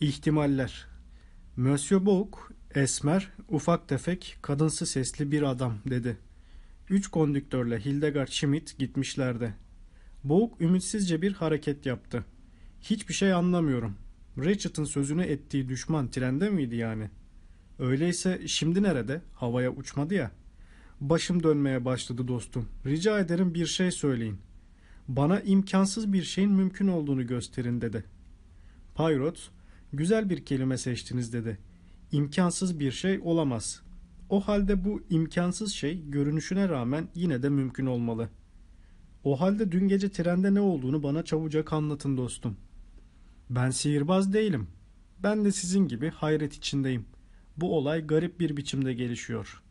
İhtimaller Monsieur Bouk, esmer, ufak tefek, kadınsı sesli bir adam dedi. Üç kondüktörle Hildegard Schmidt gitmişlerdi. Bouk ümitsizce bir hareket yaptı. Hiçbir şey anlamıyorum. Ratchet'ın sözünü ettiği düşman trende miydi yani? Öyleyse şimdi nerede? Havaya uçmadı ya. Başım dönmeye başladı dostum. Rica ederim bir şey söyleyin. Bana imkansız bir şeyin mümkün olduğunu gösterin dedi. Poirot, güzel bir kelime seçtiniz dedi. İmkansız bir şey olamaz. O halde bu imkansız şey görünüşüne rağmen yine de mümkün olmalı. O halde dün gece trende ne olduğunu bana çabucak anlatın dostum. Ben sihirbaz değilim. Ben de sizin gibi hayret içindeyim. Bu olay garip bir biçimde gelişiyor.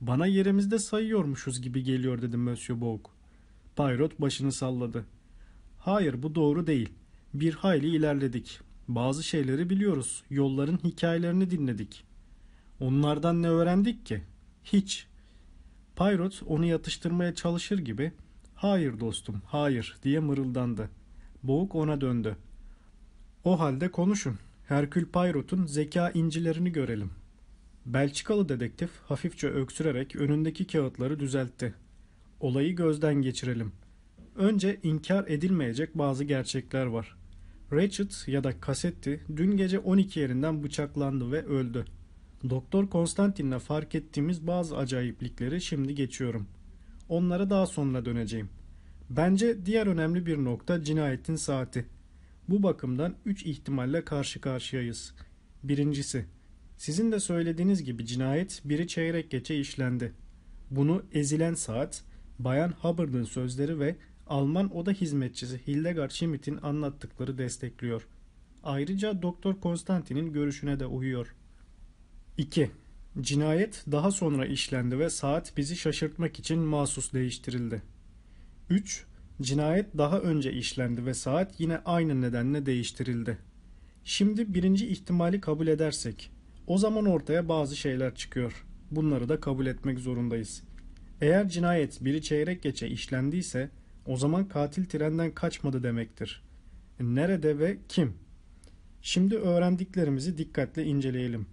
Bana yerimizde sayıyormuşuz gibi geliyor dedi Monsieur Bouk. Poirot başını salladı. Hayır bu doğru değil. Bir hayli ilerledik. Bazı şeyleri biliyoruz. Yolların hikayelerini dinledik. Onlardan ne öğrendik ki? Hiç. Poirot onu yatıştırmaya çalışır gibi "Hayır dostum, hayır." diye mırıldandı. Boğuk ona döndü. O halde konuşun. Herkül Poirot'un zeka incilerini görelim. Belçikalı dedektif hafifçe öksürerek önündeki kağıtları düzeltti. Olayı gözden geçirelim. Önce inkar edilmeyecek bazı gerçekler var. Ratchet ya da Kasetti dün gece 12 yerinden bıçaklandı ve öldü. Doktor Konstantin'le fark ettiğimiz bazı acayiplikleri şimdi geçiyorum. Onlara daha sonra döneceğim. Bence diğer önemli bir nokta cinayetin saati. Bu bakımdan 3 ihtimalle karşı karşıyayız. Birincisi, sizin de söylediğiniz gibi cinayet biri çeyrek geçe işlendi. Bunu ezilen saat, Bayan Hubbard'ın sözleri ve Alman oda hizmetçisi Hildegard Schmidt'in anlattıkları destekliyor. Ayrıca Doktor Konstantin'in görüşüne de uyuyor. 2. Cinayet daha sonra işlendi ve saat bizi şaşırtmak için mahsus değiştirildi. 3. Cinayet daha önce işlendi ve saat yine aynı nedenle değiştirildi. Şimdi birinci ihtimali kabul edersek, o zaman ortaya bazı şeyler çıkıyor. Bunları da kabul etmek zorundayız. Eğer cinayet biri çeyrek geçe işlendiyse, o zaman katil trenden kaçmadı demektir. Nerede ve kim? Şimdi öğrendiklerimizi dikkatle inceleyelim.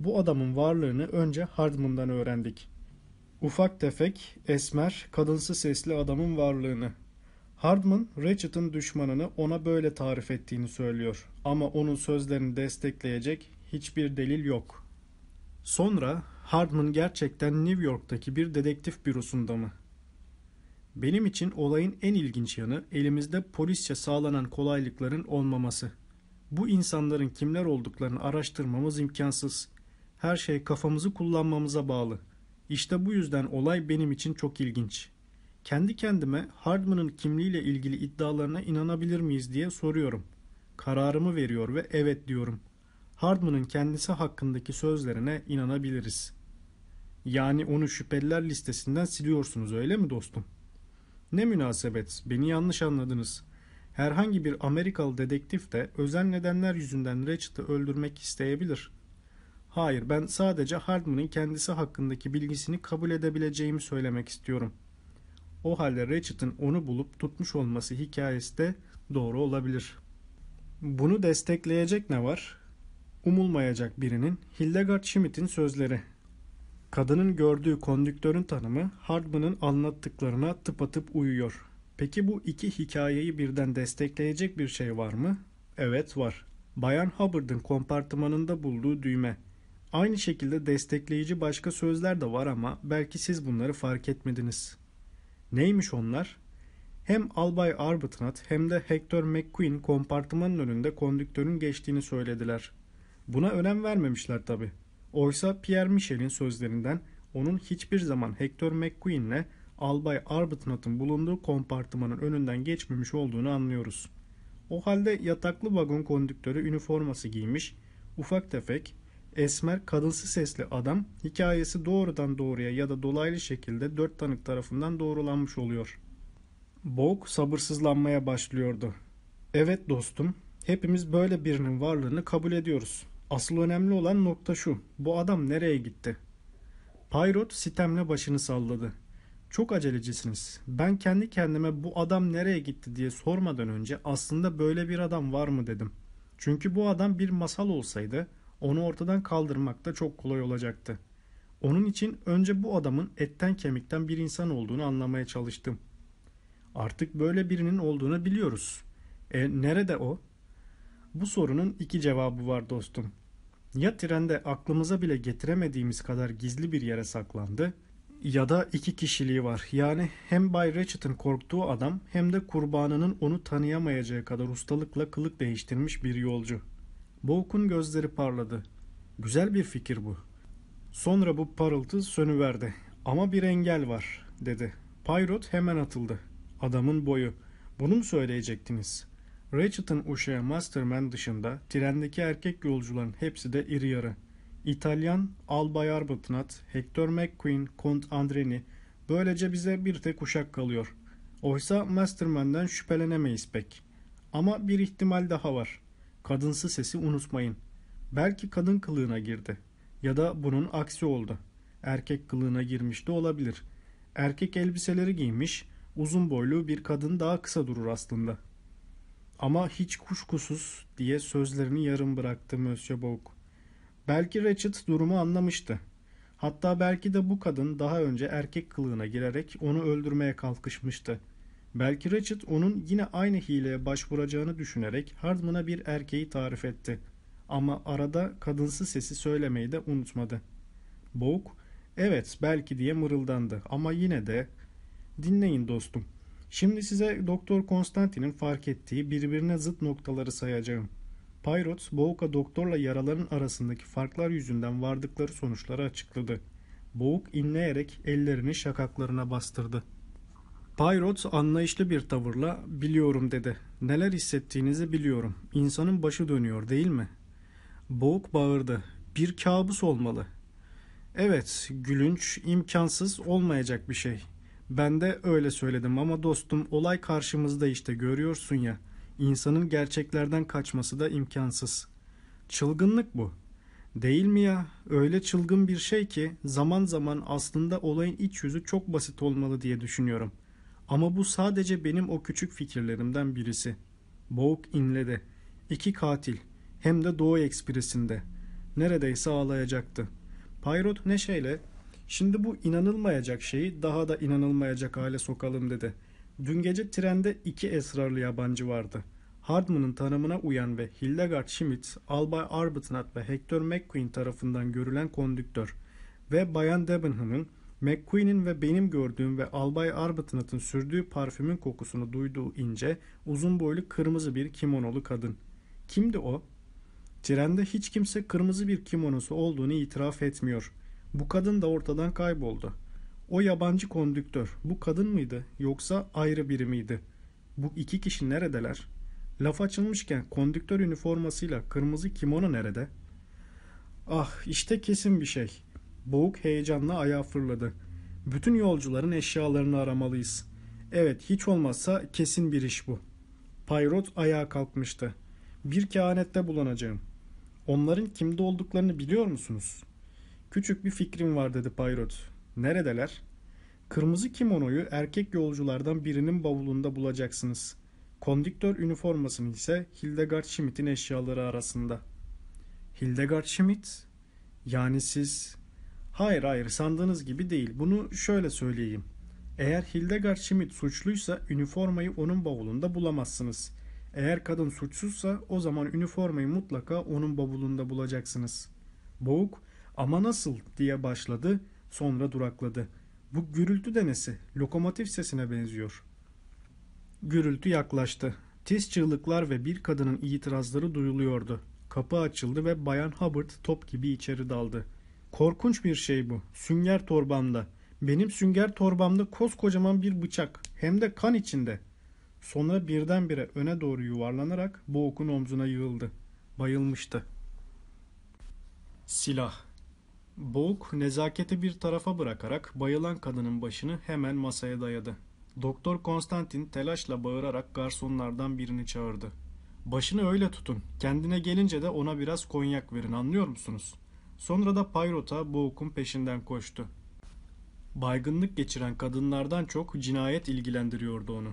Bu adamın varlığını önce Hardman'dan öğrendik. Ufak tefek, esmer, kadınsı sesli adamın varlığını. Hardman, Ratchet'ın düşmanını ona böyle tarif ettiğini söylüyor. Ama onun sözlerini destekleyecek hiçbir delil yok. Sonra Hardman gerçekten New York'taki bir dedektif bürosunda mı? Benim için olayın en ilginç yanı elimizde polisçe sağlanan kolaylıkların olmaması. Bu insanların kimler olduklarını araştırmamız imkansız. Her şey kafamızı kullanmamıza bağlı. İşte bu yüzden olay benim için çok ilginç. Kendi kendime Hardman'ın kimliğiyle ilgili iddialarına inanabilir miyiz diye soruyorum. Kararımı veriyor ve evet diyorum. Hardman'ın kendisi hakkındaki sözlerine inanabiliriz. Yani onu şüpheliler listesinden siliyorsunuz öyle mi dostum? Ne münasebet, beni yanlış anladınız. Herhangi bir Amerikalı dedektif de özel nedenler yüzünden Ratchet'ı öldürmek isteyebilir. Hayır, ben sadece Hardman'ın kendisi hakkındaki bilgisini kabul edebileceğimi söylemek istiyorum. O halde Ratchet'ın onu bulup tutmuş olması hikayesi de doğru olabilir. Bunu destekleyecek ne var? Umulmayacak birinin Hildegard Schmidt'in sözleri. Kadının gördüğü kondüktörün tanımı Hardman'ın anlattıklarına tıpatıp uyuyor. Peki bu iki hikayeyi birden destekleyecek bir şey var mı? Evet var. Bayan Hubbard'ın kompartımanında bulduğu düğme. Aynı şekilde destekleyici başka sözler de var ama belki siz bunları fark etmediniz. Neymiş onlar? Hem Albay Arbuthnot hem de Hector McQueen kompartımanın önünde kondüktörün geçtiğini söylediler. Buna önem vermemişler tabi. Oysa Pierre Michel'in sözlerinden onun hiçbir zaman Hector McQueen'le Albay Arbuthnot'un bulunduğu kompartımanın önünden geçmemiş olduğunu anlıyoruz. O halde yataklı vagon kondüktörü üniforması giymiş, ufak tefek, esmer kadınsı sesli adam hikayesi doğrudan doğruya ya da dolaylı şekilde dört tanık tarafından doğrulanmış oluyor. Boğuk sabırsızlanmaya başlıyordu. Evet dostum, hepimiz böyle birinin varlığını kabul ediyoruz. Asıl önemli olan nokta şu, bu adam nereye gitti? Payrot sitemle başını salladı. Çok acelecisiniz. Ben kendi kendime bu adam nereye gitti diye sormadan önce aslında böyle bir adam var mı dedim. Çünkü bu adam bir masal olsaydı onu ortadan kaldırmak da çok kolay olacaktı. Onun için önce bu adamın etten kemikten bir insan olduğunu anlamaya çalıştım. Artık böyle birinin olduğunu biliyoruz. E nerede o? Bu sorunun iki cevabı var dostum. Ya trende aklımıza bile getiremediğimiz kadar gizli bir yere saklandı ya da iki kişiliği var. Yani hem Bay Ratchet'ın korktuğu adam hem de kurbanının onu tanıyamayacağı kadar ustalıkla kılık değiştirmiş bir yolcu. Boğuk'un gözleri parladı. Güzel bir fikir bu. Sonra bu parıltı sönüverdi. Ama bir engel var dedi. Pyrot hemen atıldı. Adamın boyu. Bunu mu söyleyecektiniz? Ratchet'ın uşağı Masterman dışında trendeki erkek yolcuların hepsi de iri yarı. İtalyan Albay Arbuthnot, Hector McQueen, Kont Andreni böylece bize bir tek uşak kalıyor. Oysa Masterman'den şüphelenemeyiz pek. Ama bir ihtimal daha var. Kadınsı sesi unutmayın. Belki kadın kılığına girdi. Ya da bunun aksi oldu. Erkek kılığına girmiş de olabilir. Erkek elbiseleri giymiş, uzun boylu bir kadın daha kısa durur aslında. Ama hiç kuşkusuz diye sözlerini yarım bıraktı Monsieur Bouk. Belki Ratchet durumu anlamıştı. Hatta belki de bu kadın daha önce erkek kılığına girerek onu öldürmeye kalkışmıştı. Belki Ratchet onun yine aynı hileye başvuracağını düşünerek Hardman'a bir erkeği tarif etti. Ama arada kadınsı sesi söylemeyi de unutmadı. Boğuk, evet belki diye mırıldandı ama yine de... Dinleyin dostum. Şimdi size Doktor Konstantin'in fark ettiği birbirine zıt noktaları sayacağım. Pyrot, Boğuk'a doktorla yaraların arasındaki farklar yüzünden vardıkları sonuçları açıkladı. Boğuk inleyerek ellerini şakaklarına bastırdı. Pyrot anlayışlı bir tavırla biliyorum dedi. Neler hissettiğinizi biliyorum. İnsanın başı dönüyor değil mi? Boğuk bağırdı. Bir kabus olmalı. Evet, gülünç, imkansız olmayacak bir şey. Ben de öyle söyledim ama dostum olay karşımızda işte görüyorsun ya. İnsanın gerçeklerden kaçması da imkansız. Çılgınlık bu. Değil mi ya? Öyle çılgın bir şey ki zaman zaman aslında olayın iç yüzü çok basit olmalı diye düşünüyorum. Ama bu sadece benim o küçük fikirlerimden birisi. Boğuk inledi. İki katil. Hem de Doğu Ekspresi'nde. Neredeyse ağlayacaktı. Payrot neşeyle Şimdi bu inanılmayacak şeyi daha da inanılmayacak hale sokalım dedi. Dün gece trende iki esrarlı yabancı vardı. Hardman'ın tanımına uyan ve Hildegard Schmidt, Albay Arbuthnot ve Hector McQueen tarafından görülen kondüktör ve Bayan Debenham'ın McQueen'in ve benim gördüğüm ve Albay Arbuthnot'un sürdüğü parfümün kokusunu duyduğu ince, uzun boylu kırmızı bir kimonolu kadın. Kimdi o? Trende hiç kimse kırmızı bir kimonosu olduğunu itiraf etmiyor. Bu kadın da ortadan kayboldu. O yabancı kondüktör bu kadın mıydı yoksa ayrı biri miydi? Bu iki kişi neredeler? Laf açılmışken kondüktör üniformasıyla kırmızı kimono nerede? Ah işte kesin bir şey. Boğuk heyecanla ayağa fırladı. Bütün yolcuların eşyalarını aramalıyız. Evet hiç olmazsa kesin bir iş bu. Payrot ayağa kalkmıştı. Bir kehanette bulunacağım. Onların kimde olduklarını biliyor musunuz? Küçük bir fikrim var dedi Payrot. Neredeler? Kırmızı kimonoyu erkek yolculardan birinin bavulunda bulacaksınız. Kondüktör üniformasını ise Hildegard Schmidt'in eşyaları arasında. Hildegard Schmidt? Yani siz... Hayır hayır sandığınız gibi değil. Bunu şöyle söyleyeyim. Eğer Hildegard Schmidt suçluysa üniformayı onun bavulunda bulamazsınız. Eğer kadın suçsuzsa o zaman üniformayı mutlaka onun bavulunda bulacaksınız. Boğuk ama nasıl diye başladı sonra durakladı. Bu gürültü denesi lokomotif sesine benziyor. Gürültü yaklaştı. Tiz çığlıklar ve bir kadının itirazları duyuluyordu. Kapı açıldı ve Bayan Hubbard top gibi içeri daldı. Korkunç bir şey bu. Sünger torbamda. Benim sünger torbamda koskocaman bir bıçak. Hem de kan içinde. Sonra birdenbire öne doğru yuvarlanarak Boğuk'un omzuna yığıldı. Bayılmıştı. Silah. Boğuk nezaketi bir tarafa bırakarak bayılan kadının başını hemen masaya dayadı. Doktor Konstantin telaşla bağırarak garsonlardan birini çağırdı. Başını öyle tutun. Kendine gelince de ona biraz konyak verin anlıyor musunuz? Sonra da Payrot'a Boğuk'un peşinden koştu. Baygınlık geçiren kadınlardan çok cinayet ilgilendiriyordu onu.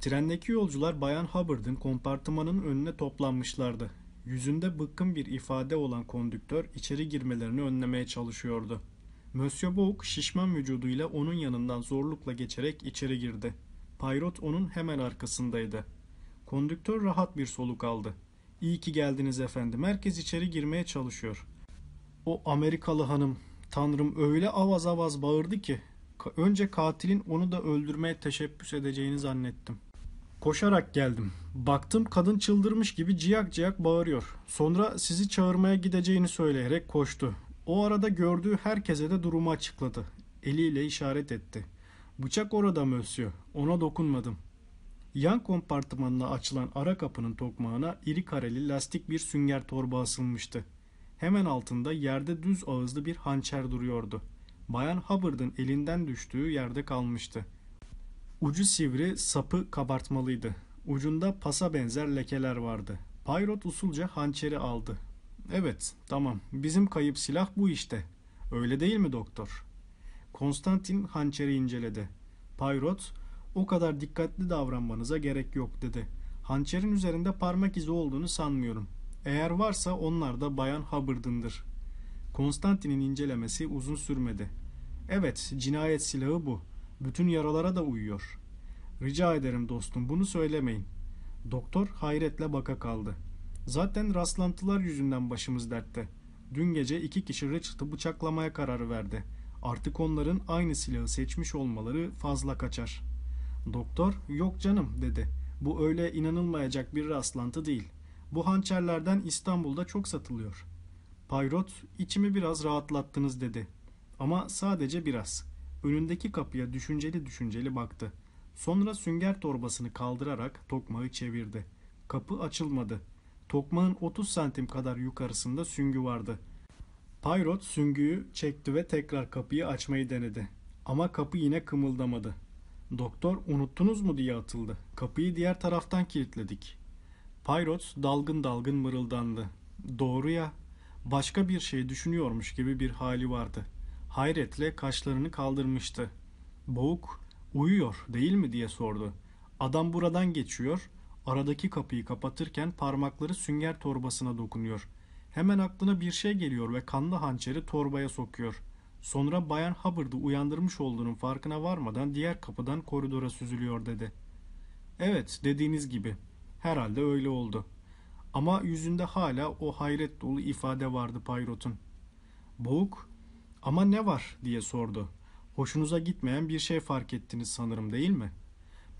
Trendeki yolcular Bayan Hubbard'ın kompartımanın önüne toplanmışlardı. Yüzünde bıkkın bir ifade olan kondüktör içeri girmelerini önlemeye çalışıyordu. Monsieur Bouk şişman vücuduyla onun yanından zorlukla geçerek içeri girdi. Payrot onun hemen arkasındaydı. Kondüktör rahat bir soluk aldı. İyi ki geldiniz efendim. Herkes içeri girmeye çalışıyor. O Amerikalı hanım, tanrım öyle avaz avaz bağırdı ki önce katilin onu da öldürmeye teşebbüs edeceğini zannettim. Koşarak geldim. Baktım kadın çıldırmış gibi ciyak ciyak bağırıyor. Sonra sizi çağırmaya gideceğini söyleyerek koştu. O arada gördüğü herkese de durumu açıkladı. Eliyle işaret etti. Bıçak orada Mösyö. Ona dokunmadım. Yan kompartımanına açılan ara kapının tokmağına iri kareli lastik bir sünger torba asılmıştı. Hemen altında yerde düz ağızlı bir hançer duruyordu. Bayan Hubbard'ın elinden düştüğü yerde kalmıştı. Ucu sivri, sapı kabartmalıydı. Ucunda pasa benzer lekeler vardı. Payrot usulca hançeri aldı. Evet, tamam. Bizim kayıp silah bu işte. Öyle değil mi doktor? Konstantin hançeri inceledi. Payrot, o kadar dikkatli davranmanıza gerek yok dedi. Hançerin üzerinde parmak izi olduğunu sanmıyorum. Eğer varsa onlar da Bayan Hubbard'ındır. Konstantin'in incelemesi uzun sürmedi. Evet, cinayet silahı bu. Bütün yaralara da uyuyor. Rica ederim dostum, bunu söylemeyin. Doktor hayretle baka kaldı. Zaten rastlantılar yüzünden başımız dertte. Dün gece iki kişi Richard'ı bıçaklamaya karar verdi. Artık onların aynı silahı seçmiş olmaları fazla kaçar. Doktor, yok canım dedi. Bu öyle inanılmayacak bir rastlantı değil. Bu hançerlerden İstanbul'da çok satılıyor. Payrot, içimi biraz rahatlattınız dedi. Ama sadece biraz. Önündeki kapıya düşünceli düşünceli baktı. Sonra sünger torbasını kaldırarak tokmağı çevirdi. Kapı açılmadı. Tokmağın 30 santim kadar yukarısında süngü vardı. Payrot süngüyü çekti ve tekrar kapıyı açmayı denedi. Ama kapı yine kımıldamadı. Doktor unuttunuz mu diye atıldı. Kapıyı diğer taraftan kilitledik. Payrot dalgın dalgın mırıldandı. Doğru ya. Başka bir şey düşünüyormuş gibi bir hali vardı. Hayretle kaşlarını kaldırmıştı. Boğuk, uyuyor değil mi diye sordu. Adam buradan geçiyor, aradaki kapıyı kapatırken parmakları sünger torbasına dokunuyor. Hemen aklına bir şey geliyor ve kanlı hançeri torbaya sokuyor. Sonra Bayan Hubbard'ı uyandırmış olduğunun farkına varmadan diğer kapıdan koridora süzülüyor dedi. Evet, dediğiniz gibi. Herhalde öyle oldu. Ama yüzünde hala o hayret dolu ifade vardı Payrot'un. Boğuk, ama ne var diye sordu. Hoşunuza gitmeyen bir şey fark ettiniz sanırım değil mi?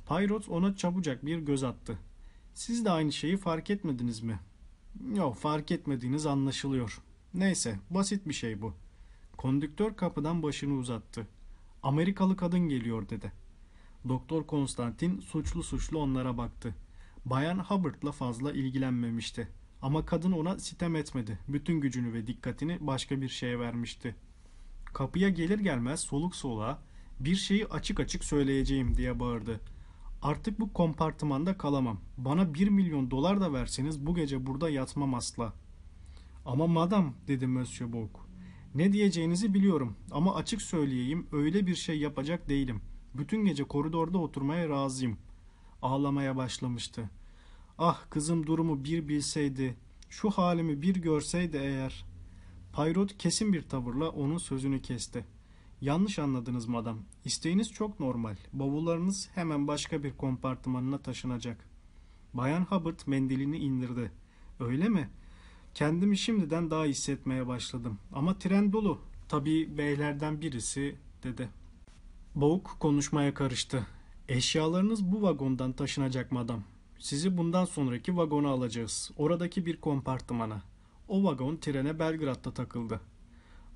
Payrot ona çabucak bir göz attı. Siz de aynı şeyi fark etmediniz mi? Yok fark etmediğiniz anlaşılıyor. Neyse basit bir şey bu. Kondüktör kapıdan başını uzattı. Amerikalı kadın geliyor dedi. Doktor Konstantin suçlu suçlu onlara baktı. Bayan Hubbard'la fazla ilgilenmemişti. Ama kadın ona sitem etmedi. Bütün gücünü ve dikkatini başka bir şeye vermişti. Kapıya gelir gelmez soluk soluğa bir şeyi açık açık söyleyeceğim diye bağırdı. Artık bu kompartımanda kalamam. Bana bir milyon dolar da verseniz bu gece burada yatmam asla. Ama madam dedi Monsieur Bouk. Ne diyeceğinizi biliyorum ama açık söyleyeyim öyle bir şey yapacak değilim. Bütün gece koridorda oturmaya razıyım. Ağlamaya başlamıştı. Ah kızım durumu bir bilseydi, şu halimi bir görseydi eğer. Payrot kesin bir tavırla onun sözünü kesti. Yanlış anladınız madam. İsteğiniz çok normal. Bavullarınız hemen başka bir kompartımanına taşınacak. Bayan Hubbard mendilini indirdi. Öyle mi? Kendimi şimdiden daha hissetmeye başladım. Ama tren dolu. Tabii beylerden birisi dedi. Boğuk konuşmaya karıştı. Eşyalarınız bu vagondan taşınacak madam. Sizi bundan sonraki vagona alacağız. Oradaki bir kompartımana. O vagon trene Belgrad'da takıldı.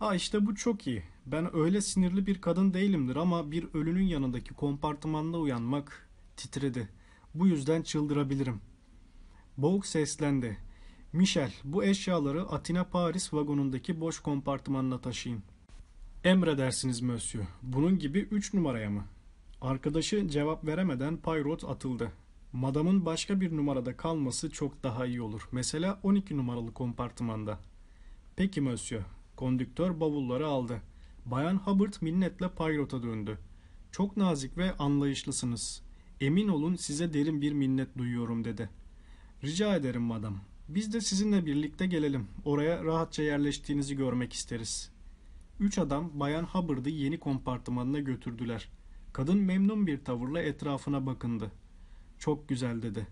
Aa işte bu çok iyi. Ben öyle sinirli bir kadın değilimdir ama bir ölünün yanındaki kompartımanda uyanmak titredi. Bu yüzden çıldırabilirim. Boğuk seslendi. Michel, bu eşyaları Atina Paris vagonundaki boş kompartımanına taşıyın. Emredersiniz Monsieur. Bunun gibi üç numaraya mı? Arkadaşı cevap veremeden Payrot atıldı. Madamın başka bir numarada kalması çok daha iyi olur. Mesela 12 numaralı kompartımanda. Peki Monsieur. Kondüktör bavulları aldı. Bayan Hubbard minnetle Payrot'a döndü. Çok nazik ve anlayışlısınız. Emin olun size derin bir minnet duyuyorum dedi. Rica ederim madam. Biz de sizinle birlikte gelelim. Oraya rahatça yerleştiğinizi görmek isteriz. Üç adam Bayan Hubbard'ı yeni kompartımanına götürdüler. Kadın memnun bir tavırla etrafına bakındı. Çok güzel dedi.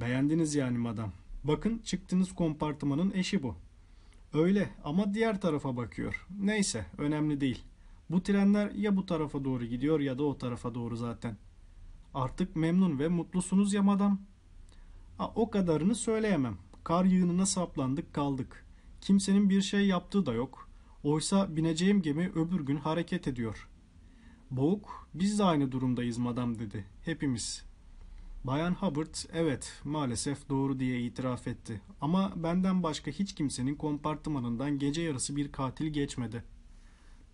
Beğendiniz yani madam. Bakın çıktığınız kompartımanın eşi bu. Öyle ama diğer tarafa bakıyor. Neyse önemli değil. Bu trenler ya bu tarafa doğru gidiyor ya da o tarafa doğru zaten. Artık memnun ve mutlusunuz ya madam. Ha, o kadarını söyleyemem. Kar yığınına saplandık kaldık. Kimsenin bir şey yaptığı da yok. Oysa bineceğim gemi öbür gün hareket ediyor. Boğuk, biz de aynı durumdayız madam dedi. Hepimiz. Bayan Hubbard, evet maalesef doğru diye itiraf etti. Ama benden başka hiç kimsenin kompartımanından gece yarısı bir katil geçmedi.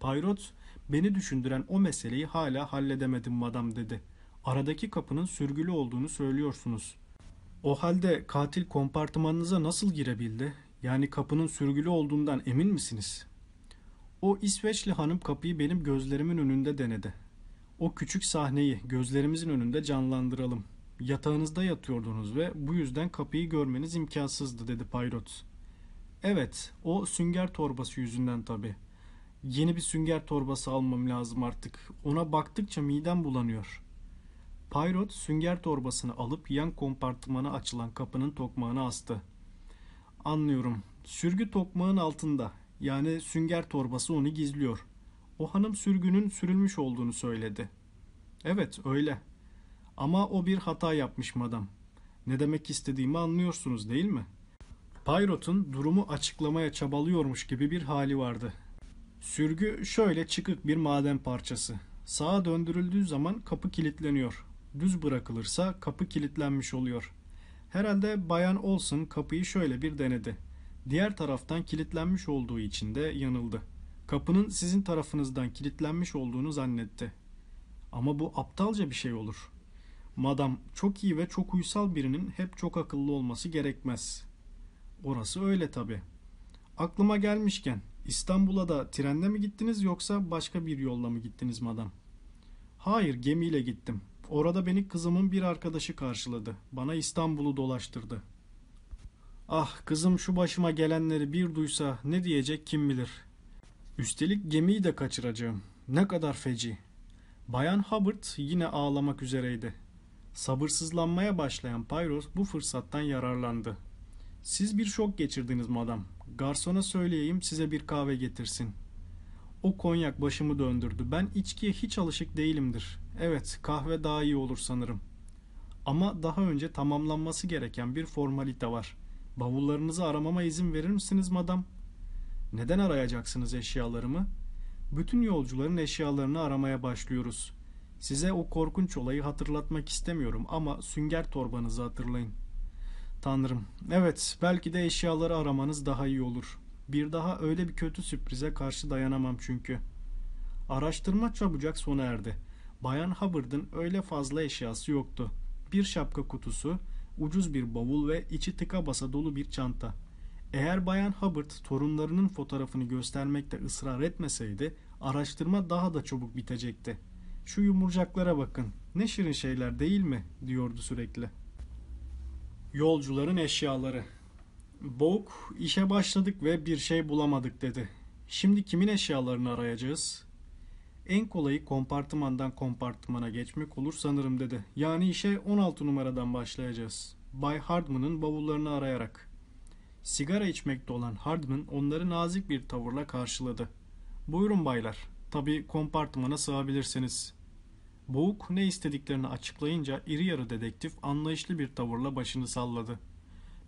Payrot, beni düşündüren o meseleyi hala halledemedim madam dedi. Aradaki kapının sürgülü olduğunu söylüyorsunuz. O halde katil kompartımanınıza nasıl girebildi? Yani kapının sürgülü olduğundan emin misiniz? O İsveçli hanım kapıyı benim gözlerimin önünde denedi. O küçük sahneyi gözlerimizin önünde canlandıralım. Yatağınızda yatıyordunuz ve bu yüzden kapıyı görmeniz imkansızdı dedi Payrot. Evet, o sünger torbası yüzünden tabii. Yeni bir sünger torbası almam lazım artık. Ona baktıkça midem bulanıyor. Payrot sünger torbasını alıp yan kompartımana açılan kapının tokmağına astı. Anlıyorum. Sürgü tokmağın altında. Yani sünger torbası onu gizliyor. O hanım sürgünün sürülmüş olduğunu söyledi. Evet öyle. Ama o bir hata yapmış madam. Ne demek istediğimi anlıyorsunuz değil mi? Payrot'un durumu açıklamaya çabalıyormuş gibi bir hali vardı. Sürgü şöyle çıkık bir maden parçası. Sağa döndürüldüğü zaman kapı kilitleniyor. Düz bırakılırsa kapı kilitlenmiş oluyor. Herhalde Bayan Olson kapıyı şöyle bir denedi. Diğer taraftan kilitlenmiş olduğu için de yanıldı. Kapının sizin tarafınızdan kilitlenmiş olduğunu zannetti. Ama bu aptalca bir şey olur. Madam çok iyi ve çok uysal birinin hep çok akıllı olması gerekmez. Orası öyle tabi. Aklıma gelmişken İstanbul'a da trenle mi gittiniz yoksa başka bir yolla mı gittiniz madam? Hayır gemiyle gittim. Orada beni kızımın bir arkadaşı karşıladı. Bana İstanbul'u dolaştırdı. Ah kızım şu başıma gelenleri bir duysa ne diyecek kim bilir. Üstelik gemiyi de kaçıracağım. Ne kadar feci. Bayan Hubbard yine ağlamak üzereydi. Sabırsızlanmaya başlayan Pyros bu fırsattan yararlandı. Siz bir şok geçirdiniz madam. Garsona söyleyeyim size bir kahve getirsin. O konyak başımı döndürdü. Ben içkiye hiç alışık değilimdir. Evet, kahve daha iyi olur sanırım. Ama daha önce tamamlanması gereken bir formalite var. Bavullarınızı aramama izin verir misiniz madam? Neden arayacaksınız eşyalarımı? Bütün yolcuların eşyalarını aramaya başlıyoruz. Size o korkunç olayı hatırlatmak istemiyorum ama sünger torbanızı hatırlayın. Tanrım, evet belki de eşyaları aramanız daha iyi olur. Bir daha öyle bir kötü sürprize karşı dayanamam çünkü. Araştırma çabucak sona erdi. Bayan Hubbard'ın öyle fazla eşyası yoktu. Bir şapka kutusu, ucuz bir bavul ve içi tıka basa dolu bir çanta. Eğer Bayan Hubbard torunlarının fotoğrafını göstermekte ısrar etmeseydi araştırma daha da çabuk bitecekti. Şu yumurcaklara bakın. Ne şirin şeyler değil mi? diyordu sürekli. Yolcuların eşyaları. Boğuk, işe başladık ve bir şey bulamadık dedi. Şimdi kimin eşyalarını arayacağız? En kolayı kompartımandan kompartımana geçmek olur sanırım dedi. Yani işe 16 numaradan başlayacağız. Bay Hardman'ın bavullarını arayarak. Sigara içmekte olan Hardman onları nazik bir tavırla karşıladı. Buyurun baylar. Tabi kompartımana sığabilirsiniz. Boğuk ne istediklerini açıklayınca iri yarı dedektif anlayışlı bir tavırla başını salladı.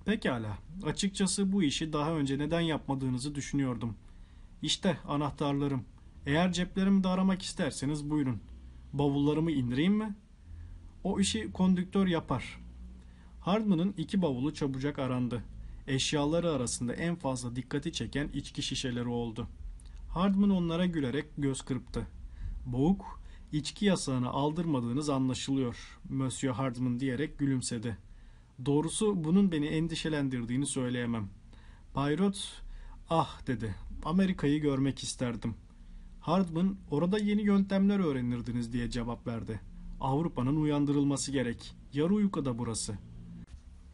Pekala. Açıkçası bu işi daha önce neden yapmadığınızı düşünüyordum. İşte anahtarlarım. Eğer ceplerimi de aramak isterseniz buyurun. Bavullarımı indireyim mi? O işi kondüktör yapar. Hardman'ın iki bavulu çabucak arandı. Eşyaları arasında en fazla dikkati çeken içki şişeleri oldu. Hardman onlara gülerek göz kırptı. Boğuk, içki yasağını aldırmadığınız anlaşılıyor, Monsieur Hardman diyerek gülümsedi. Doğrusu bunun beni endişelendirdiğini söyleyemem. Payrot, ah dedi, Amerika'yı görmek isterdim. Hardman, orada yeni yöntemler öğrenirdiniz diye cevap verdi. Avrupa'nın uyandırılması gerek. Yarı uykuda burası.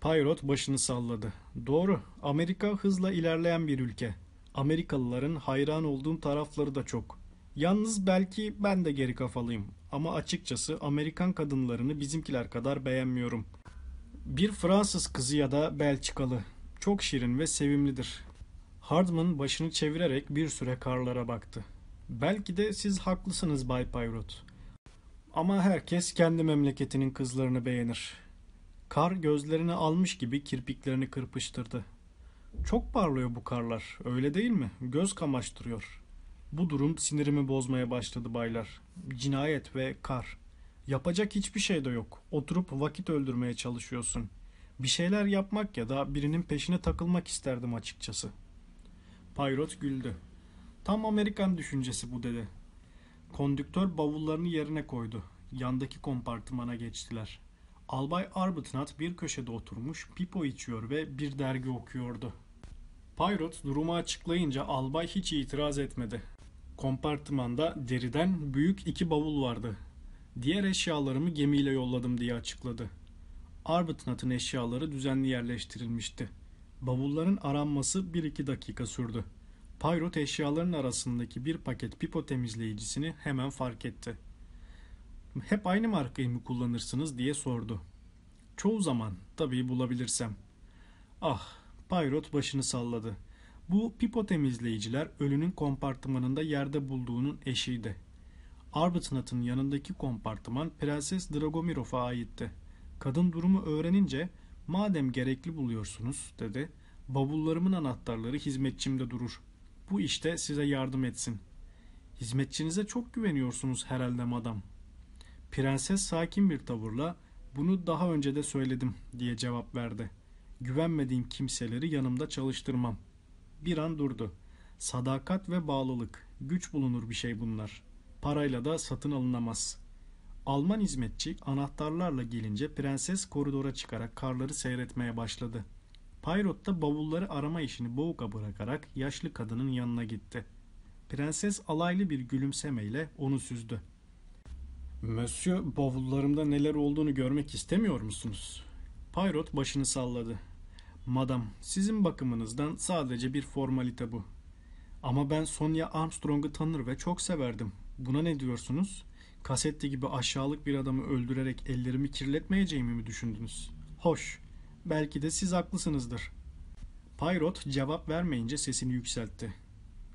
Poirot başını salladı. Doğru, Amerika hızla ilerleyen bir ülke. Amerikalıların hayran olduğum tarafları da çok. Yalnız belki ben de geri kafalıyım. Ama açıkçası Amerikan kadınlarını bizimkiler kadar beğenmiyorum. Bir Fransız kızı ya da Belçikalı. Çok şirin ve sevimlidir. Hardman başını çevirerek bir süre karlara baktı. Belki de siz haklısınız Bay Poirot. Ama herkes kendi memleketinin kızlarını beğenir. Kar gözlerini almış gibi kirpiklerini kırpıştırdı. Çok parlıyor bu karlar, öyle değil mi? Göz kamaştırıyor. Bu durum sinirimi bozmaya başladı baylar. Cinayet ve kar. Yapacak hiçbir şey de yok. Oturup vakit öldürmeye çalışıyorsun. Bir şeyler yapmak ya da birinin peşine takılmak isterdim açıkçası. Payrot güldü. Tam Amerikan düşüncesi bu dedi. Kondüktör bavullarını yerine koydu. Yandaki kompartımana geçtiler. Albay Arbuthnot bir köşede oturmuş, pipo içiyor ve bir dergi okuyordu. Payrot durumu açıklayınca albay hiç itiraz etmedi. Kompartımanda deriden büyük iki bavul vardı. Diğer eşyalarımı gemiyle yolladım diye açıkladı. Arbuthnot'un eşyaları düzenli yerleştirilmişti. Bavulların aranması 1-2 dakika sürdü. Payrot eşyaların arasındaki bir paket pipo temizleyicisini hemen fark etti. Hep aynı markayı mı kullanırsınız diye sordu. Çoğu zaman tabii bulabilirsem. Ah, Payrot başını salladı. Bu pipo temizleyiciler ölünün kompartımanında yerde bulduğunun eşiydi. Arbuthnot'un yanındaki kompartıman Prenses Dragomirov'a aitti. Kadın durumu öğrenince madem gerekli buluyorsunuz dedi. Bavullarımın anahtarları hizmetçimde durur. Bu işte size yardım etsin. Hizmetçinize çok güveniyorsunuz herhalde madam. Prenses sakin bir tavırla bunu daha önce de söyledim diye cevap verdi. Güvenmediğim kimseleri yanımda çalıştırmam. Bir an durdu. Sadakat ve bağlılık. Güç bulunur bir şey bunlar. Parayla da satın alınamaz. Alman hizmetçi anahtarlarla gelince prenses koridora çıkarak karları seyretmeye başladı. Payrot da bavulları arama işini boğuka bırakarak yaşlı kadının yanına gitti. Prenses alaylı bir gülümsemeyle onu süzdü. Monsieur, bavullarımda neler olduğunu görmek istemiyor musunuz? Payrot başını salladı. Madam, sizin bakımınızdan sadece bir formalite bu. Ama ben Sonia Armstrong'u tanır ve çok severdim. Buna ne diyorsunuz? Kasette gibi aşağılık bir adamı öldürerek ellerimi kirletmeyeceğimi mi düşündünüz? Hoş, belki de siz haklısınızdır. Payrot cevap vermeyince sesini yükseltti.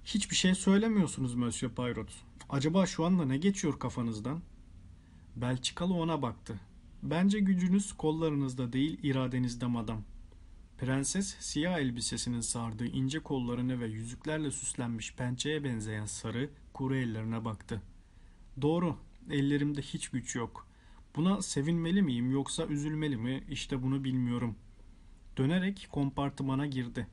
Hiçbir şey söylemiyorsunuz Monsieur Payrot. Acaba şu anda ne geçiyor kafanızdan? Belçikalı ona baktı. Bence gücünüz kollarınızda değil iradenizde madam. Prenses siyah elbisesinin sardığı ince kollarını ve yüzüklerle süslenmiş pençeye benzeyen sarı kuru ellerine baktı. Doğru, ellerimde hiç güç yok. Buna sevinmeli miyim yoksa üzülmeli mi işte bunu bilmiyorum. Dönerek kompartımana girdi.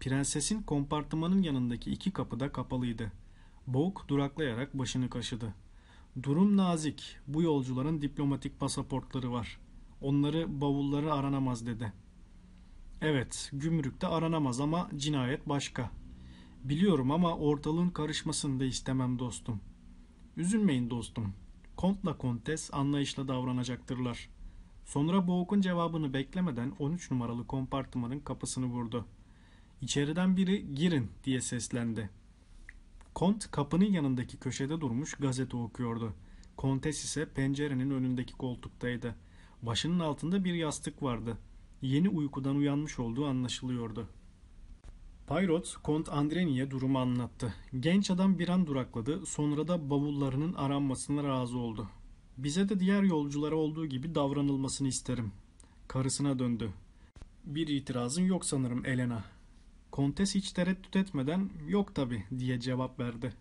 Prensesin kompartımanın yanındaki iki kapı da kapalıydı. Boğuk duraklayarak başını kaşıdı. Durum nazik. Bu yolcuların diplomatik pasaportları var. Onları bavulları aranamaz dedi. Evet, gümrükte aranamaz ama cinayet başka. Biliyorum ama ortalığın karışmasını da istemem dostum. Üzülmeyin dostum. Kontla kontes anlayışla davranacaklardır. Sonra Boğuk'un cevabını beklemeden 13 numaralı kompartımanın kapısını vurdu. İçeriden biri girin diye seslendi. Kont kapının yanındaki köşede durmuş gazete okuyordu. Kontes ise pencerenin önündeki koltuktaydı. Başının altında bir yastık vardı. Yeni uykudan uyanmış olduğu anlaşılıyordu. Payrot, Kont Andreni'ye durumu anlattı. Genç adam bir an durakladı, sonra da bavullarının aranmasına razı oldu. Bize de diğer yolculara olduğu gibi davranılmasını isterim. Karısına döndü. Bir itirazın yok sanırım Elena. Kontes hiç tereddüt etmeden yok tabi diye cevap verdi.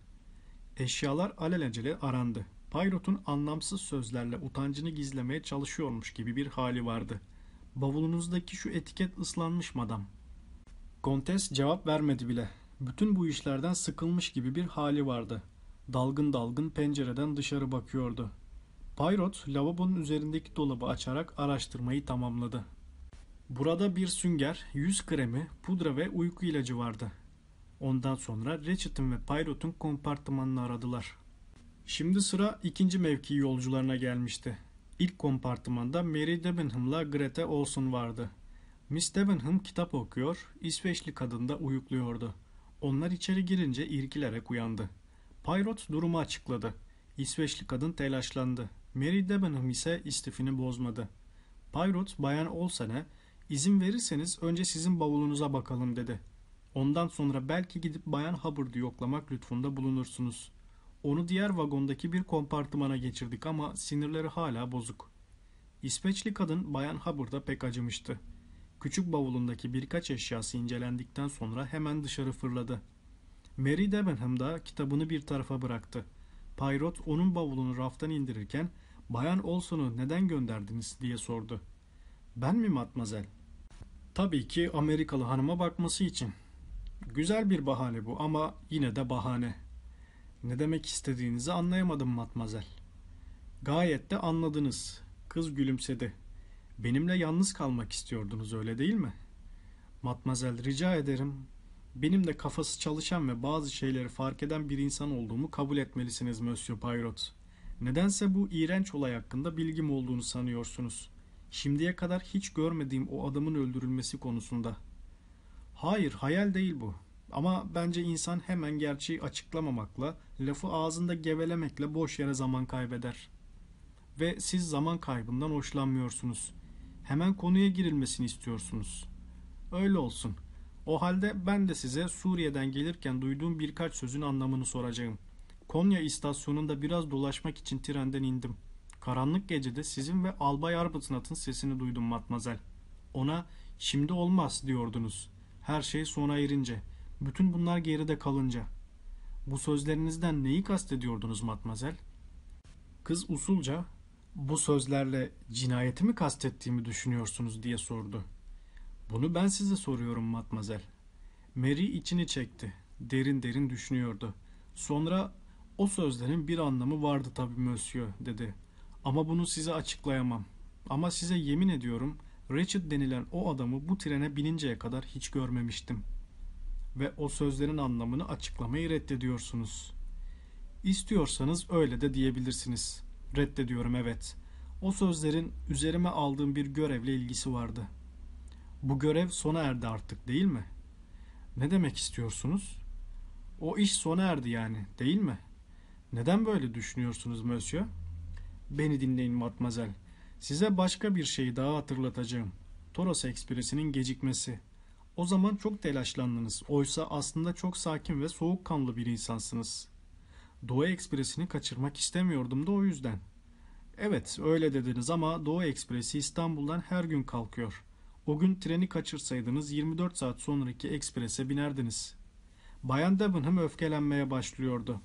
Eşyalar alelacele arandı. Payrot'un anlamsız sözlerle utancını gizlemeye çalışıyormuş gibi bir hali vardı. Bavulunuzdaki şu etiket ıslanmış madam. Kontes cevap vermedi bile. Bütün bu işlerden sıkılmış gibi bir hali vardı. Dalgın dalgın pencereden dışarı bakıyordu. Payrot lavabonun üzerindeki dolabı açarak araştırmayı tamamladı. Burada bir sünger, yüz kremi, pudra ve uyku ilacı vardı. Ondan sonra Ratchet'ın ve Payrot'un kompartımanını aradılar. Şimdi sıra ikinci mevki yolcularına gelmişti. İlk kompartımanda Mary Debenham'la Grete Olson vardı. Miss Debenham kitap okuyor, İsveçli kadın da uyukluyordu. Onlar içeri girince irkilerek uyandı. Poirot durumu açıkladı. İsveçli kadın telaşlandı. Mary Debenham ise istifini bozmadı. Poirot Bayan Olsen'e izin verirseniz önce sizin bavulunuza bakalım dedi. Ondan sonra belki gidip Bayan Hubbard'ı yoklamak lütfunda bulunursunuz. Onu diğer vagondaki bir kompartımana geçirdik ama sinirleri hala bozuk. İsveçli kadın Bayan Hubbard'a pek acımıştı. Küçük bavulundaki birkaç eşyası incelendikten sonra hemen dışarı fırladı. Mary Debenham da kitabını bir tarafa bıraktı. Poirot onun bavulunu raftan indirirken Bayan Olson'u neden gönderdiniz diye sordu. Ben mi matmazel? Tabii ki Amerikalı hanıma bakması için. Güzel bir bahane bu ama yine de bahane. Ne demek istediğinizi anlayamadım matmazel. Gayet de anladınız. Kız gülümsedi. Benimle yalnız kalmak istiyordunuz öyle değil mi? Matmazel rica ederim. Benim de kafası çalışan ve bazı şeyleri fark eden bir insan olduğumu kabul etmelisiniz Monsieur Poirot. Nedense bu iğrenç olay hakkında bilgim olduğunu sanıyorsunuz. Şimdiye kadar hiç görmediğim o adamın öldürülmesi konusunda. Hayır, hayal değil bu. Ama bence insan hemen gerçeği açıklamamakla, lafı ağzında gevelemekle boş yere zaman kaybeder. Ve siz zaman kaybından hoşlanmıyorsunuz. Hemen konuya girilmesini istiyorsunuz. Öyle olsun. O halde ben de size Suriye'den gelirken duyduğum birkaç sözün anlamını soracağım. Konya istasyonunda biraz dolaşmak için trenden indim. Karanlık gecede sizin ve Albay Arbuthnot'un sesini duydum matmazel. Ona şimdi olmaz diyordunuz. Her şey sona erince. Bütün bunlar geride kalınca. Bu sözlerinizden neyi kastediyordunuz matmazel? Kız usulca bu sözlerle cinayeti mi kastettiğimi düşünüyorsunuz diye sordu. Bunu ben size soruyorum matmazel. Mary içini çekti. Derin derin düşünüyordu. Sonra o sözlerin bir anlamı vardı tabii monsieur dedi. Ama bunu size açıklayamam. Ama size yemin ediyorum Richard denilen o adamı bu trene bininceye kadar hiç görmemiştim. Ve o sözlerin anlamını açıklamayı reddediyorsunuz. İstiyorsanız öyle de diyebilirsiniz. Reddediyorum evet. O sözlerin üzerime aldığım bir görevle ilgisi vardı. Bu görev sona erdi artık değil mi? Ne demek istiyorsunuz? O iş sona erdi yani değil mi? Neden böyle düşünüyorsunuz Monsieur? Beni dinleyin Matmazel. Size başka bir şey daha hatırlatacağım. Toros Ekspresi'nin gecikmesi. O zaman çok telaşlandınız. Oysa aslında çok sakin ve soğukkanlı bir insansınız. Doğu Ekspresi'ni kaçırmak istemiyordum da o yüzden. Evet öyle dediniz ama Doğu Ekspresi İstanbul'dan her gün kalkıyor. O gün treni kaçırsaydınız 24 saat sonraki eksprese binerdiniz. Bayan Debenham öfkelenmeye başlıyordu.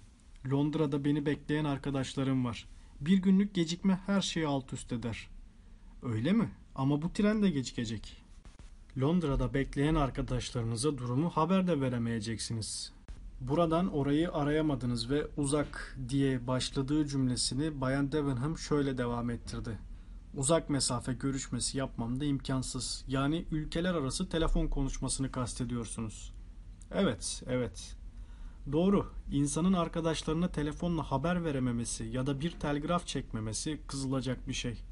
Londra'da beni bekleyen arkadaşlarım var. Bir günlük gecikme her şeyi alt üst eder. Öyle mi? Ama bu tren de gecikecek. Londra'da bekleyen arkadaşlarınıza durumu haber de veremeyeceksiniz. Buradan orayı arayamadınız ve uzak diye başladığı cümlesini Bayan Debenham şöyle devam ettirdi. Uzak mesafe görüşmesi yapmam da imkansız. Yani ülkeler arası telefon konuşmasını kastediyorsunuz. Evet, evet. Doğru. İnsanın arkadaşlarına telefonla haber verememesi ya da bir telgraf çekmemesi kızılacak bir şey.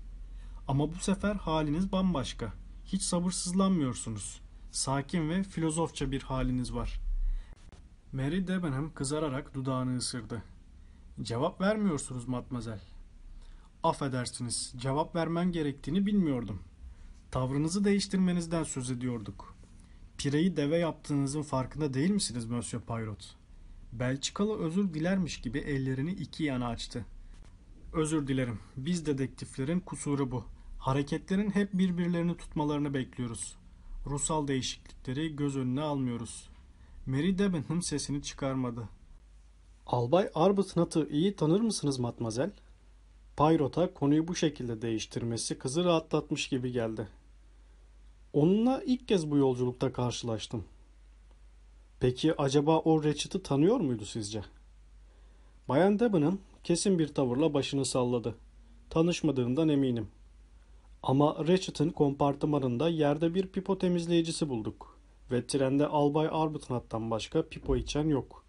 Ama bu sefer haliniz bambaşka. Hiç sabırsızlanmıyorsunuz. Sakin ve filozofça bir haliniz var. Mary Debenham kızararak dudağını ısırdı. Cevap vermiyorsunuz matmazel. Affedersiniz, cevap vermen gerektiğini bilmiyordum. Tavrınızı değiştirmenizden söz ediyorduk. Pireyi deve yaptığınızın farkında değil misiniz Monsieur Poirot? Belçikalı özür dilermiş gibi ellerini iki yana açtı. Özür dilerim. Biz dedektiflerin kusuru bu. Hareketlerin hep birbirlerini tutmalarını bekliyoruz. Ruhsal değişiklikleri göz önüne almıyoruz. Mary Debenham sesini çıkarmadı. Albay Arbuthnot'ı iyi tanır mısınız matmazel? Poirot'a konuyu bu şekilde değiştirmesi kızı rahatlatmış gibi geldi. Onunla ilk kez bu yolculukta karşılaştım. Peki acaba o Ratchet'ı tanıyor muydu sizce? Bayan Debenham kesin bir tavırla başını salladı. Tanışmadığından eminim. Ama Ratchet'ın kompartımanında yerde bir pipo temizleyicisi bulduk. Ve trende Albay Arbuthnot'tan başka pipo içen yok.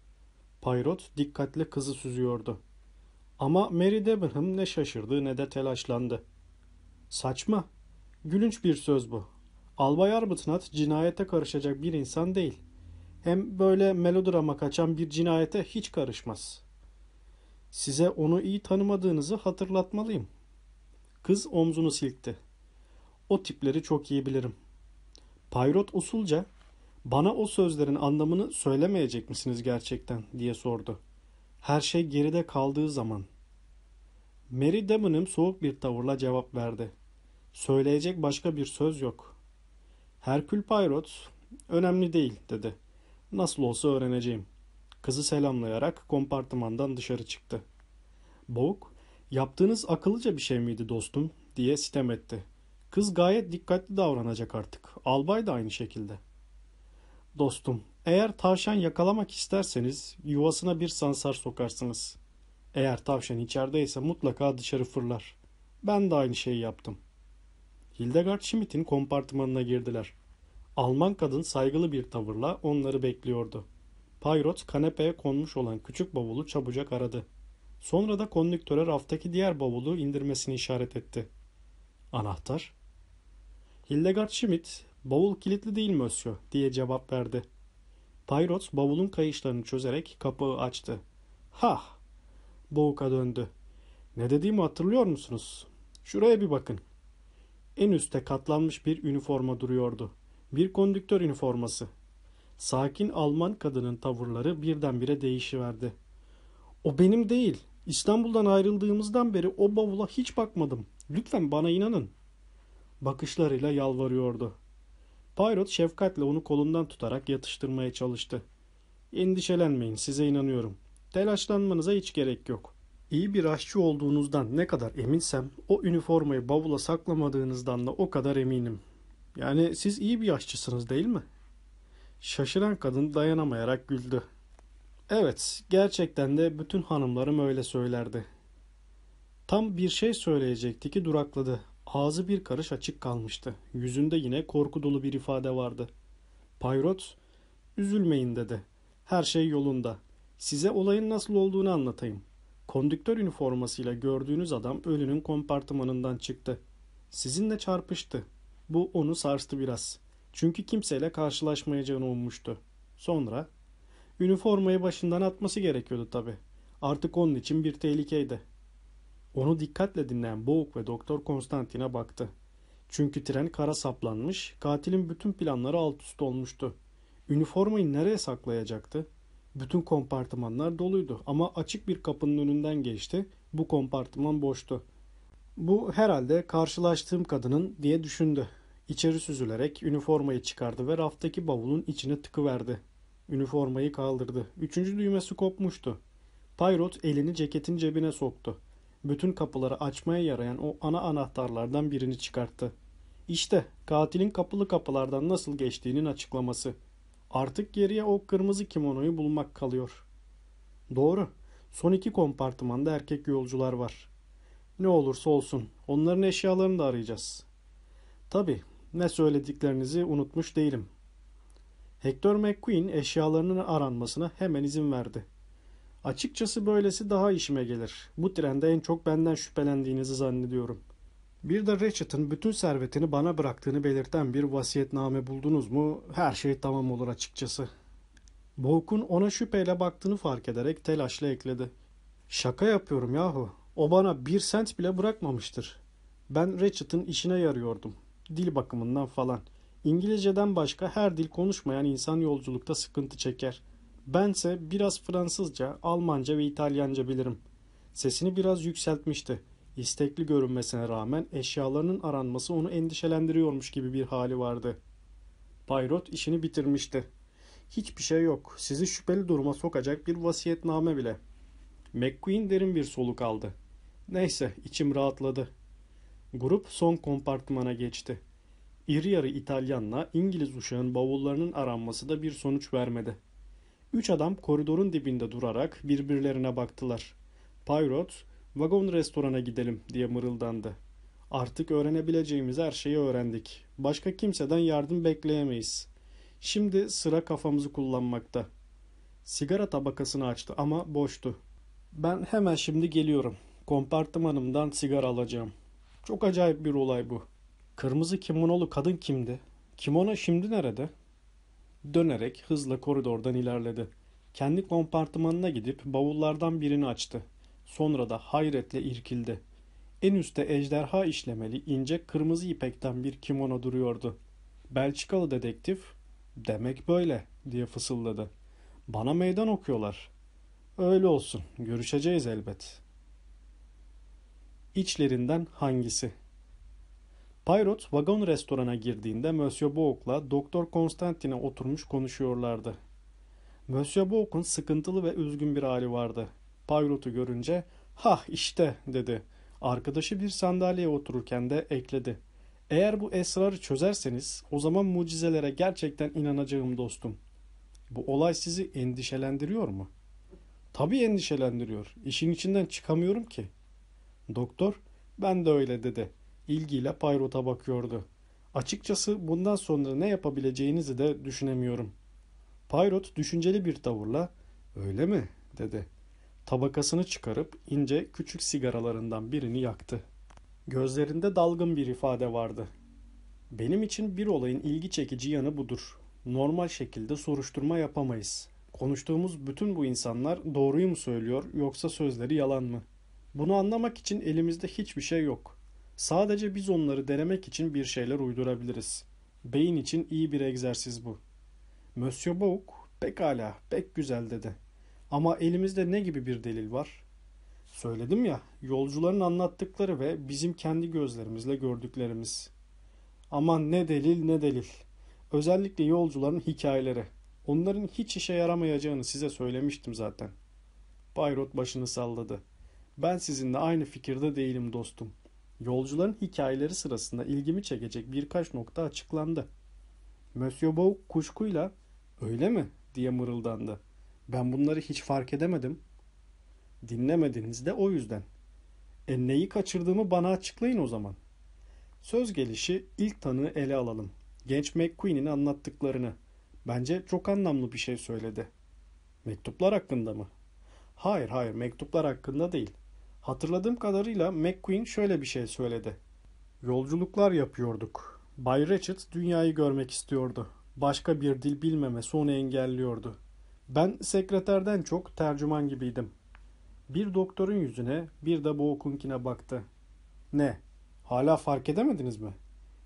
Poirot dikkatle kızı süzüyordu. Ama Mary Debenham ne şaşırdı ne de telaşlandı. Saçma. Gülünç bir söz bu. Albay Arbuthnot cinayete karışacak bir insan değil. Hem böyle melodrama kaçan bir cinayete hiç karışmaz. Size onu iyi tanımadığınızı hatırlatmalıyım. Kız omzunu silkti. O tipleri çok iyi bilirim. Payrot usulca bana o sözlerin anlamını söylemeyecek misiniz gerçekten diye sordu. Her şey geride kaldığı zaman. Mary Debenham soğuk bir tavırla cevap verdi. Söyleyecek başka bir söz yok. Herkül Payrot önemli değil dedi. Nasıl olsa öğreneceğim. Kızı selamlayarak kompartımandan dışarı çıktı. Boğuk, yaptığınız akıllıca bir şey miydi dostum diye sitem etti. Kız gayet dikkatli davranacak artık. Albay da aynı şekilde. Dostum, eğer tavşan yakalamak isterseniz yuvasına bir sansar sokarsınız. Eğer tavşan içerideyse mutlaka dışarı fırlar. Ben de aynı şeyi yaptım. Hildegard Schmidt'in kompartımanına girdiler. Alman kadın saygılı bir tavırla onları bekliyordu. Payrot kanepeye konmuş olan küçük bavulu çabucak aradı. Sonra da kondüktöre raftaki diğer bavulu indirmesini işaret etti. Anahtar? Hildegard Schmidt, bavul kilitli değil Monsieur diye cevap verdi. Payrot bavulun kayışlarını çözerek kapağı açtı. Hah! Boğuk'a döndü. Ne dediğimi hatırlıyor musunuz? Şuraya bir bakın. En üstte katlanmış bir üniforma duruyordu. Bir kondüktör üniforması. Sakin Alman kadının tavırları birdenbire değişiverdi. O benim değil. İstanbul'dan ayrıldığımızdan beri o bavula hiç bakmadım. Lütfen bana inanın. Bakışlarıyla yalvarıyordu. Payrot şefkatle onu kolundan tutarak yatıştırmaya çalıştı. Endişelenmeyin size inanıyorum. Telaşlanmanıza hiç gerek yok. İyi bir aşçı olduğunuzdan ne kadar eminsem o üniformayı bavula saklamadığınızdan da o kadar eminim. Yani siz iyi bir aşçısınız değil mi? Şaşıran kadın dayanamayarak güldü. Evet, gerçekten de bütün hanımlarım öyle söylerdi. Tam bir şey söyleyecekti ki durakladı. Ağzı bir karış açık kalmıştı. Yüzünde yine korku dolu bir ifade vardı. Payrot, üzülmeyin dedi. Her şey yolunda. Size olayın nasıl olduğunu anlatayım. Kondüktör üniformasıyla gördüğünüz adam ölünün kompartımanından çıktı. Sizinle çarpıştı. Bu onu sarstı biraz. Çünkü kimseyle karşılaşmayacağını ummuştu. Sonra üniformayı başından atması gerekiyordu tabi. Artık onun için bir tehlikeydi. Onu dikkatle dinleyen Boğuk ve Doktor Konstantin'e baktı. Çünkü tren kara saplanmış, katilin bütün planları alt üst olmuştu. Üniformayı nereye saklayacaktı? Bütün kompartımanlar doluydu ama açık bir kapının önünden geçti. Bu kompartıman boştu. Bu herhalde karşılaştığım kadının diye düşündü. İçeri süzülerek üniformayı çıkardı ve raftaki bavulun içine tıkıverdi. Üniformayı kaldırdı. Üçüncü düğmesi kopmuştu. Payrot elini ceketin cebine soktu. Bütün kapıları açmaya yarayan o ana anahtarlardan birini çıkarttı. İşte katilin kapılı kapılardan nasıl geçtiğinin açıklaması. Artık geriye o kırmızı kimonoyu bulmak kalıyor. Doğru. Son iki kompartımanda erkek yolcular var. Ne olursa olsun onların eşyalarını da arayacağız. Tabi ne söylediklerinizi unutmuş değilim. Hector McQueen eşyalarının aranmasına hemen izin verdi. Açıkçası böylesi daha işime gelir. Bu trende en çok benden şüphelendiğinizi zannediyorum. Bir de Ratchet'ın bütün servetini bana bıraktığını belirten bir vasiyetname buldunuz mu her şey tamam olur açıkçası. Boğuk'un ona şüpheyle baktığını fark ederek telaşla ekledi. Şaka yapıyorum yahu. O bana bir sent bile bırakmamıştır. Ben Ratchet'ın işine yarıyordum. Dil bakımından falan. İngilizceden başka her dil konuşmayan insan yolculukta sıkıntı çeker. Bense biraz Fransızca, Almanca ve İtalyanca bilirim. Sesini biraz yükseltmişti. İstekli görünmesine rağmen eşyalarının aranması onu endişelendiriyormuş gibi bir hali vardı. Payrot işini bitirmişti. Hiçbir şey yok. Sizi şüpheli duruma sokacak bir vasiyetname bile. McQueen derin bir soluk aldı. Neyse içim rahatladı. Grup son kompartmana geçti. İri yarı İtalyanla İngiliz uşağın bavullarının aranması da bir sonuç vermedi. Üç adam koridorun dibinde durarak birbirlerine baktılar. Payrot, vagon restorana gidelim diye mırıldandı. Artık öğrenebileceğimiz her şeyi öğrendik. Başka kimseden yardım bekleyemeyiz. Şimdi sıra kafamızı kullanmakta. Sigara tabakasını açtı ama boştu. Ben hemen şimdi geliyorum. Kompartımanımdan sigara alacağım. Çok acayip bir olay bu. Kırmızı kimonolu kadın kimdi? Kimono şimdi nerede? Dönerek hızla koridordan ilerledi. Kendi kompartımanına gidip bavullardan birini açtı. Sonra da hayretle irkildi. En üstte ejderha işlemeli ince kırmızı ipekten bir kimono duruyordu. Belçikalı dedektif, demek böyle diye fısıldadı. Bana meydan okuyorlar. Öyle olsun, görüşeceğiz elbet. İçlerinden hangisi? Payrot vagon restorana girdiğinde Monsieur Bouk'la Doktor Konstantin'e oturmuş konuşuyorlardı. Monsieur Bouk'un sıkıntılı ve üzgün bir hali vardı. Payrot'u görünce "Hah işte." dedi. Arkadaşı bir sandalyeye otururken de ekledi. Eğer bu esrarı çözerseniz o zaman mucizelere gerçekten inanacağım dostum. Bu olay sizi endişelendiriyor mu? Tabii endişelendiriyor. İşin içinden çıkamıyorum ki. Doktor, ben de öyle dedi. İlgiyle Payrot'a bakıyordu. Açıkçası bundan sonra ne yapabileceğinizi de düşünemiyorum. Payrot düşünceli bir tavırla, öyle mi? dedi. Tabakasını çıkarıp ince küçük sigaralarından birini yaktı. Gözlerinde dalgın bir ifade vardı. Benim için bir olayın ilgi çekici yanı budur. Normal şekilde soruşturma yapamayız. Konuştuğumuz bütün bu insanlar doğruyu mu söylüyor yoksa sözleri yalan mı? Bunu anlamak için elimizde hiçbir şey yok. Sadece biz onları denemek için bir şeyler uydurabiliriz. Beyin için iyi bir egzersiz bu. Monsieur Bouk pekala pek güzel dedi. Ama elimizde ne gibi bir delil var? Söyledim ya, yolcuların anlattıkları ve bizim kendi gözlerimizle gördüklerimiz. Aman ne delil ne delil. Özellikle yolcuların hikayeleri. Onların hiç işe yaramayacağını size söylemiştim zaten. Bayrot başını salladı. Ben sizinle aynı fikirde değilim dostum. Yolcuların hikayeleri sırasında ilgimi çekecek birkaç nokta açıklandı. Monsieur Bouk kuşkuyla öyle mi diye mırıldandı. Ben bunları hiç fark edemedim. Dinlemediniz de o yüzden. E neyi kaçırdığımı bana açıklayın o zaman. Söz gelişi ilk tanığı ele alalım. Genç McQueen'in anlattıklarını. Bence çok anlamlı bir şey söyledi. Mektuplar hakkında mı? Hayır hayır mektuplar hakkında değil. Hatırladığım kadarıyla McQueen şöyle bir şey söyledi. Yolculuklar yapıyorduk. Bay Ratchet dünyayı görmek istiyordu. Başka bir dil bilmemesi onu engelliyordu. Ben sekreterden çok tercüman gibiydim. Bir doktorun yüzüne bir de Boğukunkine baktı. Ne? Hala fark edemediniz mi?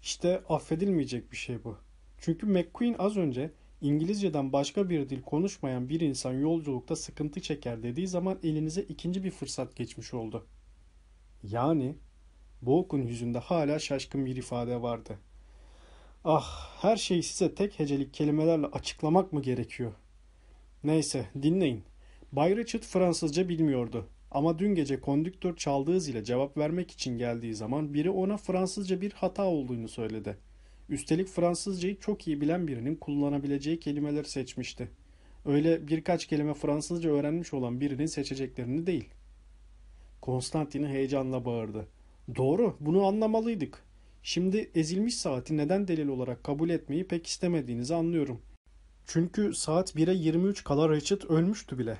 İşte affedilmeyecek bir şey bu. Çünkü McQueen az önce İngilizceden başka bir dil konuşmayan bir insan yolculukta sıkıntı çeker dediği zaman elinize ikinci bir fırsat geçmiş oldu. Yani Boğuk'un yüzünde hala şaşkın bir ifade vardı. Ah, her şeyi size tek hecelik kelimelerle açıklamak mı gerekiyor? Neyse, dinleyin. Bay Richard Fransızca bilmiyordu. Ama dün gece kondüktör çaldığı zile cevap vermek için geldiği zaman biri ona Fransızca bir hata olduğunu söyledi. Üstelik Fransızcayı çok iyi bilen birinin kullanabileceği kelimeleri seçmişti. Öyle birkaç kelime Fransızca öğrenmiş olan birinin seçeceklerini değil. Konstantin heyecanla bağırdı. Doğru, bunu anlamalıydık. Şimdi ezilmiş saati neden delil olarak kabul etmeyi pek istemediğinizi anlıyorum. Çünkü saat 1'e 23 kala Richard ölmüştü bile.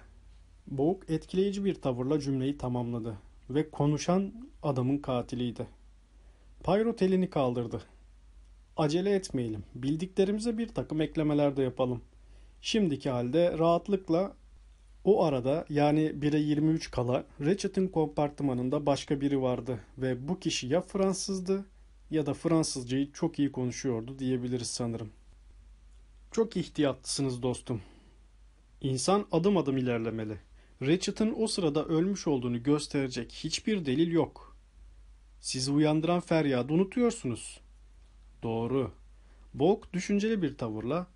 Boğuk etkileyici bir tavırla cümleyi tamamladı ve konuşan adamın katiliydi. Payrot elini kaldırdı. Acele etmeyelim. Bildiklerimize bir takım eklemeler de yapalım. Şimdiki halde rahatlıkla o arada yani 1'e 23 kala Ratchet'ın kompartımanında başka biri vardı ve bu kişi ya Fransızdı ya da Fransızcayı çok iyi konuşuyordu diyebiliriz sanırım. Çok ihtiyatlısınız dostum. İnsan adım adım ilerlemeli. Ratchet'ın o sırada ölmüş olduğunu gösterecek hiçbir delil yok. Sizi uyandıran feryadı unutuyorsunuz. Doğru. Bok düşünceli bir tavırla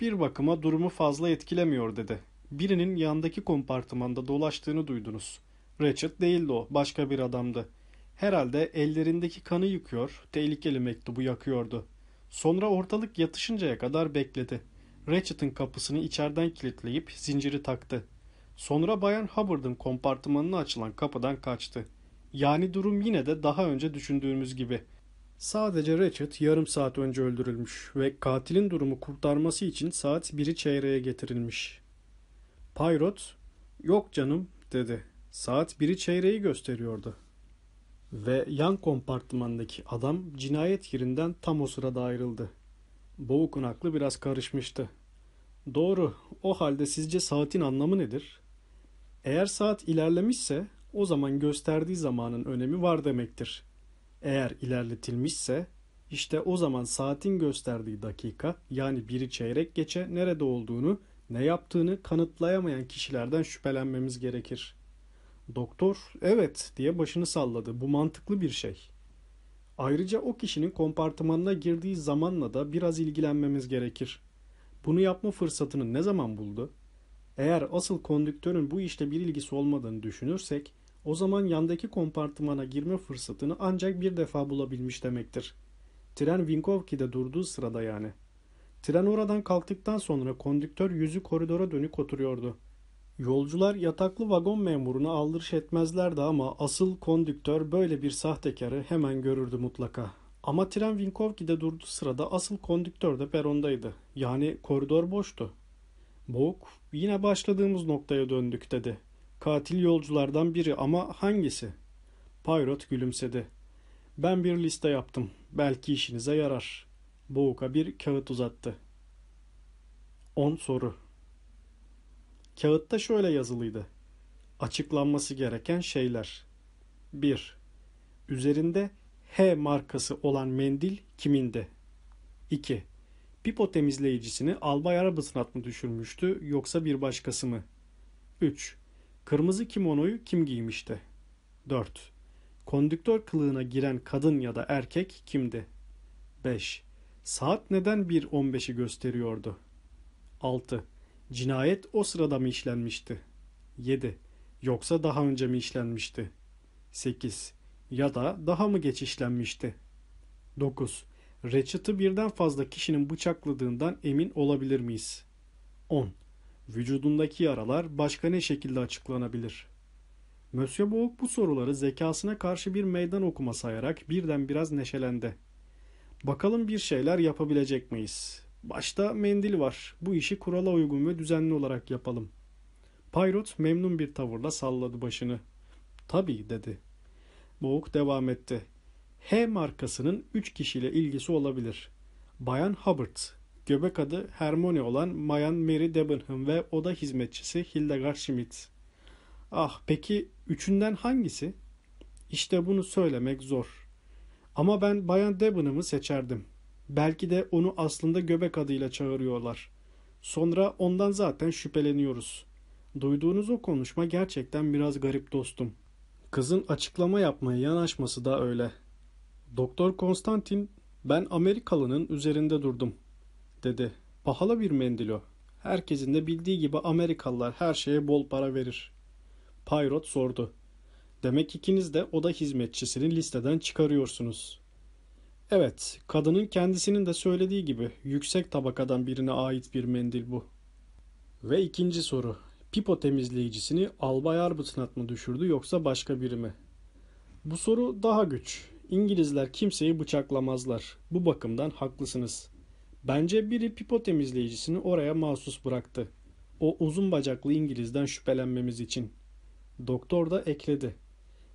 bir bakıma durumu fazla etkilemiyor dedi. Birinin yandaki kompartımanda dolaştığını duydunuz. Ratchet değildi o, başka bir adamdı. Herhalde ellerindeki kanı yıkıyor, tehlikeli mektubu yakıyordu. Sonra ortalık yatışıncaya kadar bekledi. Ratchet'ın kapısını içeriden kilitleyip zinciri taktı. Sonra Bayan Hubbard'ın kompartımanına açılan kapıdan kaçtı. Yani durum yine de daha önce düşündüğümüz gibi. Sadece Ratchet yarım saat önce öldürülmüş ve katilin durumu kurtarması için saat biri çeyreğe getirilmiş. Payrot, yok canım dedi. Saat biri çeyreği gösteriyordu. Ve yan kompartmandaki adam cinayet yerinden tam o sırada ayrıldı. Boğuk'un aklı biraz karışmıştı. Doğru. O halde sizce saatin anlamı nedir? Eğer saat ilerlemişse o zaman gösterdiği zamanın önemi var demektir. Eğer ilerletilmişse işte o zaman saatin gösterdiği dakika yani biri çeyrek geçe nerede olduğunu, ne yaptığını kanıtlayamayan kişilerden şüphelenmemiz gerekir. Doktor evet diye başını salladı. Bu mantıklı bir şey. Ayrıca o kişinin kompartımanına girdiği zamanla da biraz ilgilenmemiz gerekir. Bunu yapma fırsatını ne zaman buldu? Eğer asıl kondüktörün bu işte bir ilgisi olmadığını düşünürsek, o zaman yandaki kompartımana girme fırsatını ancak bir defa bulabilmiş demektir. Tren Vinkovki'de durduğu sırada yani. Tren oradan kalktıktan sonra kondüktör yüzü koridora dönük oturuyordu. Yolcular yataklı vagon memuruna aldırış etmezlerdi ama asıl kondüktör böyle bir sahtekarı hemen görürdü mutlaka. Ama tren Vinkovki'de durduğu sırada asıl kondüktör de perondaydı. Yani koridor boştu. Boğuk, yine başladığımız noktaya döndük dedi. Katil yolculardan biri ama hangisi? Payrot gülümsedi. Ben bir liste yaptım. Belki işinize yarar. Boğuk'a bir kağıt uzattı. 10 soru. Kağıtta şöyle yazılıydı. Açıklanması gereken şeyler. 1. Üzerinde H markası olan mendil kiminde? 2. Pipo temizleyicisini Albay Arbuthnot mı düşürmüştü yoksa bir başkası mı? 3. Kırmızı kimonoyu kim giymişti? 4. Kondüktör kılığına giren kadın ya da erkek kimdi? 5. Saat neden 1.15'i gösteriyordu? 6. Cinayet o sırada mı işlenmişti? 7. Yoksa daha önce mi işlenmişti? 8. Ya da daha mı geç işlenmişti? 9. Reçet'i birden fazla kişinin bıçakladığından emin olabilir miyiz? 10. Vücudundaki yaralar başka ne şekilde açıklanabilir? Monsieur Boğuk bu soruları zekasına karşı bir meydan okuma sayarak birden biraz neşelendi. Bakalım bir şeyler yapabilecek miyiz? Başta mendil var. Bu işi kurala uygun ve düzenli olarak yapalım. Payrot memnun bir tavırla salladı başını. Tabii dedi. Boğuk devam etti. H markasının üç kişiyle ilgisi olabilir. Bayan Hubbard, göbek adı Hermione olan Bayan Mary Debenham ve oda hizmetçisi Hildegard Schmidt. Ah peki üçünden hangisi? İşte bunu söylemek zor. Ama ben Bayan Debenham'ı seçerdim. Belki de onu aslında göbek adıyla çağırıyorlar. Sonra ondan zaten şüpheleniyoruz. Duyduğunuz o konuşma gerçekten biraz garip dostum. Kızın açıklama yapmaya yanaşması da öyle. Doktor Konstantin, ben Amerikalının üzerinde durdum, dedi. Pahalı bir mendil o. Herkesin de bildiği gibi Amerikalılar her şeye bol para verir. Payrot sordu. Demek ikiniz de oda hizmetçisini listeden çıkarıyorsunuz. Evet, kadının kendisinin de söylediği gibi yüksek tabakadan birine ait bir mendil bu. Ve ikinci soru. Pipo temizleyicisini Albay Arbuthnot mı düşürdü yoksa başka biri mi? Bu soru daha güç. İngilizler kimseyi bıçaklamazlar. Bu bakımdan haklısınız. Bence biri pipo temizleyicisini oraya mahsus bıraktı. O uzun bacaklı İngiliz'den şüphelenmemiz için. Doktor da ekledi.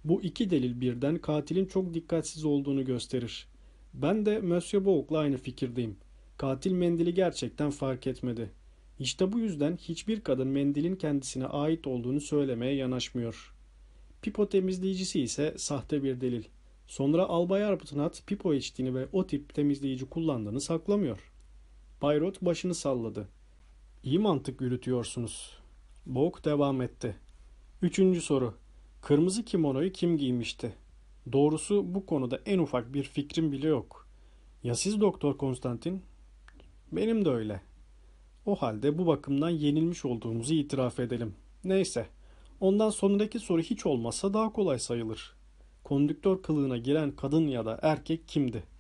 Bu iki delil birden katilin çok dikkatsiz olduğunu gösterir. Ben de Monsieur Boğuk'la aynı fikirdeyim. Katil mendili gerçekten fark etmedi. İşte bu yüzden hiçbir kadın mendilin kendisine ait olduğunu söylemeye yanaşmıyor. Pipo temizleyicisi ise sahte bir delil. Sonra Albay Arbuthnot pipo içtiğini ve o tip temizleyici kullandığını saklamıyor. Bayrot başını salladı. İyi mantık yürütüyorsunuz. Boğuk devam etti. Üçüncü soru. Kırmızı kimonoyu kim giymişti? Doğrusu bu konuda en ufak bir fikrim bile yok. Ya siz Doktor Konstantin? Benim de öyle. O halde bu bakımdan yenilmiş olduğumuzu itiraf edelim. Neyse. Ondan sonraki soru hiç olmazsa daha kolay sayılır. Kondüktör kılığına giren kadın ya da erkek kimdi?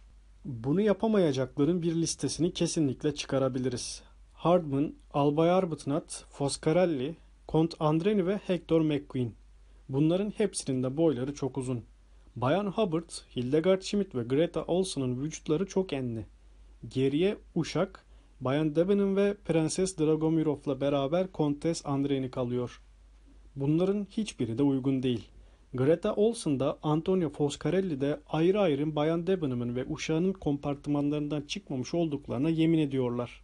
Bunu yapamayacakların bir listesini kesinlikle çıkarabiliriz. Hardman, Albay Arbuthnot, Foscarelli, Kont Andreni ve Hector McQueen. Bunların hepsinin de boyları çok uzun. Bayan Hubbard, Hildegard Schmidt ve Greta Olson'un vücutları çok enli. Geriye Uşak, Bayan Debenham ve Prenses Dragomirov'la beraber Kontes Andreni kalıyor. Bunların hiçbiri de uygun değil. Greta Olson da Antonio Foscarelli de ayrı ayrı Bayan Debenham'ın ve uşağının kompartımanlarından çıkmamış olduklarına yemin ediyorlar.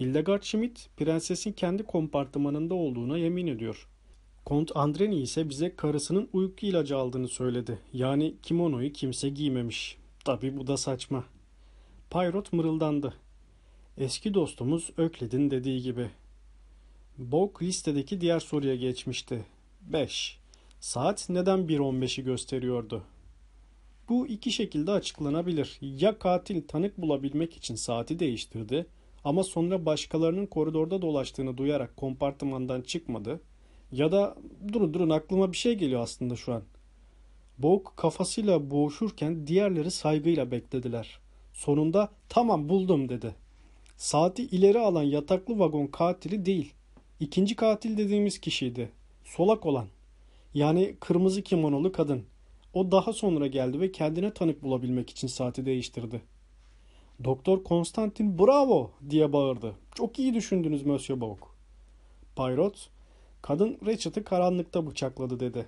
Hildegard Schmidt, prensesin kendi kompartımanında olduğuna yemin ediyor. Kont Andreni ise bize karısının uyku ilacı aldığını söyledi. Yani kimonoyu kimse giymemiş. Tabi bu da saçma. Payrot mırıldandı. Eski dostumuz Öklid'in dediği gibi. Bok listedeki diğer soruya geçmişti. 5. Saat neden 1.15'i gösteriyordu? Bu iki şekilde açıklanabilir. Ya katil tanık bulabilmek için saati değiştirdi ama sonra başkalarının koridorda dolaştığını duyarak kompartımandan çıkmadı ya da durun durun aklıma bir şey geliyor aslında şu an. Bok kafasıyla boğuşurken diğerleri saygıyla beklediler. Sonunda tamam buldum dedi. Saati ileri alan yataklı vagon katili değil. İkinci katil dediğimiz kişiydi. Solak olan. Yani kırmızı kimonolu kadın. O daha sonra geldi ve kendine tanık bulabilmek için saati değiştirdi. Doktor Konstantin bravo diye bağırdı. Çok iyi düşündünüz Monsieur Bok. Payrot, kadın Richard'ı karanlıkta bıçakladı dedi.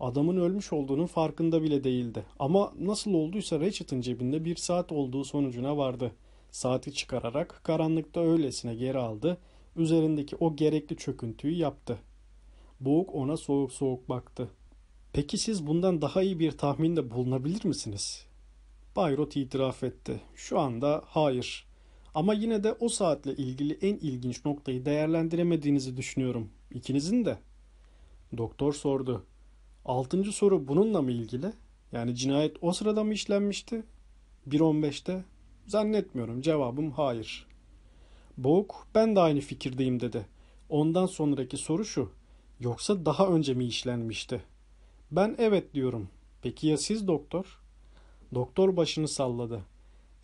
Adamın ölmüş olduğunun farkında bile değildi. Ama nasıl olduysa Richard'ın cebinde bir saat olduğu sonucuna vardı. Saati çıkararak karanlıkta öylesine geri aldı. Üzerindeki o gerekli çöküntüyü yaptı. Boğuk ona soğuk soğuk baktı. Peki siz bundan daha iyi bir tahminde bulunabilir misiniz? Bayrot itiraf etti. Şu anda hayır. Ama yine de o saatle ilgili en ilginç noktayı değerlendiremediğinizi düşünüyorum. İkinizin de. Doktor sordu. Altıncı soru bununla mı ilgili? Yani cinayet o sırada mı işlenmişti? 1.15'te? Zannetmiyorum. Cevabım hayır. Boğuk ben de aynı fikirdeyim dedi. Ondan sonraki soru şu. Yoksa daha önce mi işlenmişti? Ben evet diyorum. Peki ya siz doktor? Doktor başını salladı.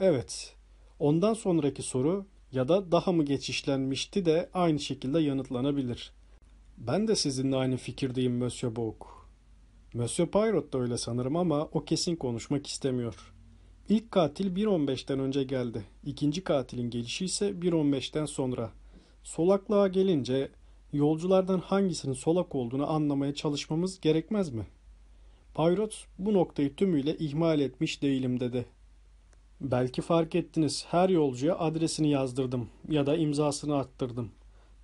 Evet. Ondan sonraki soru ya da daha mı geç işlenmişti de aynı şekilde yanıtlanabilir. Ben de sizinle aynı fikirdeyim Monsieur Bouk. Monsieur Poirot da öyle sanırım ama o kesin konuşmak istemiyor. İlk katil 1.15'ten önce geldi. İkinci katilin gelişi ise 1.15'ten sonra. Solaklığa gelince yolculardan hangisinin solak olduğunu anlamaya çalışmamız gerekmez mi? Poirot bu noktayı tümüyle ihmal etmiş değilim dedi. Belki fark ettiniz her yolcuya adresini yazdırdım ya da imzasını attırdım.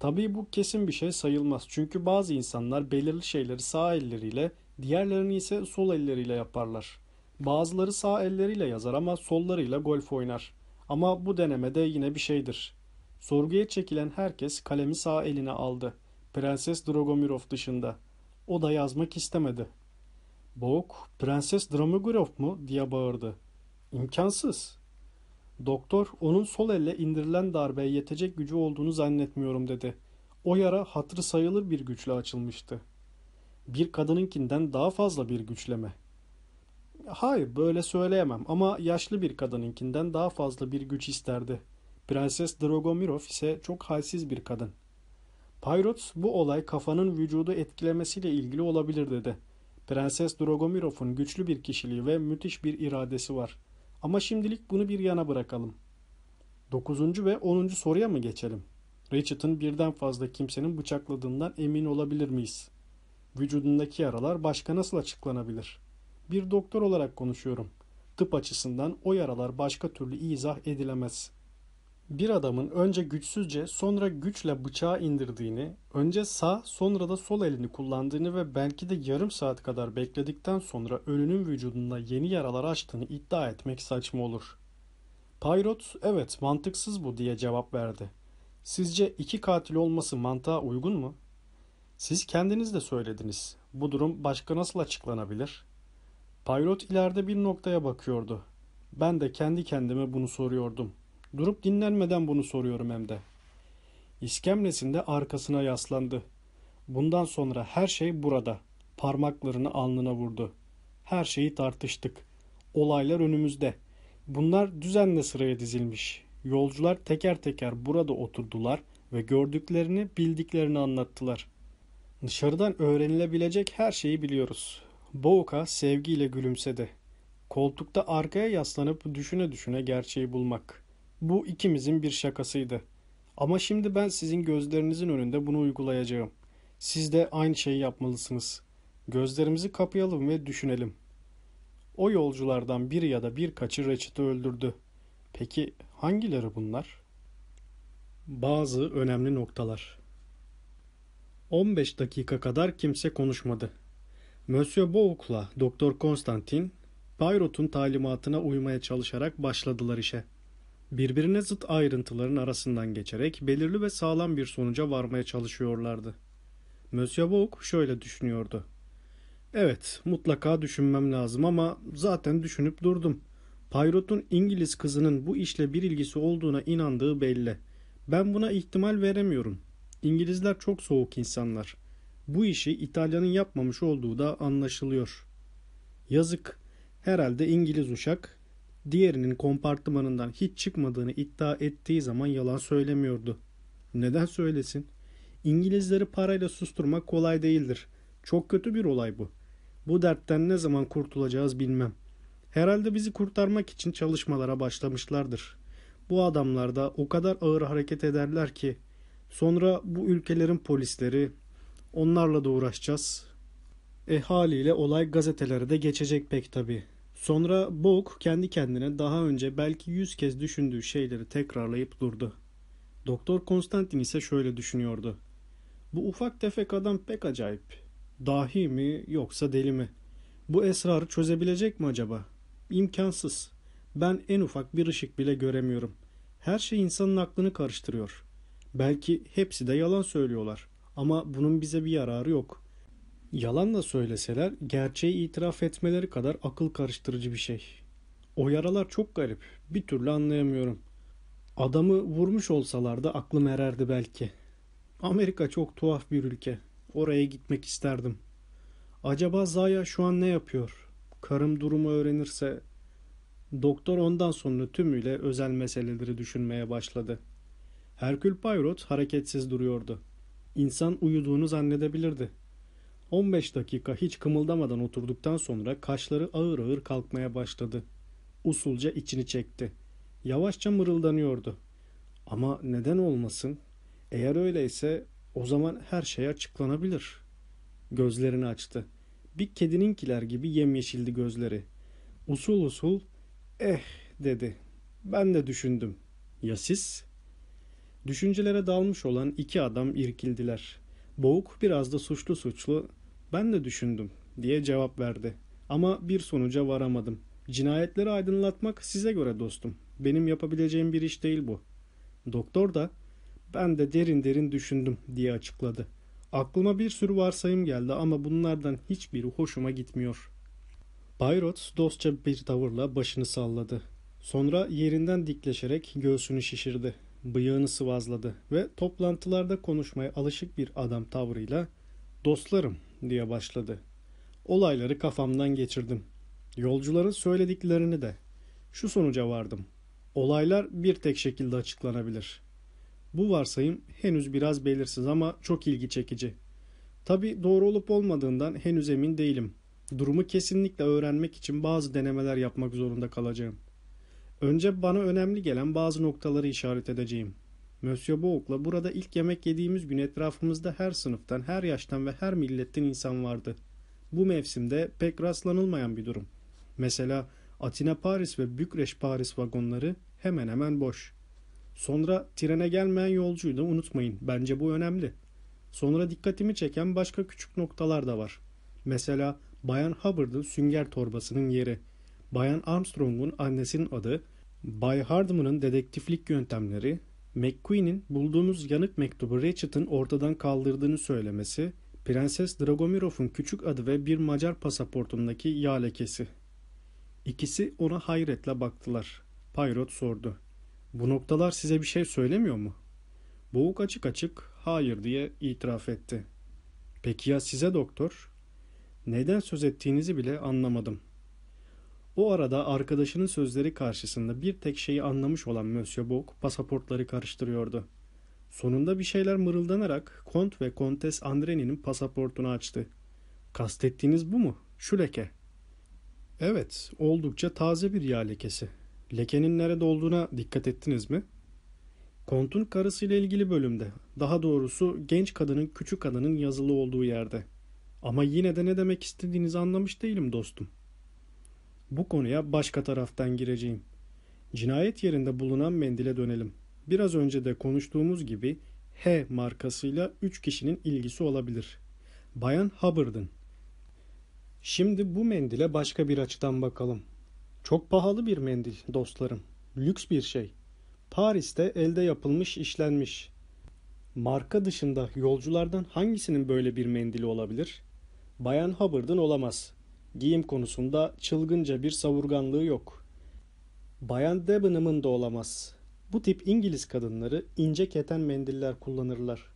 Tabii bu kesin bir şey sayılmaz çünkü bazı insanlar belirli şeyleri sağ elleriyle diğerlerini ise sol elleriyle yaparlar. Bazıları sağ elleriyle yazar ama sollarıyla golf oynar. Ama bu denemede yine bir şeydir. Sorguya çekilen herkes kalemi sağ eline aldı. Prenses Drogomirov dışında. O da yazmak istemedi. Boğuk, Prenses Dromogorov mu diye bağırdı. İmkansız. Doktor onun sol elle indirilen darbeye yetecek gücü olduğunu zannetmiyorum dedi. O yara hatırı sayılır bir güçle açılmıştı. Bir kadınınkinden daha fazla bir güçleme. Hayır böyle söyleyemem ama yaşlı bir kadınınkinden daha fazla bir güç isterdi. Prenses Dragomirov ise çok halsiz bir kadın. Pyrot bu olay kafanın vücudu etkilemesiyle ilgili olabilir dedi. Prenses Dragomirov'un güçlü bir kişiliği ve müthiş bir iradesi var. Ama şimdilik bunu bir yana bırakalım. Dokuzuncu ve onuncu soruya mı geçelim? Richard'ın birden fazla kimsenin bıçakladığından emin olabilir miyiz? Vücudundaki yaralar başka nasıl açıklanabilir? Bir doktor olarak konuşuyorum. Tıp açısından o yaralar başka türlü izah edilemez. Bir adamın önce güçsüzce sonra güçle bıçağı indirdiğini, önce sağ sonra da sol elini kullandığını ve belki de yarım saat kadar bekledikten sonra ölünün vücudunda yeni yaralar açtığını iddia etmek saçma olur. Payrot, evet mantıksız bu diye cevap verdi. Sizce iki katil olması mantığa uygun mu? Siz kendiniz de söylediniz. Bu durum başka nasıl açıklanabilir? Payrot ileride bir noktaya bakıyordu. Ben de kendi kendime bunu soruyordum. Durup dinlenmeden bunu soruyorum hem de. İskemlesinde arkasına yaslandı. Bundan sonra her şey burada. Parmaklarını alnına vurdu. Her şeyi tartıştık. Olaylar önümüzde. Bunlar düzenle sıraya dizilmiş. Yolcular teker teker burada oturdular ve gördüklerini, bildiklerini anlattılar. Dışarıdan öğrenilebilecek her şeyi biliyoruz. Boğuka sevgiyle gülümsedi. Koltukta arkaya yaslanıp düşüne düşüne gerçeği bulmak. Bu ikimizin bir şakasıydı. Ama şimdi ben sizin gözlerinizin önünde bunu uygulayacağım. Siz de aynı şeyi yapmalısınız. Gözlerimizi kapayalım ve düşünelim. O yolculardan biri ya da birkaçı Reçet'i öldürdü. Peki hangileri bunlar? Bazı önemli noktalar. 15 dakika kadar kimse konuşmadı. Monsieur Bouk'la Doktor Konstantin, Bayrot'un talimatına uymaya çalışarak başladılar işe. Birbirine zıt ayrıntıların arasından geçerek belirli ve sağlam bir sonuca varmaya çalışıyorlardı. Monsieur Bouk şöyle düşünüyordu. Evet, mutlaka düşünmem lazım ama zaten düşünüp durdum. Payrot'un İngiliz kızının bu işle bir ilgisi olduğuna inandığı belli. Ben buna ihtimal veremiyorum. İngilizler çok soğuk insanlar. Bu işi İtalya'nın yapmamış olduğu da anlaşılıyor. Yazık. Herhalde İngiliz uşak diğerinin kompartımanından hiç çıkmadığını iddia ettiği zaman yalan söylemiyordu. Neden söylesin? İngilizleri parayla susturmak kolay değildir. Çok kötü bir olay bu. Bu dertten ne zaman kurtulacağız bilmem. Herhalde bizi kurtarmak için çalışmalara başlamışlardır. Bu adamlar da o kadar ağır hareket ederler ki sonra bu ülkelerin polisleri onlarla da uğraşacağız. E haliyle olay gazetelere de geçecek pek tabi. Sonra Boğuk kendi kendine daha önce belki yüz kez düşündüğü şeyleri tekrarlayıp durdu. Doktor Konstantin ise şöyle düşünüyordu. Bu ufak tefek adam pek acayip. Dahi mi yoksa deli mi? Bu esrarı çözebilecek mi acaba? İmkansız. Ben en ufak bir ışık bile göremiyorum. Her şey insanın aklını karıştırıyor. Belki hepsi de yalan söylüyorlar. Ama bunun bize bir yararı yok. Yalan da söyleseler gerçeği itiraf etmeleri kadar akıl karıştırıcı bir şey. O yaralar çok garip. Bir türlü anlayamıyorum. Adamı vurmuş olsalar da aklım ererdi belki. Amerika çok tuhaf bir ülke. Oraya gitmek isterdim. Acaba Zaya şu an ne yapıyor? Karım durumu öğrenirse... Doktor ondan sonra tümüyle özel meseleleri düşünmeye başladı. Herkül Poirot hareketsiz duruyordu. İnsan uyuduğunu zannedebilirdi. 15 dakika hiç kımıldamadan oturduktan sonra kaşları ağır ağır kalkmaya başladı. Usulca içini çekti. Yavaşça mırıldanıyordu. Ama neden olmasın? Eğer öyleyse o zaman her şey açıklanabilir. Gözlerini açtı. Bir kedininkiler gibi yemyeşildi gözleri. Usul usul eh dedi. Ben de düşündüm. Ya siz? Düşüncelere dalmış olan iki adam irkildiler. Boğuk biraz da suçlu suçlu ben de düşündüm diye cevap verdi. Ama bir sonuca varamadım. Cinayetleri aydınlatmak size göre dostum. Benim yapabileceğim bir iş değil bu. Doktor da ben de derin derin düşündüm diye açıkladı. Aklıma bir sürü varsayım geldi ama bunlardan hiçbiri hoşuma gitmiyor. Bayrot dostça bir tavırla başını salladı. Sonra yerinden dikleşerek göğsünü şişirdi. Bıyığını sıvazladı ve toplantılarda konuşmaya alışık bir adam tavrıyla "Dostlarım," diye başladı. Olayları kafamdan geçirdim. Yolcuların söylediklerini de. Şu sonuca vardım. Olaylar bir tek şekilde açıklanabilir. Bu varsayım henüz biraz belirsiz ama çok ilgi çekici. Tabi doğru olup olmadığından henüz emin değilim. Durumu kesinlikle öğrenmek için bazı denemeler yapmak zorunda kalacağım. Önce bana önemli gelen bazı noktaları işaret edeceğim. Monsieur Boğuk'la burada ilk yemek yediğimiz gün etrafımızda her sınıftan, her yaştan ve her milletten insan vardı. Bu mevsimde pek rastlanılmayan bir durum. Mesela Atina Paris ve Bükreş Paris vagonları hemen hemen boş. Sonra trene gelmeyen yolcuyu da unutmayın. Bence bu önemli. Sonra dikkatimi çeken başka küçük noktalar da var. Mesela Bayan Hubbard'ın sünger torbasının yeri, Bayan Armstrong'un annesinin adı, Bay Hardman'ın dedektiflik yöntemleri, McQueen'in bulduğumuz yanık mektubu Ratchet'ın ortadan kaldırdığını söylemesi, Prenses Dragomirov'un küçük adı ve bir Macar pasaportundaki yağ lekesi. İkisi ona hayretle baktılar. Payrot sordu. Bu noktalar size bir şey söylemiyor mu? Boğuk açık açık hayır diye itiraf etti. Peki ya size doktor? Neden söz ettiğinizi bile anlamadım. O arada arkadaşının sözleri karşısında bir tek şeyi anlamış olan Monsieur Bock pasaportları karıştırıyordu. Sonunda bir şeyler mırıldanarak Kont ve Kontes Andreni'nin pasaportunu açtı. Kastettiğiniz bu mu? Şu leke. Evet, oldukça taze bir yağ lekesi. Lekenin nerede olduğuna dikkat ettiniz mi? Kont'un karısıyla ilgili bölümde. Daha doğrusu genç kadının küçük adının yazılı olduğu yerde. Ama yine de ne demek istediğinizi anlamış değilim dostum. Bu konuya başka taraftan gireceğim. Cinayet yerinde bulunan mendile dönelim. Biraz önce de konuştuğumuz gibi H markasıyla 3 kişinin ilgisi olabilir. Bayan Hubbard'ın. Şimdi bu mendile başka bir açıdan bakalım. Çok pahalı bir mendil dostlarım. Lüks bir şey. Paris'te elde yapılmış işlenmiş. Marka dışında yolculardan hangisinin böyle bir mendili olabilir? Bayan Hubbard'ın olamaz. Giyim konusunda çılgınca bir savurganlığı yok. Bayan Debenham'ın da olamaz. Bu tip İngiliz kadınları ince keten mendiller kullanırlar.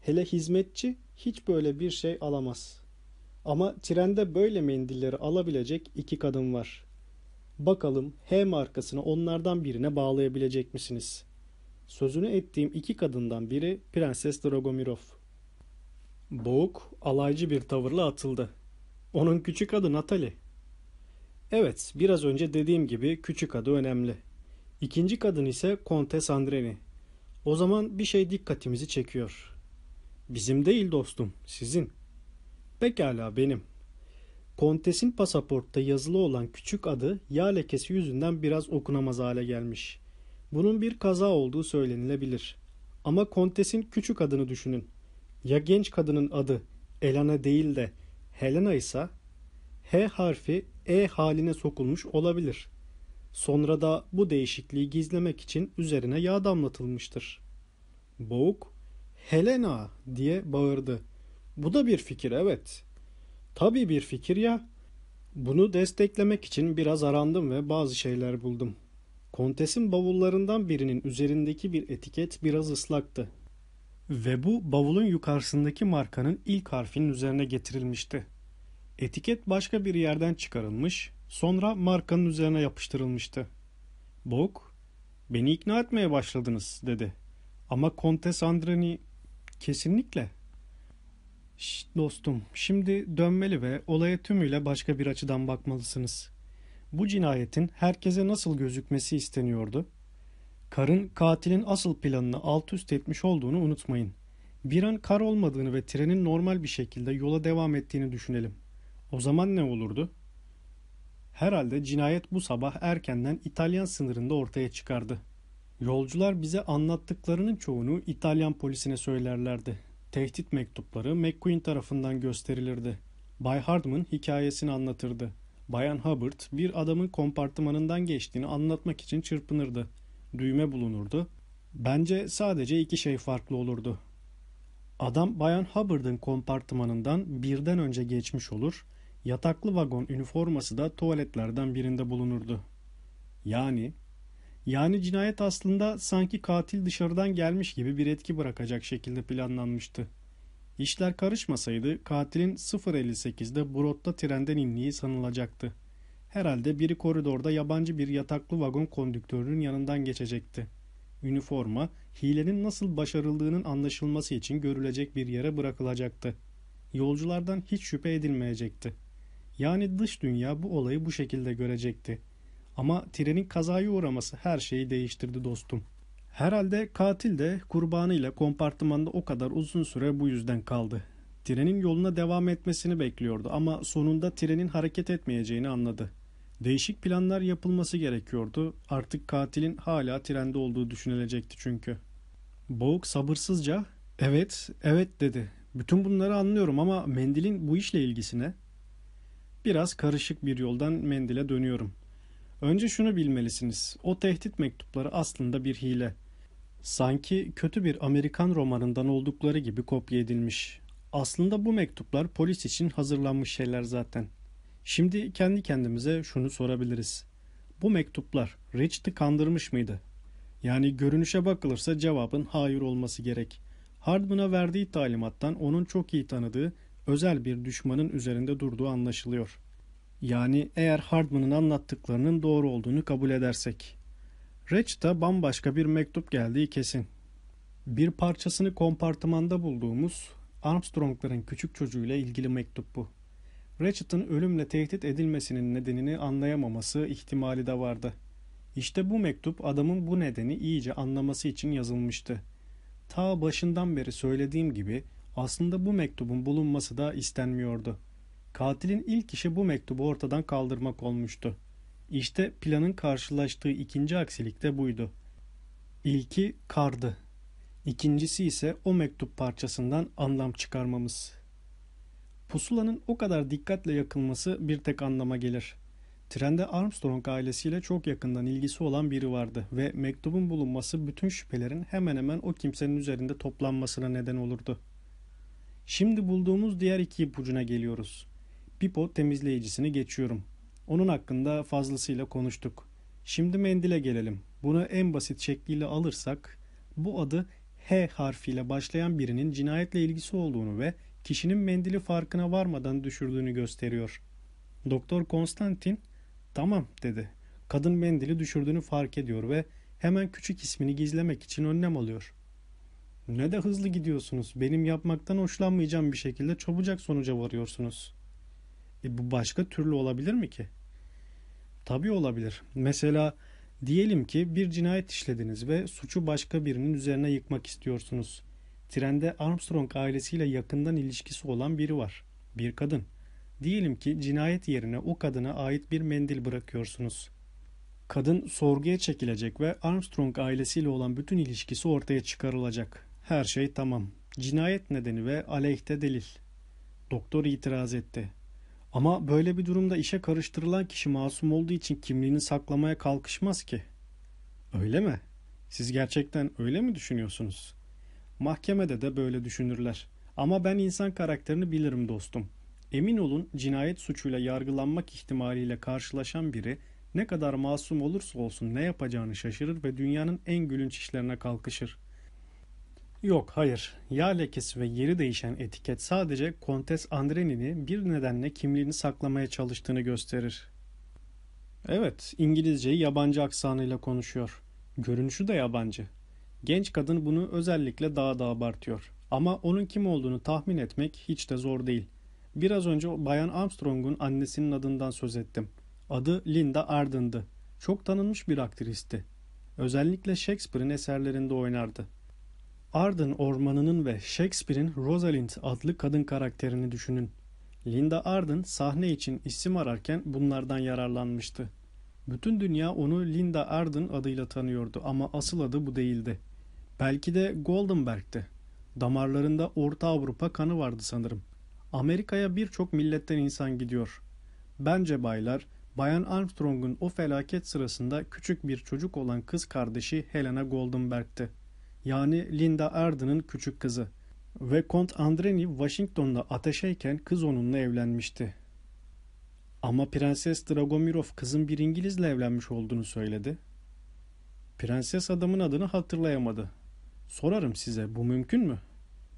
Hele hizmetçi hiç böyle bir şey alamaz. Ama trende böyle mendilleri alabilecek iki kadın var. Bakalım H markasını onlardan birine bağlayabilecek misiniz? Sözünü ettiğim iki kadından biri Prenses Dragomirov. Boğuk, alaycı bir tavırla atıldı. Onun küçük adı Natalie. Evet, biraz önce dediğim gibi küçük adı önemli. İkinci kadın ise Kontes Andreni. O zaman bir şey dikkatimizi çekiyor. Bizim değil dostum, sizin. Pekala benim. Kontes'in pasaportta yazılı olan küçük adı yağ lekesi yüzünden biraz okunamaz hale gelmiş. Bunun bir kaza olduğu söylenilebilir. Ama Kontes'in küçük adını düşünün. Ya genç kadının adı Elena değil de Helena ise H harfi E haline sokulmuş olabilir. Sonra da bu değişikliği gizlemek için üzerine yağ damlatılmıştır. Boğuk, Helena diye bağırdı. Bu da bir fikir evet. Tabii bir fikir ya. Bunu desteklemek için biraz arandım ve bazı şeyler buldum. Kontesin bavullarından birinin üzerindeki bir etiket biraz ıslaktı. Ve bu bavulun yukarısındaki markanın ilk harfinin üzerine getirilmişti. Etiket başka bir yerden çıkarılmış, sonra markanın üzerine yapıştırılmıştı. Bok, beni ikna etmeye başladınız dedi. Ama Kontes Andreni kesinlikle. Şşt dostum, şimdi dönmeli ve olaya tümüyle başka bir açıdan bakmalısınız. Bu cinayetin herkese nasıl gözükmesi isteniyordu? Karın katilin asıl planını alt üst etmiş olduğunu unutmayın. Bir an kar olmadığını ve trenin normal bir şekilde yola devam ettiğini düşünelim. O zaman ne olurdu? Herhalde cinayet bu sabah erkenden İtalyan sınırında ortaya çıkardı. Yolcular bize anlattıklarının çoğunu İtalyan polisine söylerlerdi. Tehdit mektupları McQueen tarafından gösterilirdi. Bay Hardman hikayesini anlatırdı. Bayan Hubbard bir adamın kompartımanından geçtiğini anlatmak için çırpınırdı. Düğme bulunurdu. Bence sadece iki şey farklı olurdu. Adam Bayan Hubbard'ın kompartımanından birden önce geçmiş olur, yataklı vagon üniforması da tuvaletlerden birinde bulunurdu. Yani, yani cinayet aslında sanki katil dışarıdan gelmiş gibi bir etki bırakacak şekilde planlanmıştı. İşler karışmasaydı katilin 0.58'de Brot'ta trenden indiği sanılacaktı. Herhalde biri koridorda yabancı bir yataklı vagon kondüktörünün yanından geçecekti. Üniforma, hilenin nasıl başarıldığının anlaşılması için görülecek bir yere bırakılacaktı. Yolculardan hiç şüphe edilmeyecekti. Yani dış dünya bu olayı bu şekilde görecekti. Ama trenin kazaya uğraması her şeyi değiştirdi dostum. Herhalde katil de kurbanıyla kompartımanda o kadar uzun süre bu yüzden kaldı. Trenin yoluna devam etmesini bekliyordu ama sonunda trenin hareket etmeyeceğini anladı. Değişik planlar yapılması gerekiyordu. Artık katilin hala trende olduğu düşünülecekti çünkü. Boğuk sabırsızca "Evet, evet." dedi. "Bütün bunları anlıyorum ama mendilin bu işle ilgisi ne?" Biraz karışık bir yoldan mendile dönüyorum. Önce şunu bilmelisiniz. O tehdit mektupları aslında bir hile. Sanki kötü bir Amerikan romanından oldukları gibi kopya edilmiş. Aslında bu mektuplar polis için hazırlanmış şeyler zaten. Şimdi kendi kendimize şunu sorabiliriz. Bu mektuplar Richard'ı kandırmış mıydı? Yani görünüşe bakılırsa cevabın hayır olması gerek. Hardman'a verdiği talimattan onun çok iyi tanıdığı özel bir düşmanın üzerinde durduğu anlaşılıyor. Yani eğer Hardman'ın anlattıklarının doğru olduğunu kabul edersek. Reç'te bambaşka bir mektup geldiği kesin. Bir parçasını kompartımanda bulduğumuz Armstrong'ların küçük çocuğuyla ilgili mektup bu. Ratchet'ın ölümle tehdit edilmesinin nedenini anlayamaması ihtimali de vardı. İşte bu mektup adamın bu nedeni iyice anlaması için yazılmıştı. Ta başından beri söylediğim gibi Aslında bu mektubun bulunması da istenmiyordu. Katilin ilk işi bu mektubu ortadan kaldırmak olmuştu. İşte planın karşılaştığı ikinci aksilik de buydu. İlki kardı. İkincisi ise o mektup parçasından anlam çıkarmamız. Pusulanın o kadar dikkatle yakılması bir tek anlama gelir. Trende Armstrong ailesiyle çok yakından ilgisi olan biri vardı ve mektubun bulunması bütün şüphelerin hemen hemen o kimsenin üzerinde toplanmasına neden olurdu. Şimdi bulduğumuz diğer iki ipucuna geliyoruz. Pipo temizleyicisini geçiyorum. Onun hakkında fazlasıyla konuştuk. Şimdi mendile gelelim. Bunu en basit şekliyle alırsak bu adı H harfiyle başlayan birinin cinayetle ilgisi olduğunu ve kişinin mendili farkına varmadan düşürdüğünü gösteriyor. Doktor Konstantin tamam dedi. Kadın mendili düşürdüğünü fark ediyor ve hemen küçük ismini gizlemek için önlem alıyor. Ne de hızlı gidiyorsunuz. Benim yapmaktan hoşlanmayacağım bir şekilde çabucak sonuca varıyorsunuz. E bu başka türlü olabilir mi ki? Tabii olabilir. Mesela diyelim ki bir cinayet işlediniz ve suçu başka birinin üzerine yıkmak istiyorsunuz. Trende Armstrong ailesiyle yakından ilişkisi olan biri var. Bir kadın. Diyelim ki cinayet yerine o kadına ait bir mendil bırakıyorsunuz. Kadın sorguya çekilecek ve Armstrong ailesiyle olan bütün ilişkisi ortaya çıkarılacak. Her şey tamam. Cinayet nedeni ve aleyhte delil. Doktor itiraz etti. Ama böyle bir durumda işe karıştırılan kişi masum olduğu için kimliğini saklamaya kalkışmaz ki. Öyle mi? Siz gerçekten öyle mi düşünüyorsunuz? Mahkemede de böyle düşünürler. Ama ben insan karakterini bilirim dostum. Emin olun cinayet suçuyla yargılanmak ihtimaliyle karşılaşan biri ne kadar masum olursa olsun ne yapacağını şaşırır ve dünyanın en gülünç işlerine kalkışır. Yok hayır. Yağ lekesi ve yeri değişen etiket sadece Kontes Andreni'ni bir nedenle kimliğini saklamaya çalıştığını gösterir. Evet, İngilizceyi yabancı aksanıyla konuşuyor. Görünüşü de yabancı. Genç kadın bunu özellikle daha da abartıyor. Ama onun kim olduğunu tahmin etmek hiç de zor değil. Biraz önce Bayan Armstrong'un annesinin adından söz ettim. Adı Linda Arden'dı. Çok tanınmış bir aktristi. Özellikle Shakespeare'in eserlerinde oynardı. Arden ormanının ve Shakespeare'in Rosalind adlı kadın karakterini düşünün. Linda Arden sahne için isim ararken bunlardan yararlanmıştı. Bütün dünya onu Linda Arden adıyla tanıyordu ama asıl adı bu değildi. Belki de Goldenberg'ti. Damarlarında Orta Avrupa kanı vardı sanırım. Amerika'ya birçok milletten insan gidiyor. Bence baylar, Bayan Armstrong'un o felaket sırasında küçük bir çocuk olan kız kardeşi Helena Goldenberg'ti. Yani Linda Arden'ın küçük kızı. Ve Kont Andreni Washington'da ateşeyken kız onunla evlenmişti. Ama Prenses Dragomirov kızın bir İngilizle evlenmiş olduğunu söyledi. Prenses adamın adını hatırlayamadı. Sorarım size bu mümkün mü?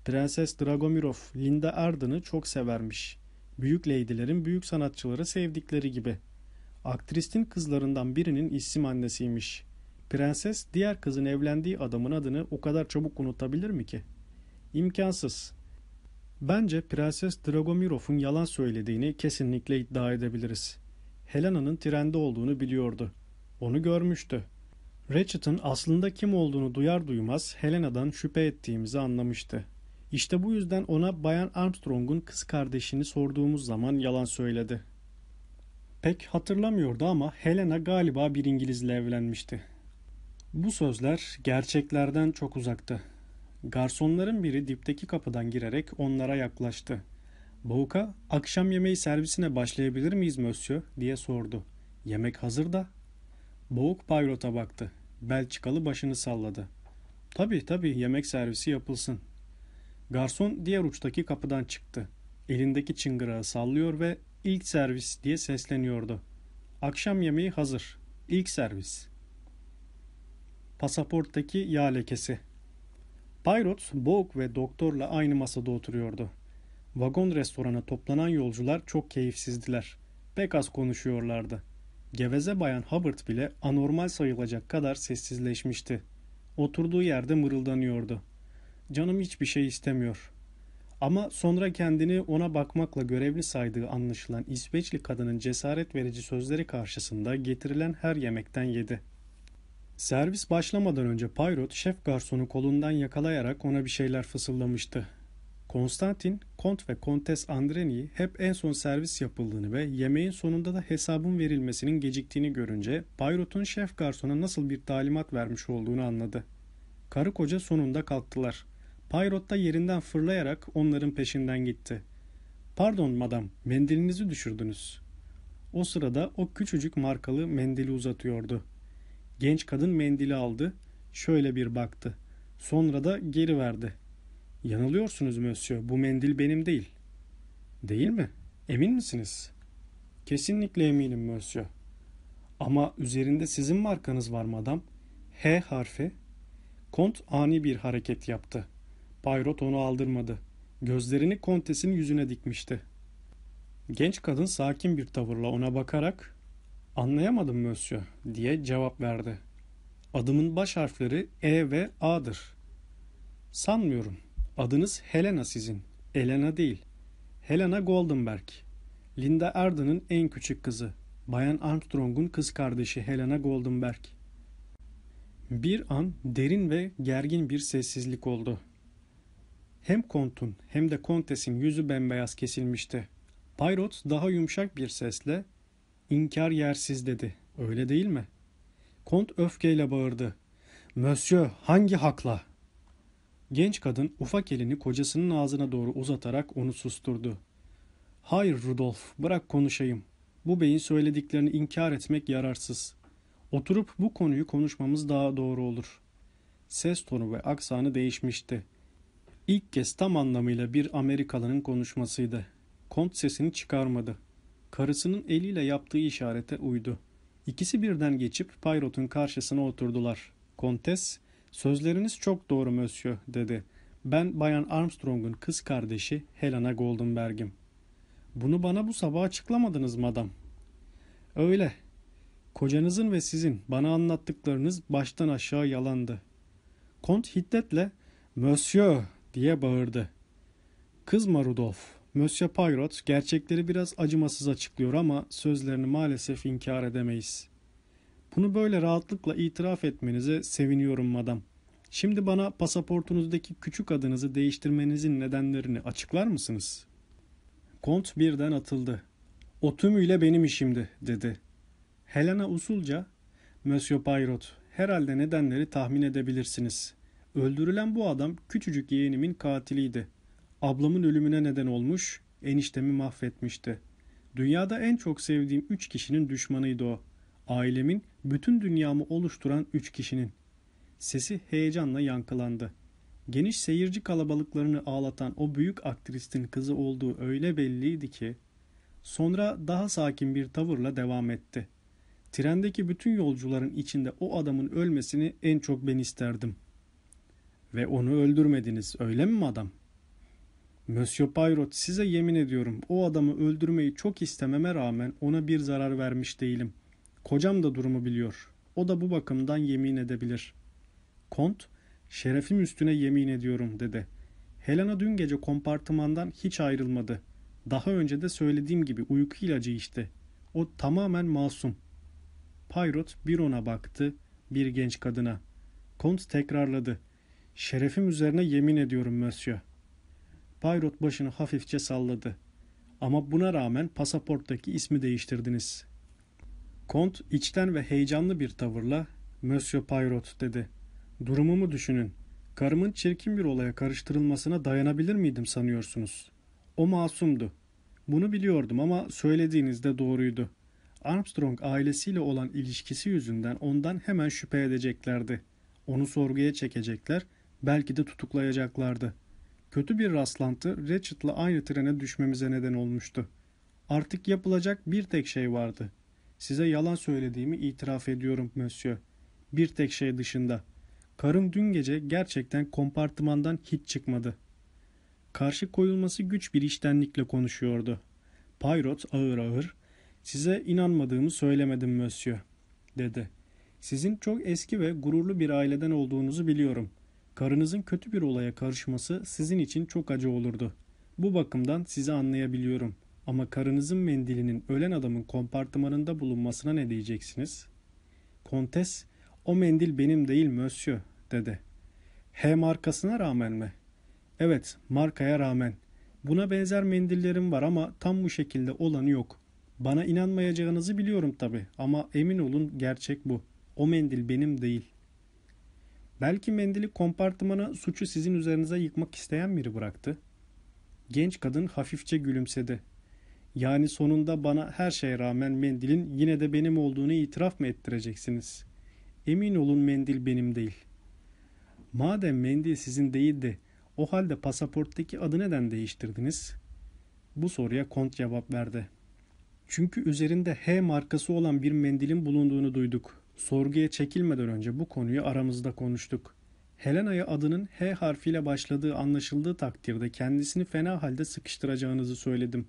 Prenses Dragomirov Linda Arden'ı çok severmiş. Büyük leydilerin büyük sanatçıları sevdikleri gibi. Aktristin kızlarından birinin isim annesiymiş. Prenses diğer kızın evlendiği adamın adını o kadar çabuk unutabilir mi ki? İmkansız. Bence Prenses Dragomirov'un yalan söylediğini kesinlikle iddia edebiliriz. Helena'nın trende olduğunu biliyordu. Onu görmüştü. Ratchet'ın aslında kim olduğunu duyar duymaz Helena'dan şüphe ettiğimizi anlamıştı. İşte bu yüzden ona Bayan Armstrong'un kız kardeşini sorduğumuz zaman yalan söyledi. Pek hatırlamıyordu ama Helena galiba bir İngilizle evlenmişti. Bu sözler gerçeklerden çok uzaktı. Garsonların biri dipteki kapıdan girerek onlara yaklaştı. Boğuka, akşam yemeği servisine başlayabilir miyiz Mösyö diye sordu. Yemek hazır da. Boğuk Paylot'a baktı. Belçikalı başını salladı. Tabii tabii yemek servisi yapılsın. Garson diğer uçtaki kapıdan çıktı. Elindeki çıngırağı sallıyor ve ilk servis diye sesleniyordu. Akşam yemeği hazır. İlk servis. Pasaporttaki yağ lekesi. Poirot, Boğuk ve doktorla aynı masada oturuyordu. Vagon restorana toplanan yolcular çok keyifsizdiler. Pek az konuşuyorlardı. Geveze bayan Hubbard bile anormal sayılacak kadar sessizleşmişti. Oturduğu yerde mırıldanıyordu. Canım hiçbir şey istemiyor. Ama sonra kendini ona bakmakla görevli saydığı anlaşılan İsveçli kadının cesaret verici sözleri karşısında getirilen her yemekten yedi. Servis başlamadan önce Payrot şef garsonu kolundan yakalayarak ona bir şeyler fısıldamıştı. Konstantin, Kont ve Kontes Andreni'yi hep en son servis yapıldığını ve yemeğin sonunda da hesabın verilmesinin geciktiğini görünce Bayrot'un şef garsona nasıl bir talimat vermiş olduğunu anladı. Karı koca sonunda kalktılar. Payrot da yerinden fırlayarak onların peşinden gitti. Pardon madam, mendilinizi düşürdünüz. O sırada o küçücük markalı mendili uzatıyordu. Genç kadın mendili aldı, şöyle bir baktı. Sonra da geri verdi. Yanılıyorsunuz Monsieur, bu mendil benim değil. Değil mi? Emin misiniz? Kesinlikle eminim Monsieur. Ama üzerinde sizin markanız var madam. H harfi. Kont ani bir hareket yaptı. Bayrot onu aldırmadı. Gözlerini kontesin yüzüne dikmişti. Genç kadın sakin bir tavırla ona bakarak "Anlayamadım Monsieur." diye cevap verdi. Adımın baş harfleri E ve A'dır. Sanmıyorum. Adınız Helena sizin. Elena değil. Helena Goldenberg. Linda Arda'nın en küçük kızı. Bayan Armstrong'un kız kardeşi Helena Goldenberg. Bir an derin ve gergin bir sessizlik oldu. Hem kontun hem de kontesin yüzü bembeyaz kesilmişti. Payrot daha yumuşak bir sesle inkar yersiz dedi. Öyle değil mi? Kont öfkeyle bağırdı. Monsieur hangi hakla? Genç kadın ufak elini kocasının ağzına doğru uzatarak onu susturdu. Hayır Rudolf bırak konuşayım. Bu beyin söylediklerini inkar etmek yararsız. Oturup bu konuyu konuşmamız daha doğru olur. Ses tonu ve aksanı değişmişti. İlk kez tam anlamıyla bir Amerikalının konuşmasıydı. Kont sesini çıkarmadı. Karısının eliyle yaptığı işarete uydu. İkisi birden geçip Payrot'un karşısına oturdular. Kontes, sözleriniz çok doğru Monsieur dedi. Ben Bayan Armstrong'un kız kardeşi Helena Goldenberg'im. Bunu bana bu sabah açıklamadınız madam. Öyle. Kocanızın ve sizin bana anlattıklarınız baştan aşağı yalandı. Kont hiddetle Monsieur diye bağırdı. Kızma Rudolf. Monsieur Poirot gerçekleri biraz acımasız açıklıyor ama sözlerini maalesef inkar edemeyiz. Bunu böyle rahatlıkla itiraf etmenize seviniyorum madam. Şimdi bana pasaportunuzdaki küçük adınızı değiştirmenizin nedenlerini açıklar mısınız? Kont birden atıldı. O tümüyle benim işimdi dedi. Helena usulca, Monsieur Poirot, herhalde nedenleri tahmin edebilirsiniz. Öldürülen bu adam küçücük yeğenimin katiliydi. Ablamın ölümüne neden olmuş, eniştemi mahvetmişti. Dünyada en çok sevdiğim üç kişinin düşmanıydı o. Ailemin, bütün dünyamı oluşturan üç kişinin. Sesi heyecanla yankılandı. Geniş seyirci kalabalıklarını ağlatan o büyük aktristin kızı olduğu öyle belliydi ki. Sonra daha sakin bir tavırla devam etti. Trendeki bütün yolcuların içinde o adamın ölmesini en çok ben isterdim. Ve onu öldürmediniz öyle mi madam? Monsieur Poirot size yemin ediyorum o adamı öldürmeyi çok istememe rağmen ona bir zarar vermiş değilim. Kocam da durumu biliyor. O da bu bakımdan yemin edebilir. Kont, şerefim üstüne yemin ediyorum dedi. Helena dün gece kompartımandan hiç ayrılmadı. Daha önce de söylediğim gibi uyku ilacı içti. O tamamen masum. Payrot bir ona baktı, bir genç kadına. Kont tekrarladı. Şerefim üzerine yemin ediyorum Monsieur. Payrot başını hafifçe salladı. Ama buna rağmen pasaporttaki ismi değiştirdiniz. Kont içten ve heyecanlı bir tavırla Monsieur Payrot dedi. Durumumu düşünün. Karımın çirkin bir olaya karıştırılmasına dayanabilir miydim sanıyorsunuz? O masumdu. Bunu biliyordum ama söylediğiniz de doğruydu. Armstrong ailesiyle olan ilişkisi yüzünden ondan hemen şüphe edeceklerdi. Onu sorguya çekecekler, belki de tutuklayacaklardı. Kötü bir rastlantı Ratchet'la aynı trene düşmemize neden olmuştu. Artık yapılacak bir tek şey vardı. Size yalan söylediğimi itiraf ediyorum Monsieur. Bir tek şey dışında. Karım dün gece gerçekten kompartımandan hiç çıkmadı. Karşı koyulması güç bir iştenlikle konuşuyordu. Payrot ağır ağır, size inanmadığımı söylemedim Monsieur, dedi. Sizin çok eski ve gururlu bir aileden olduğunuzu biliyorum. Karınızın kötü bir olaya karışması sizin için çok acı olurdu. Bu bakımdan sizi anlayabiliyorum. Ama karınızın mendilinin ölen adamın kompartımanında bulunmasına ne diyeceksiniz? Kontes, o mendil benim değil Monsieur, dedi. H markasına rağmen mi? Evet, markaya rağmen. Buna benzer mendillerim var ama tam bu şekilde olanı yok. Bana inanmayacağınızı biliyorum tabi ama emin olun gerçek bu. O mendil benim değil. Belki mendili kompartımana suçu sizin üzerinize yıkmak isteyen biri bıraktı. Genç kadın hafifçe gülümsedi. Yani sonunda bana her şeye rağmen mendilin yine de benim olduğunu itiraf mı ettireceksiniz? Emin olun mendil benim değil. Madem mendil sizin değildi, o halde pasaporttaki adı neden değiştirdiniz? Bu soruya kont cevap verdi. Çünkü üzerinde H markası olan bir mendilin bulunduğunu duyduk. Sorguya çekilmeden önce bu konuyu aramızda konuştuk. Helena'ya adının H harfiyle başladığı anlaşıldığı takdirde kendisini fena halde sıkıştıracağınızı söyledim.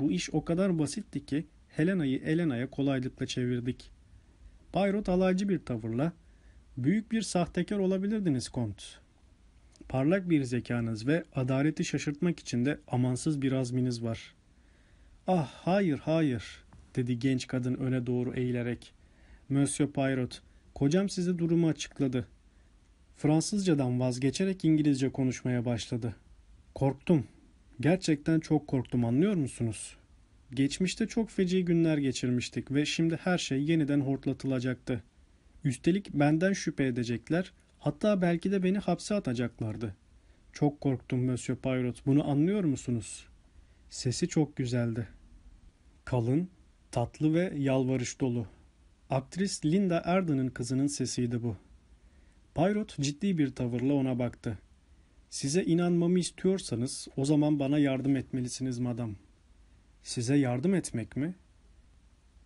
Bu iş o kadar basitti ki Helena'yı Elena'ya kolaylıkla çevirdik. Bayrot alaycı bir tavırla büyük bir sahtekar olabilirdiniz kont. Parlak bir zekanız ve adaleti şaşırtmak için de amansız bir azminiz var. Ah hayır hayır dedi genç kadın öne doğru eğilerek. Monsieur Poirot, kocam size durumu açıkladı. Fransızcadan vazgeçerek İngilizce konuşmaya başladı. Korktum. Gerçekten çok korktum anlıyor musunuz? Geçmişte çok feci günler geçirmiştik ve şimdi her şey yeniden hortlatılacaktı. Üstelik benden şüphe edecekler, hatta belki de beni hapse atacaklardı. Çok korktum Monsieur Poirot, bunu anlıyor musunuz? Sesi çok güzeldi. Kalın, tatlı ve yalvarış dolu. Aktris Linda Erdon'ın kızının sesiydi bu. Poirot ciddi bir tavırla ona baktı. Size inanmamı istiyorsanız o zaman bana yardım etmelisiniz madam. Size yardım etmek mi?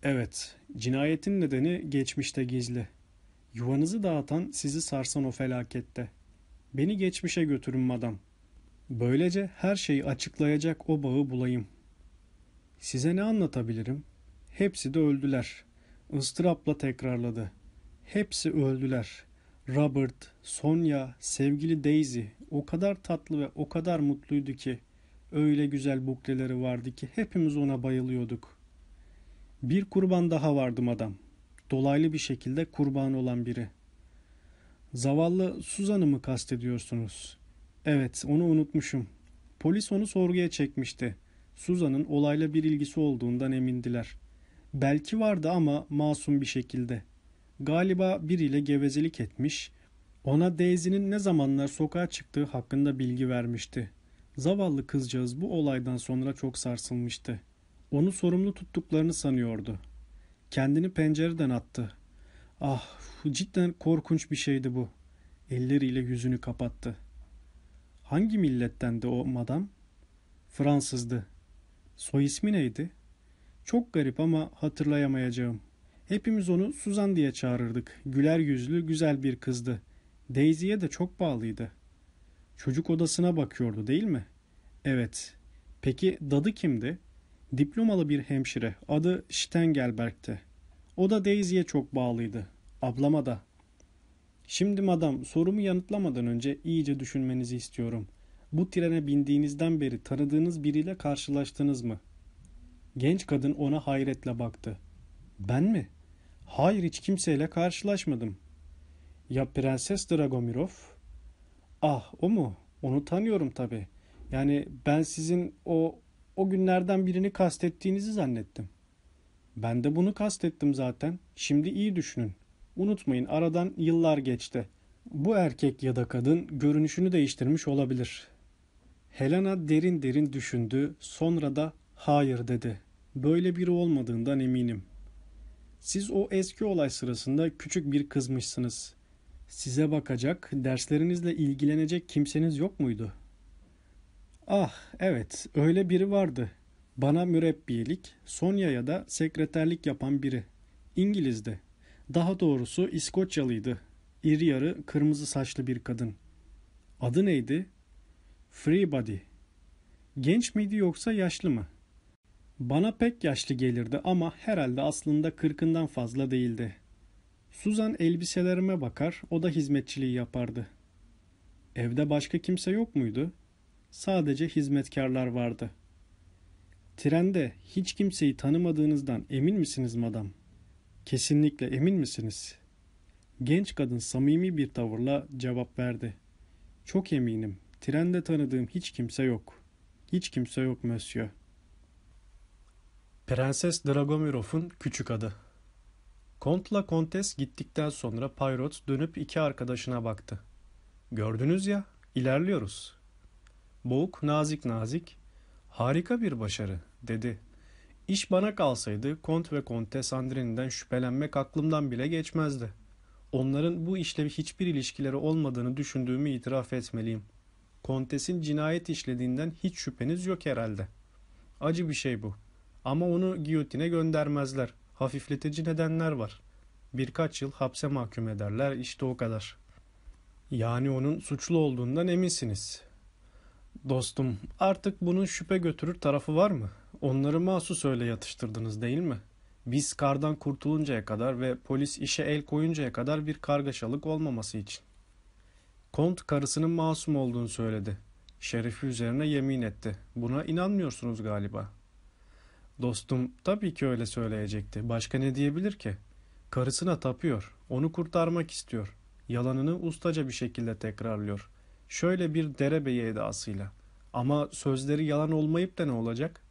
Evet, cinayetin nedeni geçmişte gizli. Yuvanızı dağıtan, sizi sarsan o felakette. Beni geçmişe götürün madam. Böylece her şeyi açıklayacak o bağı bulayım. Size ne anlatabilirim? Hepsi de öldüler. Istırapla tekrarladı. Hepsi öldüler. Robert, Sonya, sevgili Daisy o kadar tatlı ve o kadar mutluydu ki. Öyle güzel bukleleri vardı ki hepimiz ona bayılıyorduk. Bir kurban daha vardı madam. Dolaylı bir şekilde kurban olan biri. Zavallı Suzan'ı mı kastediyorsunuz? Evet, onu unutmuşum. Polis onu sorguya çekmişti. Suzan'ın olayla bir ilgisi olduğundan emindiler. Belki vardı ama masum bir şekilde. Galiba biriyle gevezelik etmiş, ona Daisy'nin ne zamanlar sokağa çıktığı hakkında bilgi vermişti. Zavallı kızcağız bu olaydan sonra çok sarsılmıştı. Onu sorumlu tuttuklarını sanıyordu. Kendini pencereden attı. Ah, cidden korkunç bir şeydi bu. Elleriyle yüzünü kapattı. Hangi millettendi o madam? Fransızdı. Soy ismi neydi? Çok garip ama hatırlayamayacağım. Hepimiz onu Suzan diye çağırırdık. Güler yüzlü, güzel bir kızdı. Daisy'ye de çok bağlıydı. Çocuk odasına bakıyordu değil mi? Evet. Peki dadı kimdi? Diplomalı bir hemşire. Adı Stengelberg'ti. O da Daisy'ye çok bağlıydı. Ablama da. Şimdi madam sorumu yanıtlamadan önce iyice düşünmenizi istiyorum. Bu trene bindiğinizden beri tanıdığınız biriyle karşılaştınız mı? Genç kadın ona hayretle baktı. Ben mi? Hayır hiç kimseyle karşılaşmadım. Ya Prenses Dragomirov? Ah o mu? Onu tanıyorum tabi. Yani ben sizin o o günlerden birini kastettiğinizi zannettim. Ben de bunu kastettim zaten. Şimdi iyi düşünün. Unutmayın aradan yıllar geçti. Bu erkek ya da kadın görünüşünü değiştirmiş olabilir. Helena derin derin düşündü. Sonra da hayır dedi. Böyle biri olmadığından eminim. Siz o eski olay sırasında küçük bir kızmışsınız. Size bakacak, derslerinizle ilgilenecek kimseniz yok muydu? Ah, evet, öyle biri vardı. Bana mürebbiyelik, Sonya'ya da sekreterlik yapan biri. İngiliz'di. Daha doğrusu İskoçyalıydı. İri yarı, kırmızı saçlı bir kadın. Adı neydi? Freebody. Genç miydi yoksa yaşlı mı? Bana pek yaşlı gelirdi ama herhalde aslında kırkından fazla değildi. Suzan elbiselerime bakar, o da hizmetçiliği yapardı. Evde başka kimse yok muydu? Sadece hizmetkarlar vardı. Trende hiç kimseyi tanımadığınızdan emin misiniz madam? Kesinlikle emin misiniz? Genç kadın samimi bir tavırla cevap verdi. Çok eminim. Trende tanıdığım hiç kimse yok. Hiç kimse yok Monsieur. Prenses Dragomirov'un küçük adı. Kontla Kontes gittikten sonra Poirot dönüp iki arkadaşına baktı. Gördünüz ya, ilerliyoruz. Boğuk nazik nazik, harika bir başarı, dedi. İş bana kalsaydı Kont ve Kontes Andreni'den şüphelenmek aklımdan bile geçmezdi. Onların bu işle hiçbir ilişkileri olmadığını düşündüğümü itiraf etmeliyim. Kontes'in cinayet işlediğinden hiç şüpheniz yok herhalde. Acı bir şey bu. Ama onu giyotine göndermezler. Hafifletici nedenler var. Birkaç yıl hapse mahkum ederler işte o kadar. Yani onun suçlu olduğundan eminsiniz. Dostum artık bunun şüphe götürür tarafı var mı? Onları mahsus öyle yatıştırdınız değil mi? Biz kardan kurtuluncaya kadar ve polis işe el koyuncaya kadar bir kargaşalık olmaması için. Kont karısının masum olduğunu söyledi. Şerefi üzerine yemin etti. Buna inanmıyorsunuz galiba. Dostum tabii ki öyle söyleyecekti. Başka ne diyebilir ki? Karısına tapıyor. Onu kurtarmak istiyor. Yalanını ustaca bir şekilde tekrarlıyor. Şöyle bir derebeyi edasıyla. Ama sözleri yalan olmayıp da ne olacak?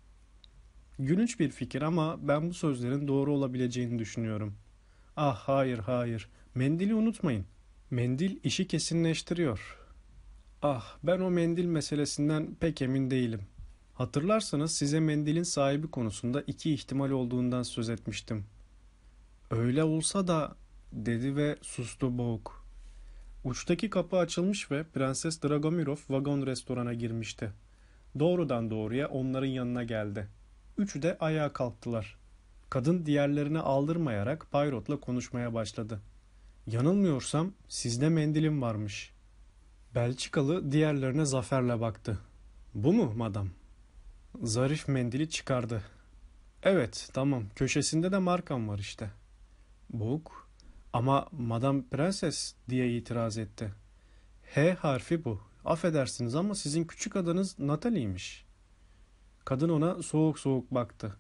Gülünç bir fikir ama ben bu sözlerin doğru olabileceğini düşünüyorum. Ah hayır hayır. Mendili unutmayın. Mendil işi kesinleştiriyor. Ah ben o mendil meselesinden pek emin değilim. Hatırlarsanız size mendilin sahibi konusunda iki ihtimal olduğundan söz etmiştim. Öyle olsa da dedi ve sustu boğuk. Uçtaki kapı açılmış ve Prenses Dragomirov vagon restorana girmişti. Doğrudan doğruya onların yanına geldi. Üçü de ayağa kalktılar. Kadın diğerlerine aldırmayarak Payrot'la konuşmaya başladı. Yanılmıyorsam sizde mendilim varmış. Belçikalı diğerlerine zaferle baktı. Bu mu madam? Zarif mendili çıkardı. Evet tamam köşesinde de markam var işte. Boğuk ama Madam Prenses diye itiraz etti. H harfi bu. Affedersiniz ama sizin küçük adınız Natalie'ymiş. Kadın ona soğuk soğuk baktı.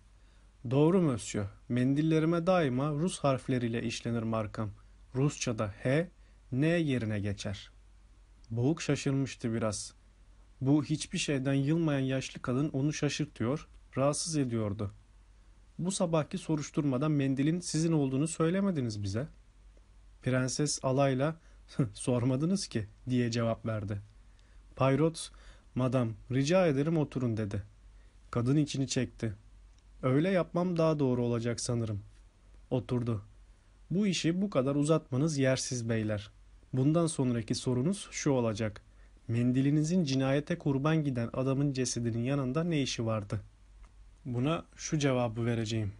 Doğru Monsieur. Mendillerime daima Rus harfleriyle işlenir markam. Rusça'da H, N yerine geçer. Boğuk şaşırmıştı biraz. Bu hiçbir şeyden yılmayan yaşlı kadın onu şaşırtıyor, rahatsız ediyordu. Bu sabahki soruşturmadan mendilin sizin olduğunu söylemediniz bize. Prenses alayla sormadınız ki diye cevap verdi. Payrot, madam rica ederim oturun dedi. Kadın içini çekti. Öyle yapmam daha doğru olacak sanırım. Oturdu. Bu işi bu kadar uzatmanız yersiz beyler. Bundan sonraki sorunuz şu olacak. Mendilinizin cinayete kurban giden adamın cesedinin yanında ne işi vardı? Buna şu cevabı vereceğim.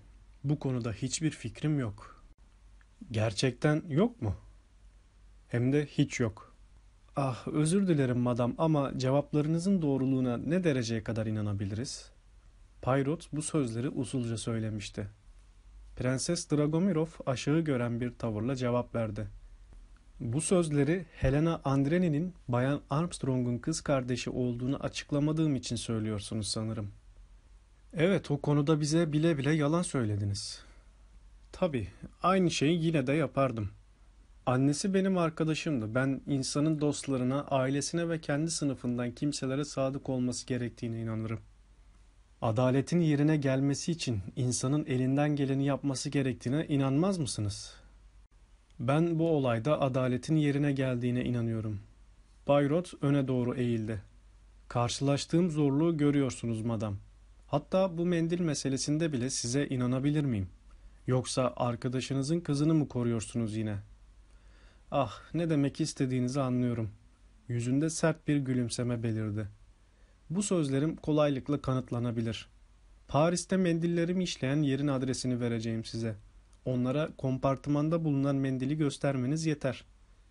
Bu konuda hiçbir fikrim yok. Gerçekten yok mu? Hem de hiç yok. Ah özür dilerim madam ama cevaplarınızın doğruluğuna ne dereceye kadar inanabiliriz? Payrot bu sözleri usulca söylemişti. Prenses Dragomirov aşağı gören bir tavırla cevap verdi. Bu sözleri Helena Andreni'nin Bayan Armstrong'un kız kardeşi olduğunu açıklamadığım için söylüyorsunuz sanırım. Evet, o konuda bize bile bile yalan söylediniz. Tabii, aynı şeyi yine de yapardım. Annesi benim arkadaşımdı. Ben insanın dostlarına, ailesine ve kendi sınıfından kimselere sadık olması gerektiğine inanırım. Adaletin yerine gelmesi için insanın elinden geleni yapması gerektiğine inanmaz mısınız? Ben bu olayda adaletin yerine geldiğine inanıyorum. Bayrot öne doğru eğildi. Karşılaştığım zorluğu görüyorsunuz madam. Hatta bu mendil meselesinde bile size inanabilir miyim? Yoksa arkadaşınızın kızını mı koruyorsunuz yine? Ah, ne demek istediğinizi anlıyorum. Yüzünde sert bir gülümseme belirdi. Bu sözlerim kolaylıkla kanıtlanabilir. Paris'te mendillerimi işleyen yerin adresini vereceğim size. Onlara kompartımanda bulunan mendili göstermeniz yeter.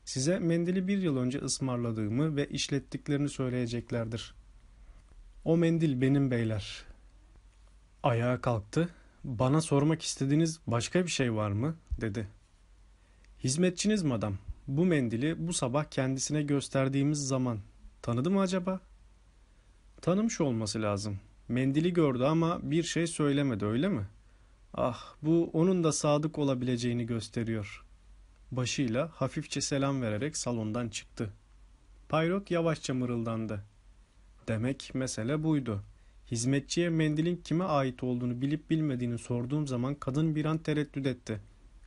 Size mendili bir yıl önce ısmarladığımı ve işlettiklerini söyleyeceklerdir. O mendil benim beyler. Ayağa kalktı. Bana sormak istediğiniz başka bir şey var mı? dedi. Hizmetçiniz madam. Bu mendili bu sabah kendisine gösterdiğimiz zaman tanıdı mı acaba? Tanımış olması lazım. Mendili gördü ama bir şey söylemedi öyle mi? Ah bu onun da sadık olabileceğini gösteriyor. Başıyla hafifçe selam vererek salondan çıktı. Payrot yavaşça mırıldandı. Demek mesele buydu. Hizmetçiye mendilin kime ait olduğunu bilip bilmediğini sorduğum zaman kadın bir an tereddüt etti.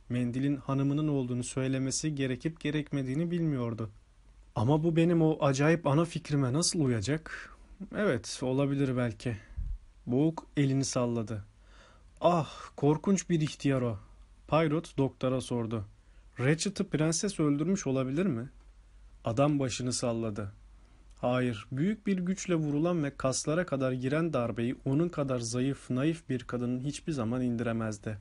Mendilin hanımının olduğunu söylemesi gerekip gerekmediğini bilmiyordu. Ama bu benim o acayip ana fikrime nasıl uyacak? Evet, olabilir belki. Boğuk elini salladı. Ah, korkunç bir ihtiyar o. Pyrot doktora sordu. Ratchet'ı prenses öldürmüş olabilir mi? Adam başını salladı. Hayır, büyük bir güçle vurulan ve kaslara kadar giren darbeyi onun kadar zayıf, naif bir kadının hiçbir zaman indiremezdi.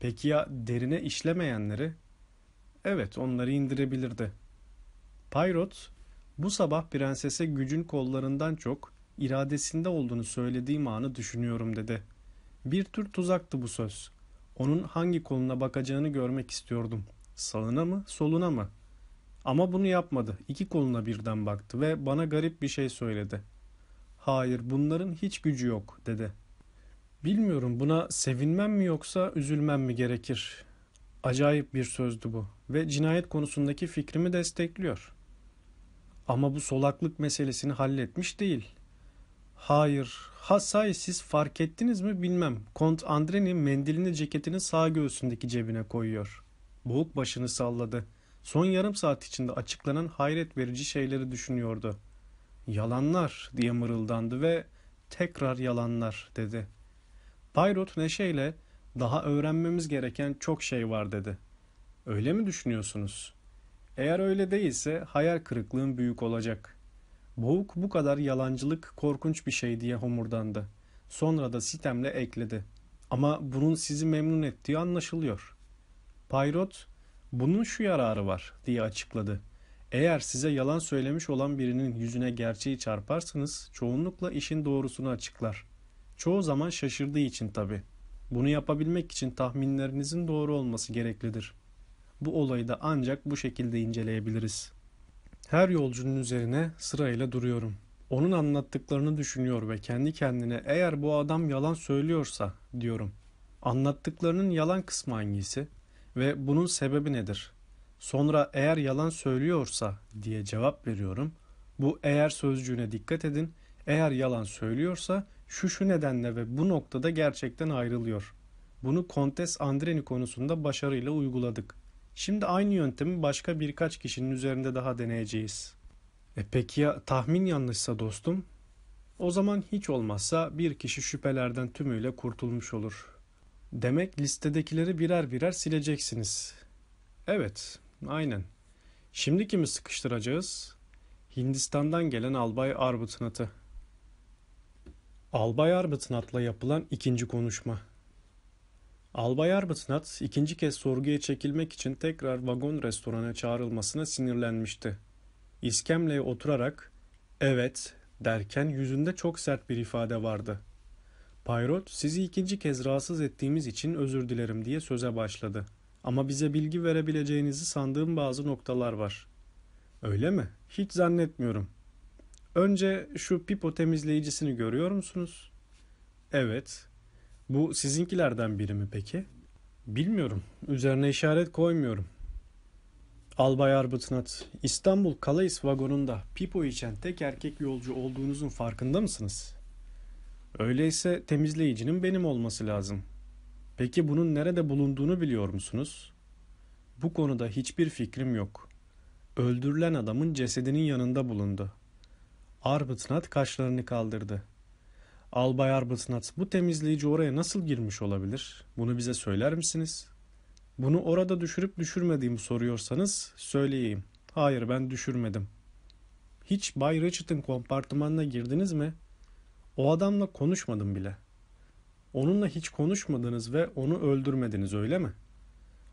Peki ya derine işlemeyenleri? Evet, onları indirebilirdi. Pyrot, bu sabah prensese gücün kollarından çok iradesinde olduğunu söylediğim anı düşünüyorum dedi. Bir tür tuzaktı bu söz. Onun hangi koluna bakacağını görmek istiyordum. Sağına mı, soluna mı? Ama bunu yapmadı. İki koluna birden baktı ve bana garip bir şey söyledi. Hayır, bunların hiç gücü yok, dedi. Bilmiyorum buna sevinmem mi yoksa üzülmem mi gerekir? Acayip bir sözdü bu ve cinayet konusundaki fikrimi destekliyor. Ama bu solaklık meselesini halletmiş değil. Hayır, ha sahi siz fark ettiniz mi bilmem. Kont Andreni mendilini ceketinin sağ göğsündeki cebine koyuyor. Boğuk başını salladı. Son yarım saat içinde açıklanan hayret verici şeyleri düşünüyordu. Yalanlar diye mırıldandı ve tekrar yalanlar dedi. Payrot neşeyle daha öğrenmemiz gereken çok şey var dedi. Öyle mi düşünüyorsunuz? Eğer öyle değilse hayal kırıklığın büyük olacak. Boğuk bu kadar yalancılık korkunç bir şey diye homurdandı. Sonra da sitemle ekledi. Ama bunun sizi memnun ettiği anlaşılıyor. Payrot, bunun şu yararı var diye açıkladı. Eğer size yalan söylemiş olan birinin yüzüne gerçeği çarparsınız, çoğunlukla işin doğrusunu açıklar. Çoğu zaman şaşırdığı için tabi. Bunu yapabilmek için tahminlerinizin doğru olması gereklidir. Bu olayı da ancak bu şekilde inceleyebiliriz. Her yolcunun üzerine sırayla duruyorum. Onun anlattıklarını düşünüyor ve kendi kendine eğer bu adam yalan söylüyorsa diyorum. Anlattıklarının yalan kısmı hangisi ve bunun sebebi nedir? Sonra eğer yalan söylüyorsa diye cevap veriyorum. Bu eğer sözcüğüne dikkat edin. Eğer yalan söylüyorsa şu şu nedenle ve bu noktada gerçekten ayrılıyor. Bunu Kontes Andreni konusunda başarıyla uyguladık. Şimdi aynı yöntemi başka birkaç kişinin üzerinde daha deneyeceğiz. E peki ya tahmin yanlışsa dostum? O zaman hiç olmazsa bir kişi şüphelerden tümüyle kurtulmuş olur. Demek listedekileri birer birer sileceksiniz. Evet, aynen. Şimdi kimi sıkıştıracağız? Hindistan'dan gelen Albay Arbuthnot'ı. Albay Arbuthnot'la yapılan ikinci konuşma. Albay Arbuthnot ikinci kez sorguya çekilmek için tekrar vagon restorana çağrılmasına sinirlenmişti. İskemleye oturarak evet derken yüzünde çok sert bir ifade vardı. Payrot sizi ikinci kez rahatsız ettiğimiz için özür dilerim diye söze başladı. Ama bize bilgi verebileceğinizi sandığım bazı noktalar var. Öyle mi? Hiç zannetmiyorum. Önce şu pipo temizleyicisini görüyor musunuz? Evet. Bu sizinkilerden biri mi peki? Bilmiyorum. Üzerine işaret koymuyorum. Albay Arbuthnot, İstanbul Calais vagonunda pipo içen tek erkek yolcu olduğunuzun farkında mısınız? Öyleyse temizleyicinin benim olması lazım. Peki bunun nerede bulunduğunu biliyor musunuz? Bu konuda hiçbir fikrim yok. Öldürülen adamın cesedinin yanında bulundu. Arbuthnot kaşlarını kaldırdı. Albay Arbuthnot, bu temizleyici oraya nasıl girmiş olabilir? Bunu bize söyler misiniz? Bunu orada düşürüp düşürmediğimi soruyorsanız söyleyeyim. Hayır ben düşürmedim. Hiç Bay Richard'ın kompartımanına girdiniz mi? O adamla konuşmadım bile. Onunla hiç konuşmadınız ve onu öldürmediniz öyle mi?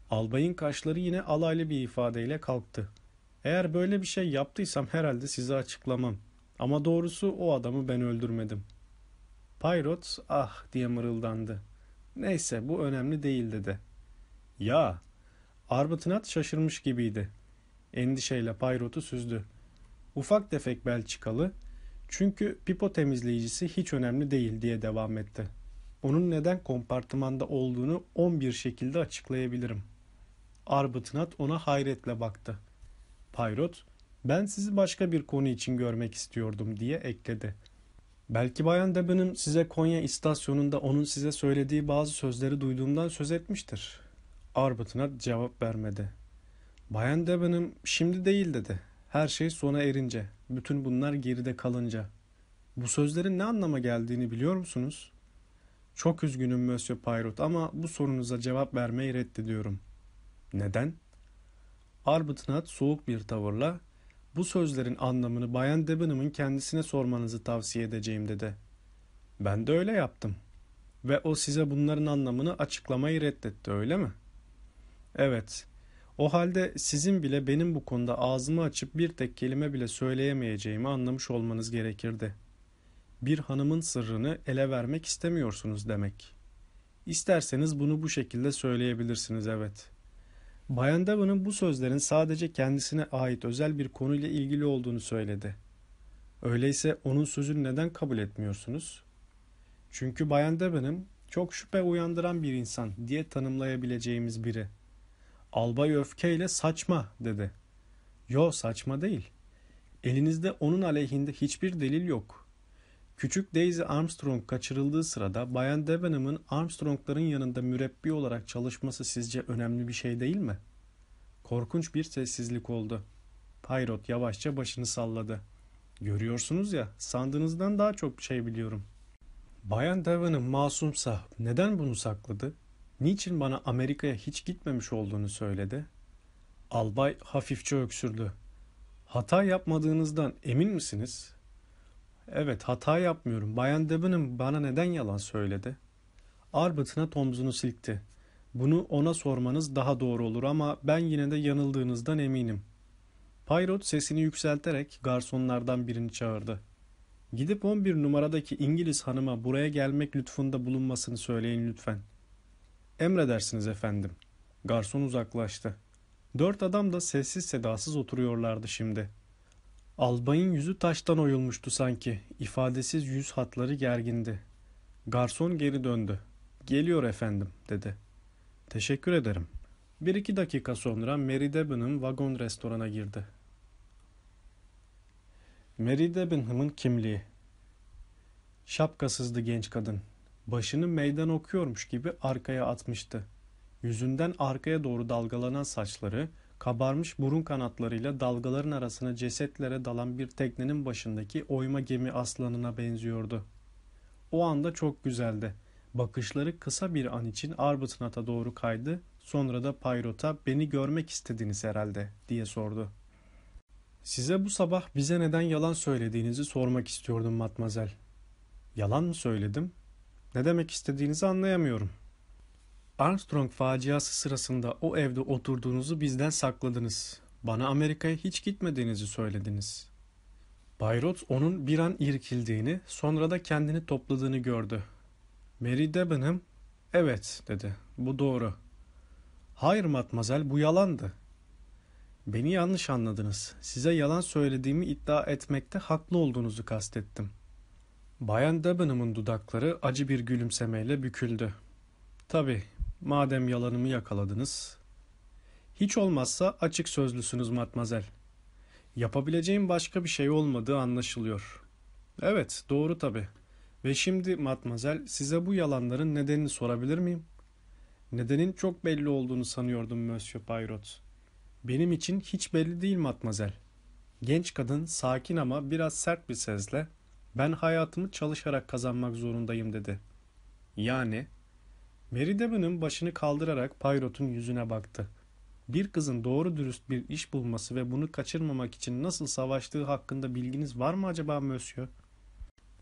Albayın kaşları yine alaylı bir ifadeyle kalktı. Eğer böyle bir şey yaptıysam herhalde size açıklamam. Ama doğrusu o adamı ben öldürmedim. Payrot ah diye mırıldandı. Neyse bu önemli değil dedi. Ya Arbuthnot şaşırmış gibiydi. Endişeyle Payrot'u süzdü. Ufak tefek Belçikalı çünkü pipo temizleyicisi hiç önemli değil diye devam etti. Onun neden kompartımanda olduğunu 11 şekilde açıklayabilirim. Arbuthnot ona hayretle baktı. Payrot, Ben sizi başka bir konu için görmek istiyordum diye ekledi. Belki Bayan Debenham size Konya istasyonunda onun size söylediği bazı sözleri duyduğumdan söz etmiştir. Arbuthnot cevap vermedi. Bayan Debenham şimdi değil dedi. Her şey sona erince, bütün bunlar geride kalınca. Bu sözlerin ne anlama geldiğini biliyor musunuz? Çok üzgünüm Monsieur Poirot ama bu sorunuza cevap vermeyi reddediyorum. Neden? Arbuthnot soğuk bir tavırla bu sözlerin anlamını Bayan Debenham'ın kendisine sormanızı tavsiye edeceğim dedi. Ben de öyle yaptım. Ve o size bunların anlamını açıklamayı reddetti öyle mi? Evet. O halde sizin bile benim bu konuda ağzımı açıp bir tek kelime bile söyleyemeyeceğimi anlamış olmanız gerekirdi. Bir hanımın sırrını ele vermek istemiyorsunuz demek. İsterseniz bunu bu şekilde söyleyebilirsiniz evet.'' Bayan Devon'un bu sözlerin sadece kendisine ait özel bir konuyla ilgili olduğunu söyledi. Öyleyse onun sözünü neden kabul etmiyorsunuz? Çünkü Bayan Devon'un çok şüphe uyandıran bir insan diye tanımlayabileceğimiz biri. Albay öfkeyle saçma dedi. Yo saçma değil. Elinizde onun aleyhinde hiçbir delil yok. Küçük Daisy Armstrong kaçırıldığı sırada Bayan Debenham'ın Armstrong'ların yanında mürebbi olarak çalışması sizce önemli bir şey değil mi? Korkunç bir sessizlik oldu. Payrot yavaşça başını salladı. Görüyorsunuz ya, sandığınızdan daha çok şey biliyorum. Bayan Debenham masumsa neden bunu sakladı? Niçin bana Amerika'ya hiç gitmemiş olduğunu söyledi? Albay hafifçe öksürdü. Hata yapmadığınızdan emin misiniz? Evet hata yapmıyorum. Bayan Debenham bana neden yalan söyledi? Arbuthnot omzunu silkti. Bunu ona sormanız daha doğru olur ama ben yine de yanıldığınızdan eminim. Payrot sesini yükselterek garsonlardan birini çağırdı. Gidip 11 numaradaki İngiliz hanıma buraya gelmek lütfunda bulunmasını söyleyin lütfen. Emredersiniz efendim. Garson uzaklaştı. Dört adam da sessiz sedasız oturuyorlardı şimdi.'' Albayın yüzü taştan oyulmuştu sanki. İfadesiz yüz hatları gergindi. Garson geri döndü. Geliyor efendim dedi. Teşekkür ederim. Bir iki dakika sonra Mary Debenham vagon restorana girdi. Mary Debenham'ın kimliği. Şapkasızdı genç kadın. Başını meydan okuyormuş gibi arkaya atmıştı. Yüzünden arkaya doğru dalgalanan saçları kabarmış burun kanatlarıyla dalgaların arasına cesetlere dalan bir teknenin başındaki oyma gemi aslanına benziyordu. O anda çok güzeldi. Bakışları kısa bir an için Arbuthnot'a doğru kaydı, sonra da Payrot'a beni görmek istediniz herhalde diye sordu. Size bu sabah bize neden yalan söylediğinizi sormak istiyordum matmazel. Yalan mı söyledim? Ne demek istediğinizi anlayamıyorum. Armstrong faciası sırasında o evde oturduğunuzu bizden sakladınız. Bana Amerika'ya hiç gitmediğinizi söylediniz. Bayrot onun bir an irkildiğini, sonra da kendini topladığını gördü. Mary Debenham, evet dedi, bu doğru. Hayır matmazel, bu yalandı. Beni yanlış anladınız. Size yalan söylediğimi iddia etmekte haklı olduğunuzu kastettim. Bayan Debenham'ın dudakları acı bir gülümsemeyle büküldü. Tabii, Madem yalanımı yakaladınız. Hiç olmazsa açık sözlüsünüz matmazel. Yapabileceğim başka bir şey olmadığı anlaşılıyor. Evet, doğru tabi. Ve şimdi matmazel size bu yalanların nedenini sorabilir miyim? Nedenin çok belli olduğunu sanıyordum Monsieur Payrot. Benim için hiç belli değil matmazel. Genç kadın sakin ama biraz sert bir sesle ben hayatımı çalışarak kazanmak zorundayım dedi. Yani Mary başını kaldırarak Payrot'un yüzüne baktı. Bir kızın doğru dürüst bir iş bulması ve bunu kaçırmamak için nasıl savaştığı hakkında bilginiz var mı acaba Monsieur?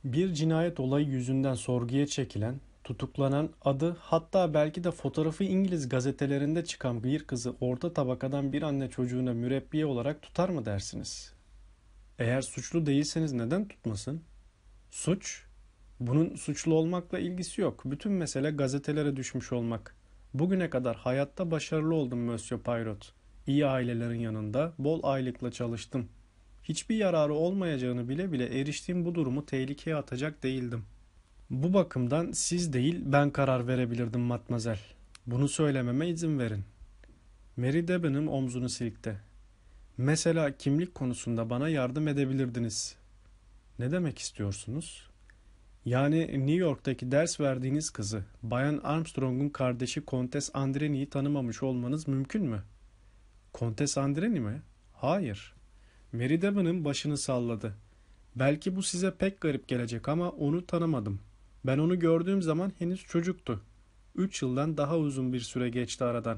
Bir cinayet olayı yüzünden sorguya çekilen, tutuklanan, adı hatta belki de fotoğrafı İngiliz gazetelerinde çıkan bir kızı orta tabakadan bir anne çocuğuna mürebbiye olarak tutar mı dersiniz? Eğer suçlu değilseniz neden tutmasın? Suç, bunun suçlu olmakla ilgisi yok. Bütün mesele gazetelere düşmüş olmak. Bugüne kadar hayatta başarılı oldum Monsieur Payrot. İyi ailelerin yanında bol aylıkla çalıştım. Hiçbir yararı olmayacağını bile bile eriştiğim bu durumu tehlikeye atacak değildim. Bu bakımdan siz değil ben karar verebilirdim matmazel. Bunu söylememe izin verin. Mary Debenham omzunu silkti. Mesela kimlik konusunda bana yardım edebilirdiniz. Ne demek istiyorsunuz? Yani New York'taki ders verdiğiniz kızı, Bayan Armstrong'un kardeşi Kontes Andreni'yi tanımamış olmanız mümkün mü? Kontes Andreni mi? Hayır. Mary Devon'ın başını salladı. Belki bu size pek garip gelecek ama onu tanımadım. Ben onu gördüğüm zaman henüz çocuktu. Üç yıldan daha uzun bir süre geçti aradan.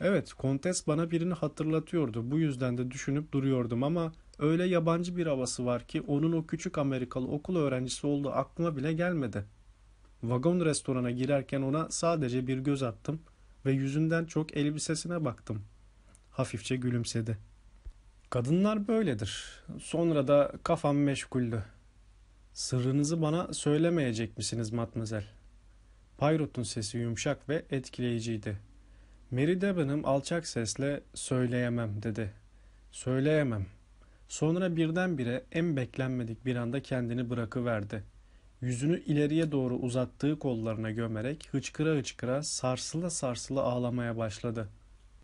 Evet, Kontes bana birini hatırlatıyordu. Bu yüzden de düşünüp duruyordum ama öyle yabancı bir havası var ki onun o küçük Amerikalı okul öğrencisi olduğu aklıma bile gelmedi. Vagon restorana girerken ona sadece bir göz attım ve yüzünden çok elbisesine baktım. Hafifçe gülümsedi. Kadınlar böyledir. Sonra da kafam meşguldü. Sırrınızı bana söylemeyecek misiniz matmazel? Payrot'un sesi yumuşak ve etkileyiciydi. Mary Debenham alçak sesle söyleyemem dedi. Söyleyemem. Sonra birdenbire en beklenmedik bir anda kendini bırakıverdi. Yüzünü ileriye doğru uzattığı kollarına gömerek hıçkıra hıçkıra sarsıla sarsıla ağlamaya başladı.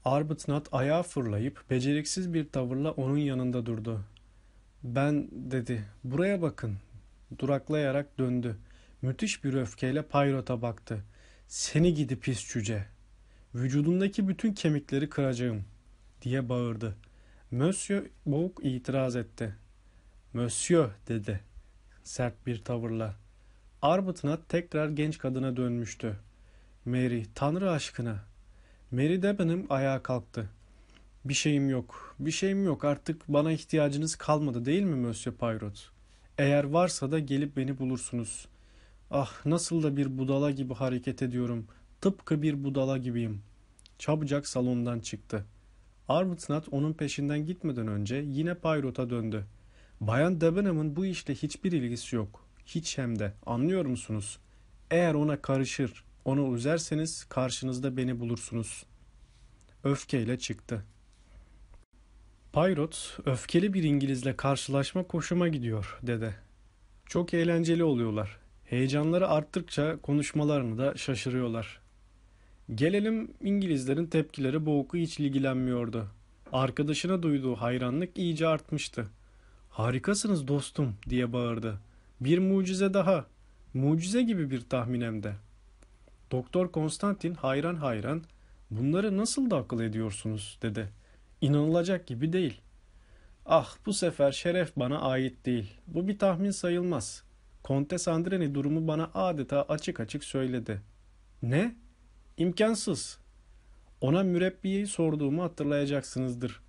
Arbuthnot ayağa fırlayıp beceriksiz bir tavırla onun yanında durdu. Ben dedi buraya bakın. Duraklayarak döndü. Müthiş bir öfkeyle Payrot'a baktı. Seni gidi pis cüce. Vücudundaki bütün kemikleri kıracağım diye bağırdı. Monsieur boğuk itiraz etti. Monsieur dedi sert bir tavırla. Arbuthnot tekrar genç kadına dönmüştü. Mary tanrı aşkına. Mary Debenham ayağa kalktı. Bir şeyim yok. Bir şeyim yok. Artık bana ihtiyacınız kalmadı değil mi Monsieur Poirot? Eğer varsa da gelip beni bulursunuz. Ah nasıl da bir budala gibi hareket ediyorum. Tıpkı bir budala gibiyim. Çabucak salondan çıktı. Arbuthnot onun peşinden gitmeden önce yine Poirot'a döndü. Bayan Debenham'ın bu işle hiçbir ilgisi yok. Hiç hem de. Anlıyor musunuz? Eğer ona karışır, onu üzerseniz karşınızda beni bulursunuz. Öfkeyle çıktı. Poirot, öfkeli bir İngilizle karşılaşma hoşuma gidiyor, dedi. Çok eğlenceli oluyorlar. Heyecanları arttıkça konuşmalarını da şaşırıyorlar. Gelelim İngilizlerin tepkileri Boğuk'u hiç ilgilenmiyordu. Arkadaşına duyduğu hayranlık iyice artmıştı. Harikasınız dostum diye bağırdı. Bir mucize daha. Mucize gibi bir tahmin hem de. Doktor Konstantin hayran hayran bunları nasıl da akıl ediyorsunuz dedi. İnanılacak gibi değil. Ah bu sefer şeref bana ait değil. Bu bir tahmin sayılmaz. Kontes Andreni durumu bana adeta açık açık söyledi. Ne? İmkansız. Ona mürebbiyeyi sorduğumu hatırlayacaksınızdır.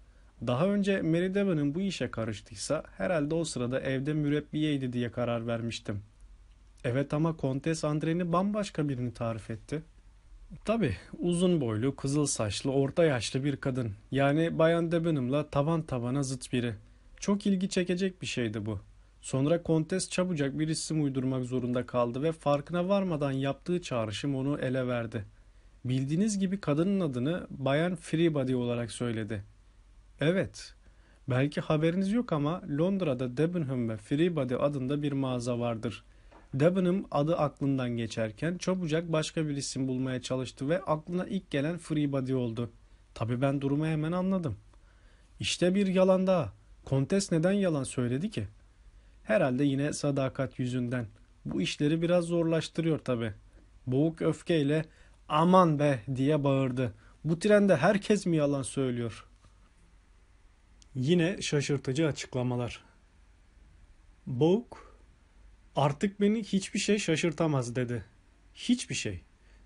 Daha önce Mary Devon'ın bu işe karıştıysa herhalde o sırada evde mürebbiyeydi diye karar vermiştim. Evet ama Kontes Andreni bambaşka birini tarif etti. Tabi uzun boylu, kızıl saçlı, orta yaşlı bir kadın. Yani Bayan Debenham'la tavan tavana zıt biri. Çok ilgi çekecek bir şeydi bu. Sonra Kontes çabucak bir isim uydurmak zorunda kaldı ve farkına varmadan yaptığı çağrışım onu ele verdi. Bildiğiniz gibi kadının adını Bayan Freebody olarak söyledi. Evet, belki haberiniz yok ama Londra'da Debenham ve Freebody adında bir mağaza vardır. Debenham adı aklından geçerken çabucak başka bir isim bulmaya çalıştı ve aklına ilk gelen Freebody oldu. Tabii ben durumu hemen anladım. İşte bir yalan daha. Kontes neden yalan söyledi ki? Herhalde yine sadakat yüzünden. Bu işleri biraz zorlaştırıyor tabii. Boğuk öfkeyle aman be diye bağırdı. Bu trende herkes mi yalan söylüyor? Yine şaşırtıcı açıklamalar. Boğuk artık beni hiçbir şey şaşırtamaz dedi. Hiçbir şey.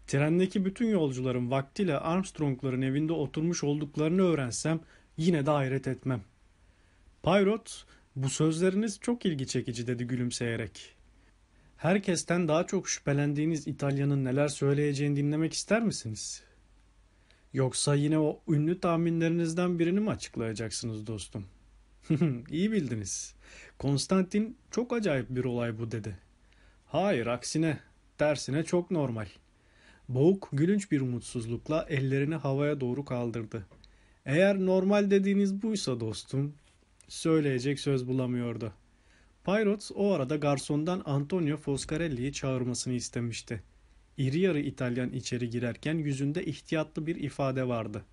Trendeki bütün yolcuların vaktiyle Armstrong'ların evinde oturmuş olduklarını öğrensem yine de hayret etmem. Poirot, bu sözleriniz çok ilgi çekici dedi gülümseyerek. Herkesten daha çok şüphelendiğiniz İtalya'nın neler söyleyeceğini dinlemek ister misiniz? Yoksa yine o ünlü tahminlerinizden birini mi açıklayacaksınız dostum? İyi bildiniz. Konstantin çok acayip bir olay bu dedi. Hayır aksine, tersine çok normal. Boğuk gülünç bir umutsuzlukla ellerini havaya doğru kaldırdı. Eğer normal dediğiniz buysa dostum, söyleyecek söz bulamıyordu. Poirot o arada garsondan Antonio Foscarelli'yi çağırmasını istemişti. İri yarı İtalyan içeri girerken yüzünde ihtiyatlı bir ifade vardı.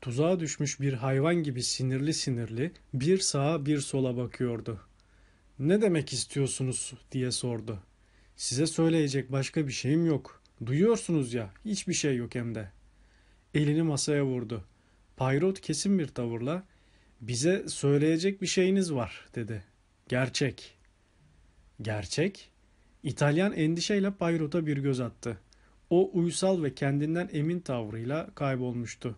Tuzağa düşmüş bir hayvan gibi sinirli sinirli bir sağa bir sola bakıyordu. Ne demek istiyorsunuz diye sordu. Size söyleyecek başka bir şeyim yok. Duyuyorsunuz ya hiçbir şey yok hem de. Elini masaya vurdu. Payrot kesin bir tavırla bize söyleyecek bir şeyiniz var dedi. Gerçek. Gerçek? İtalyan endişeyle Payrot'a bir göz attı. O uysal ve kendinden emin tavrıyla kaybolmuştu.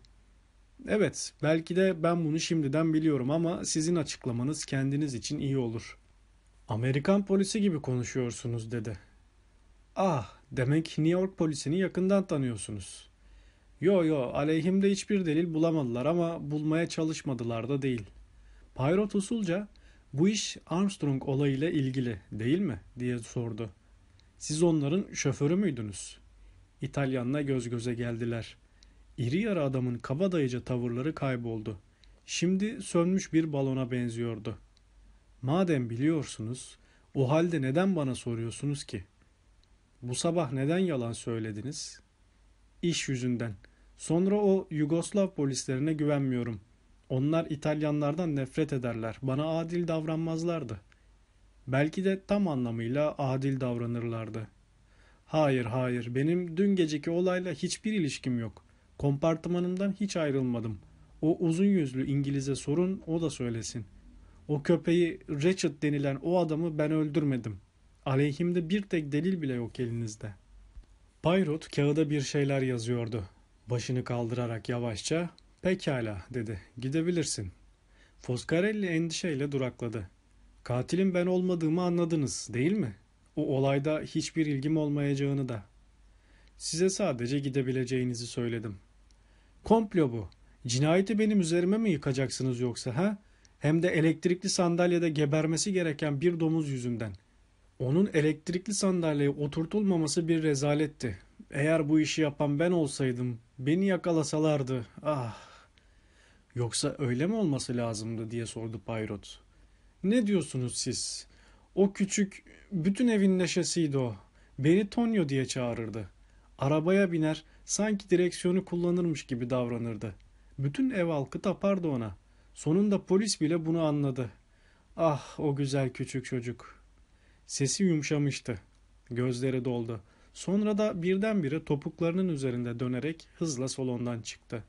Evet, belki de ben bunu şimdiden biliyorum ama sizin açıklamanız kendiniz için iyi olur. Amerikan polisi gibi konuşuyorsunuz dedi. Ah, demek New York polisini yakından tanıyorsunuz. Yo yo, aleyhimde hiçbir delil bulamadılar ama bulmaya çalışmadılar da değil. Poirot usulca bu iş Armstrong olayıyla ilgili değil mi diye sordu. Siz onların şoförü müydünüz? İtalyanla göz göze geldiler. İri yarı adamın kabadayıca tavırları kayboldu. Şimdi sönmüş bir balona benziyordu. Madem biliyorsunuz, o halde neden bana soruyorsunuz ki? Bu sabah neden yalan söylediniz? İş yüzünden. Sonra o Yugoslav polislerine güvenmiyorum. Onlar İtalyanlardan nefret ederler. Bana adil davranmazlardı. Belki de tam anlamıyla adil davranırlardı. Hayır hayır benim dün geceki olayla hiçbir ilişkim yok. Kompartımanımdan hiç ayrılmadım. O uzun yüzlü İngiliz'e sorun o da söylesin. O köpeği Richard denilen o adamı ben öldürmedim. Aleyhimde bir tek delil bile yok elinizde. Payrot kağıda bir şeyler yazıyordu. Başını kaldırarak yavaşça pekala dedi gidebilirsin. Foscarelli endişeyle durakladı. Katilin ben olmadığımı anladınız değil mi? O olayda hiçbir ilgim olmayacağını da. Size sadece gidebileceğinizi söyledim. Komplo bu. Cinayeti benim üzerime mi yıkacaksınız yoksa ha? Hem de elektrikli sandalyede gebermesi gereken bir domuz yüzünden. Onun elektrikli sandalyeye oturtulmaması bir rezaletti. Eğer bu işi yapan ben olsaydım, beni yakalasalardı, ah. Yoksa öyle mi olması lazımdı diye sordu Payrot. Ne diyorsunuz siz? O küçük, bütün evin neşesiydi o. Beni Tonyo diye çağırırdı. Arabaya biner, sanki direksiyonu kullanırmış gibi davranırdı. Bütün ev halkı tapardı ona. Sonunda polis bile bunu anladı. Ah o güzel küçük çocuk. Sesi yumuşamıştı. Gözleri doldu. Sonra da birdenbire topuklarının üzerinde dönerek hızla salondan çıktı.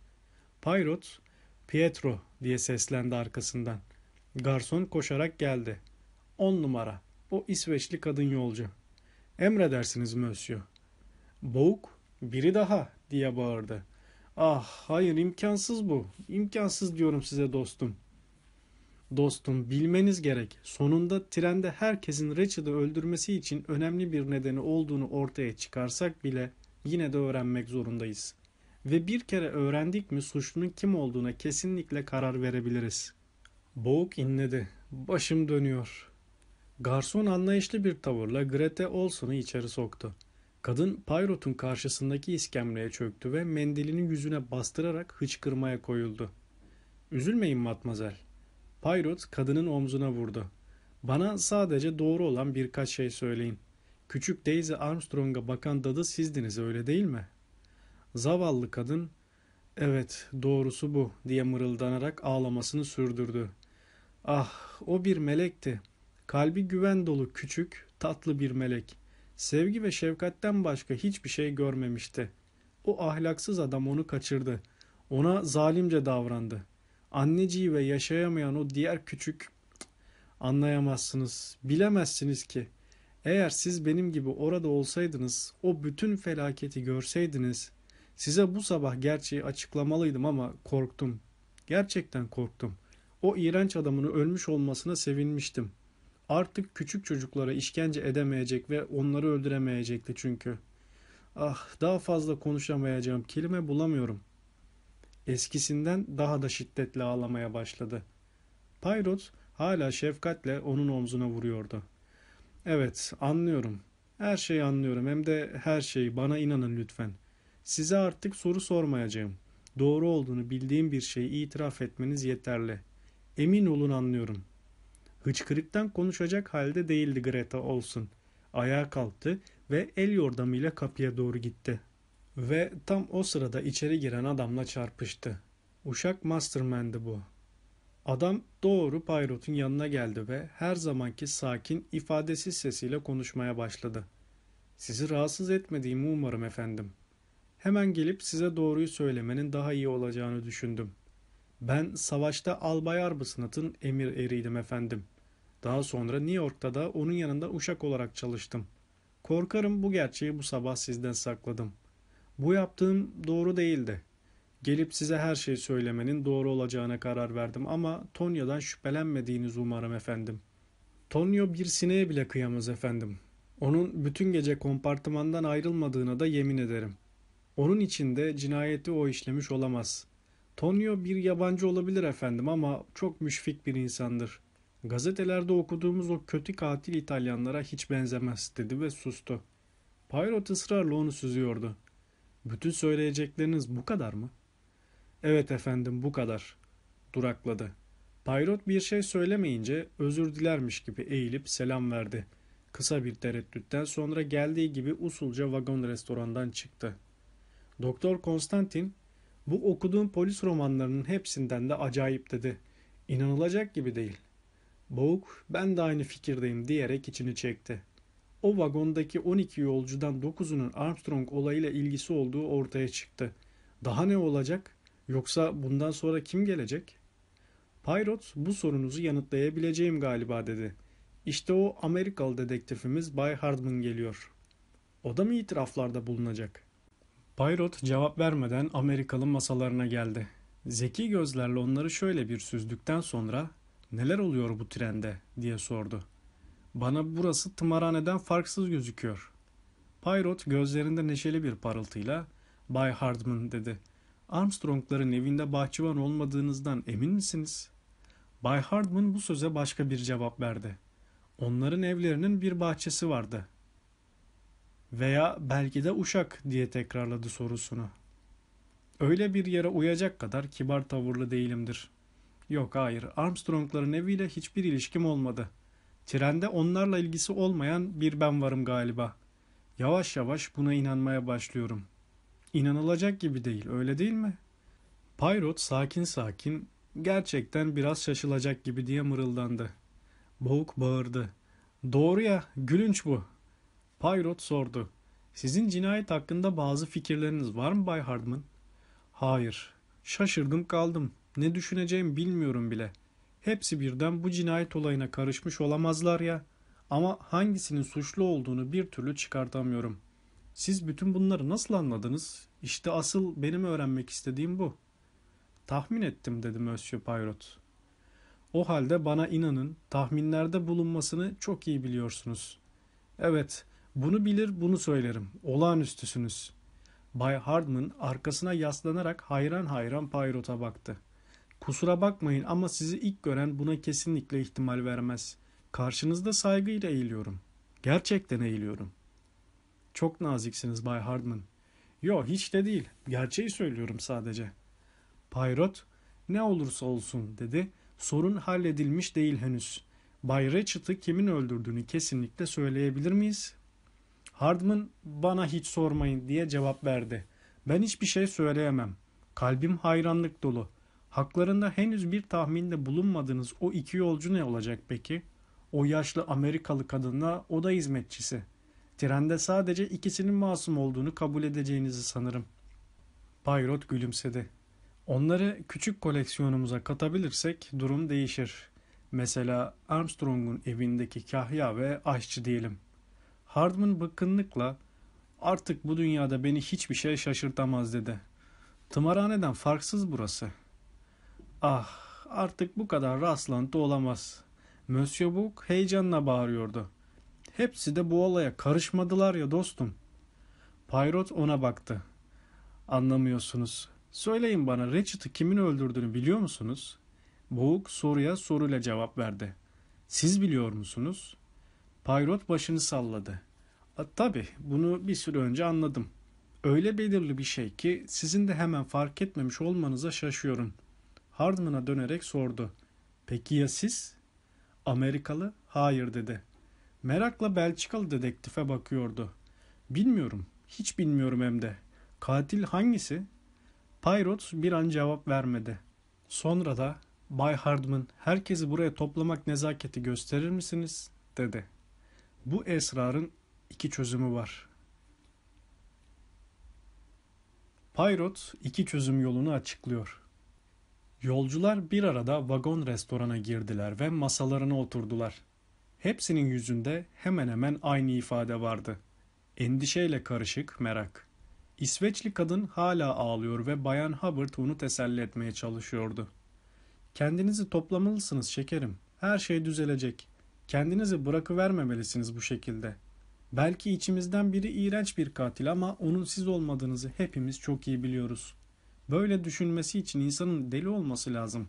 Payrot, Pietro diye seslendi arkasından. Garson koşarak geldi. On numara. O İsveçli kadın yolcu. Emredersiniz Mösyö. Boğuk, biri daha diye bağırdı. Ah hayır imkansız bu. İmkansız diyorum size dostum. Dostum bilmeniz gerek. Sonunda trende herkesin Richard'ı öldürmesi için önemli bir nedeni olduğunu ortaya çıkarsak bile yine de öğrenmek zorundayız. Ve bir kere öğrendik mi suçlunun kim olduğuna kesinlikle karar verebiliriz. Boğuk inledi. Başım dönüyor. Garson anlayışlı bir tavırla Grete Olson'u içeri soktu. Kadın Payrot'un karşısındaki iskemleye çöktü ve mendilini yüzüne bastırarak hıçkırmaya koyuldu. Üzülmeyin matmazel. Payrot kadının omzuna vurdu. Bana sadece doğru olan birkaç şey söyleyin. Küçük Daisy Armstrong'a bakan dadı sizdiniz öyle değil mi? Zavallı kadın, evet doğrusu bu diye mırıldanarak ağlamasını sürdürdü. Ah o bir melekti. Kalbi güven dolu küçük, tatlı bir melek. Sevgi ve şefkatten başka hiçbir şey görmemişti. O ahlaksız adam onu kaçırdı. Ona zalimce davrandı. Anneciği ve yaşayamayan o diğer küçük anlayamazsınız, bilemezsiniz ki. Eğer siz benim gibi orada olsaydınız, o bütün felaketi görseydiniz, size bu sabah gerçeği açıklamalıydım ama korktum. Gerçekten korktum. O iğrenç adamın ölmüş olmasına sevinmiştim. Artık küçük çocuklara işkence edemeyecek ve onları öldüremeyecekti çünkü. Ah, daha fazla konuşamayacağım. Kelime bulamıyorum. Eskisinden daha da şiddetli ağlamaya başladı. Payrot hala şefkatle onun omzuna vuruyordu. Evet, anlıyorum. Her şeyi anlıyorum. Hem de her şeyi bana inanın lütfen. Size artık soru sormayacağım. Doğru olduğunu bildiğim bir şeyi itiraf etmeniz yeterli. Emin olun anlıyorum. Hıçkırıktan konuşacak halde değildi Greta olsun. Ayağa kalktı ve el yordamıyla kapıya doğru gitti. Ve tam o sırada içeri giren adamla çarpıştı. Uşak Masterman'dı bu. Adam doğru Payrot'un yanına geldi ve her zamanki sakin, ifadesiz sesiyle konuşmaya başladı. Sizi rahatsız etmediğimi umarım efendim. Hemen gelip size doğruyu söylemenin daha iyi olacağını düşündüm. Ben savaşta Albay Arbısnat'ın emir eriydim efendim. Daha sonra New York'ta da onun yanında uşak olarak çalıştım. Korkarım bu gerçeği bu sabah sizden sakladım. Bu yaptığım doğru değildi. Gelip size her şeyi söylemenin doğru olacağına karar verdim ama Tonya'dan şüphelenmediğinizi umarım efendim. Tonyo bir sineğe bile kıyamaz efendim. Onun bütün gece kompartımandan ayrılmadığına da yemin ederim. Onun içinde cinayeti o işlemiş olamaz. Tonyo bir yabancı olabilir efendim ama çok müşfik bir insandır. Gazetelerde okuduğumuz o kötü katil İtalyanlara hiç benzemez dedi ve sustu. Poirot ısrarla onu süzüyordu. Bütün söyleyecekleriniz bu kadar mı? Evet efendim bu kadar. Durakladı. Poirot bir şey söylemeyince özür dilermiş gibi eğilip selam verdi. Kısa bir tereddütten sonra geldiği gibi usulca vagon restorandan çıktı. Doktor Konstantin, bu okuduğum polis romanlarının hepsinden de acayip dedi. İnanılacak gibi değil. Boğuk, ben de aynı fikirdeyim diyerek içini çekti. O vagondaki 12 yolcudan 9'unun Armstrong olayıyla ilgisi olduğu ortaya çıktı. Daha ne olacak? Yoksa bundan sonra kim gelecek? Poirot bu sorunuzu yanıtlayabileceğim galiba dedi. İşte o Amerikalı dedektifimiz Bay Hardman geliyor. O da mı itiraflarda bulunacak? Poirot cevap vermeden Amerikalı masalarına geldi. Zeki gözlerle onları şöyle bir süzdükten sonra neler oluyor bu trende diye sordu. Bana burası tımarhaneden farksız gözüküyor. Poirot gözlerinde neşeli bir parıltıyla Bay Hardman dedi. Armstrong'ların evinde bahçıvan olmadığınızdan emin misiniz? Bay Hardman bu söze başka bir cevap verdi. Onların evlerinin bir bahçesi vardı. Veya belki de uşak diye tekrarladı sorusunu. Öyle bir yere uyacak kadar kibar tavırlı değilimdir. Yok hayır Armstrong'ların eviyle hiçbir ilişkim olmadı. Trende onlarla ilgisi olmayan bir ben varım galiba. Yavaş yavaş buna inanmaya başlıyorum. İnanılacak gibi değil öyle değil mi? Payrot sakin sakin gerçekten biraz şaşılacak gibi diye mırıldandı. Boğuk bağırdı. Doğru ya gülünç bu. Payrot sordu. Sizin cinayet hakkında bazı fikirleriniz var mı Bay Hardman? Hayır. Şaşırdım kaldım. Ne düşüneceğimi bilmiyorum bile. Hepsi birden bu cinayet olayına karışmış olamazlar ya. Ama hangisinin suçlu olduğunu bir türlü çıkartamıyorum. Siz bütün bunları nasıl anladınız? İşte asıl benim öğrenmek istediğim bu. Tahmin ettim dedi Monsieur Poirot. O halde bana inanın tahminlerde bulunmasını çok iyi biliyorsunuz. Evet bunu bilir bunu söylerim. Olağanüstüsünüz. Bay Hardman arkasına yaslanarak hayran hayran Poirot'a baktı. Kusura bakmayın ama sizi ilk gören buna kesinlikle ihtimal vermez. Karşınızda saygıyla eğiliyorum. Gerçekten eğiliyorum. Çok naziksiniz Bay Hardman. Yo hiç de değil. Gerçeği söylüyorum sadece. Poirot ne olursa olsun dedi. Sorun halledilmiş değil henüz. Bay Ratchet'ı kimin öldürdüğünü kesinlikle söyleyebilir miyiz? Hardman bana hiç sormayın diye cevap verdi. Ben hiçbir şey söyleyemem. Kalbim hayranlık dolu. Haklarında henüz bir tahminde bulunmadığınız o iki yolcu ne olacak peki? O yaşlı Amerikalı kadınla o da hizmetçisi. Trende sadece ikisinin masum olduğunu kabul edeceğinizi sanırım. Poirot gülümsedi. Onları küçük koleksiyonumuza katabilirsek durum değişir. Mesela Armstrong'un evindeki kahya ve aşçı diyelim. Hardman bıkkınlıkla artık bu dünyada beni hiçbir şey şaşırtamaz dedi. Tımarhaneden farksız burası. Ah artık bu kadar rastlantı olamaz. Monsieur Book heyecanla bağırıyordu. Hepsi de bu olaya karışmadılar ya dostum. Poirot ona baktı. Anlamıyorsunuz. Söyleyin bana Ratchet'ı kimin öldürdüğünü biliyor musunuz? Boğuk soruya soruyla cevap verdi. Siz biliyor musunuz? Poirot başını salladı. Tabi bunu bir süre önce anladım. Öyle belirli bir şey ki sizin de hemen fark etmemiş olmanıza şaşıyorum. Hardman'a dönerek sordu. Peki ya siz? Amerikalı hayır dedi. Merakla Belçikalı dedektife bakıyordu. Bilmiyorum. Hiç bilmiyorum hem de. Katil hangisi? Poirot bir an cevap vermedi. Sonra da Bay Hardman herkesi buraya toplamak nezaketi gösterir misiniz? dedi. Bu esrarın iki çözümü var. Poirot iki çözüm yolunu açıklıyor. Yolcular bir arada vagon restorana girdiler ve masalarına oturdular. Hepsinin yüzünde hemen hemen aynı ifade vardı. Endişeyle karışık merak. İsveçli kadın hala ağlıyor ve Bayan Hubbard onu teselli etmeye çalışıyordu. Kendinizi toplamalısınız şekerim. Her şey düzelecek. Kendinizi bırakıvermemelisiniz bu şekilde. Belki içimizden biri iğrenç bir katil ama onun siz olmadığınızı hepimiz çok iyi biliyoruz. Böyle düşünmesi için insanın deli olması lazım.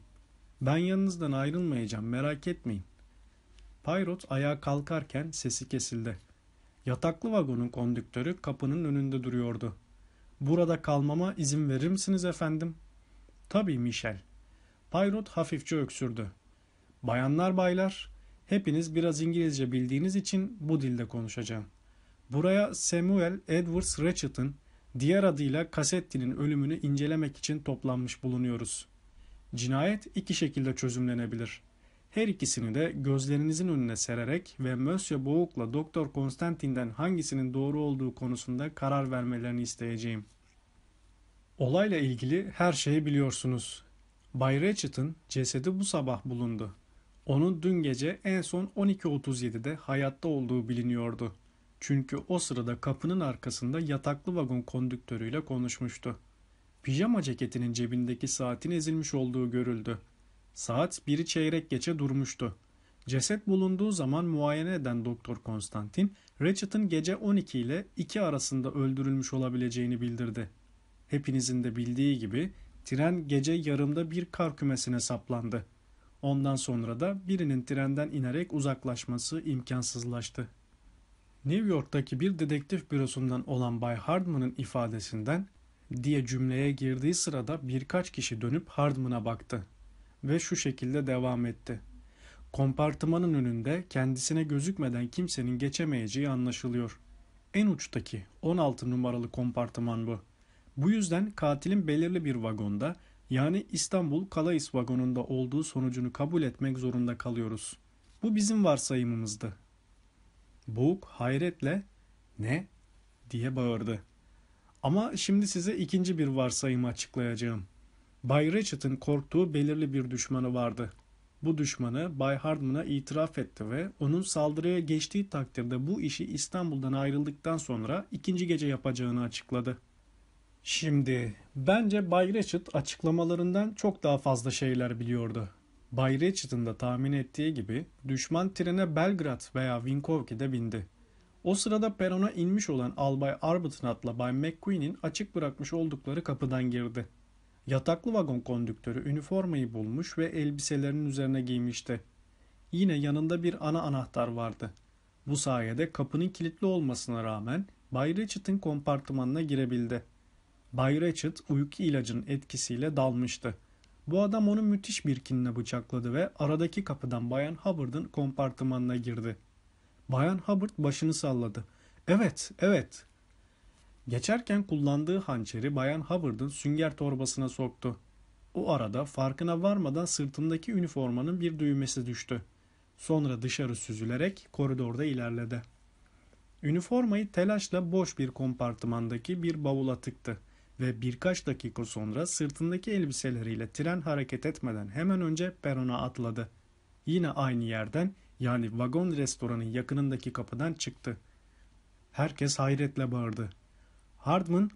Ben yanınızdan ayrılmayacağım merak etmeyin. Payrot ayağa kalkarken sesi kesildi. Yataklı vagonun kondüktörü kapının önünde duruyordu. Burada kalmama izin verir misiniz efendim? Tabii Michel. Payrot hafifçe öksürdü. Bayanlar baylar, hepiniz biraz İngilizce bildiğiniz için bu dilde konuşacağım. Buraya Samuel Edwards Ratchet'ın diğer adıyla Kasetti'nin ölümünü incelemek için toplanmış bulunuyoruz. Cinayet iki şekilde çözümlenebilir. Her ikisini de gözlerinizin önüne sererek ve Monsieur Boğuk'la Doktor Konstantin'den hangisinin doğru olduğu konusunda karar vermelerini isteyeceğim. Olayla ilgili her şeyi biliyorsunuz. Bay Ratchet'ın cesedi bu sabah bulundu. Onun dün gece en son 12.37'de hayatta olduğu biliniyordu. Çünkü o sırada kapının arkasında yataklı vagon kondüktörüyle konuşmuştu. Pijama ceketinin cebindeki saatin ezilmiş olduğu görüldü. Saat biri çeyrek geçe durmuştu. Ceset bulunduğu zaman muayene eden Doktor Konstantin, Ratchet'ın gece 12 ile 2 arasında öldürülmüş olabileceğini bildirdi. Hepinizin de bildiği gibi tren gece yarımda bir kar kümesine saplandı. Ondan sonra da birinin trenden inerek uzaklaşması imkansızlaştı. New York'taki bir dedektif bürosundan olan Bay Hardman'ın ifadesinden diye cümleye girdiği sırada birkaç kişi dönüp Hardman'a baktı ve şu şekilde devam etti. Kompartımanın önünde kendisine gözükmeden kimsenin geçemeyeceği anlaşılıyor. En uçtaki 16 numaralı kompartıman bu. Bu yüzden katilin belirli bir vagonda yani İstanbul Calais vagonunda olduğu sonucunu kabul etmek zorunda kalıyoruz. Bu bizim varsayımımızdı. Boğuk hayretle ne diye bağırdı. Ama şimdi size ikinci bir varsayımı açıklayacağım. Bay Ratchet'ın korktuğu belirli bir düşmanı vardı. Bu düşmanı Bay Hardman'a itiraf etti ve onun saldırıya geçtiği takdirde bu işi İstanbul'dan ayrıldıktan sonra ikinci gece yapacağını açıkladı. Şimdi bence Bay Ratchet açıklamalarından çok daha fazla şeyler biliyordu. Bay Ratchet'ın da tahmin ettiği gibi düşman trene Belgrad veya Vinkovki'de bindi. O sırada perona inmiş olan Albay Arbuthnot'la Bay McQueen'in açık bırakmış oldukları kapıdan girdi. Yataklı vagon kondüktörü üniformayı bulmuş ve elbiselerinin üzerine giymişti. Yine yanında bir ana anahtar vardı. Bu sayede kapının kilitli olmasına rağmen Bay Ratchet'ın kompartımanına girebildi. Bay Ratchet uyku ilacının etkisiyle dalmıştı. Bu adam onu müthiş bir kinle bıçakladı ve aradaki kapıdan Bayan Hubbard'ın kompartımanına girdi. Bayan Hubbard başını salladı. Evet, evet. Geçerken kullandığı hançeri Bayan Hubbard'ın sünger torbasına soktu. O arada farkına varmadan sırtındaki üniformanın bir düğmesi düştü. Sonra dışarı süzülerek koridorda ilerledi. Üniformayı telaşla boş bir kompartımandaki bir bavula tıktı ve birkaç dakika sonra sırtındaki elbiseleriyle tren hareket etmeden hemen önce perona atladı. Yine aynı yerden yani vagon restoranın yakınındaki kapıdan çıktı. Herkes hayretle bağırdı. Hardman,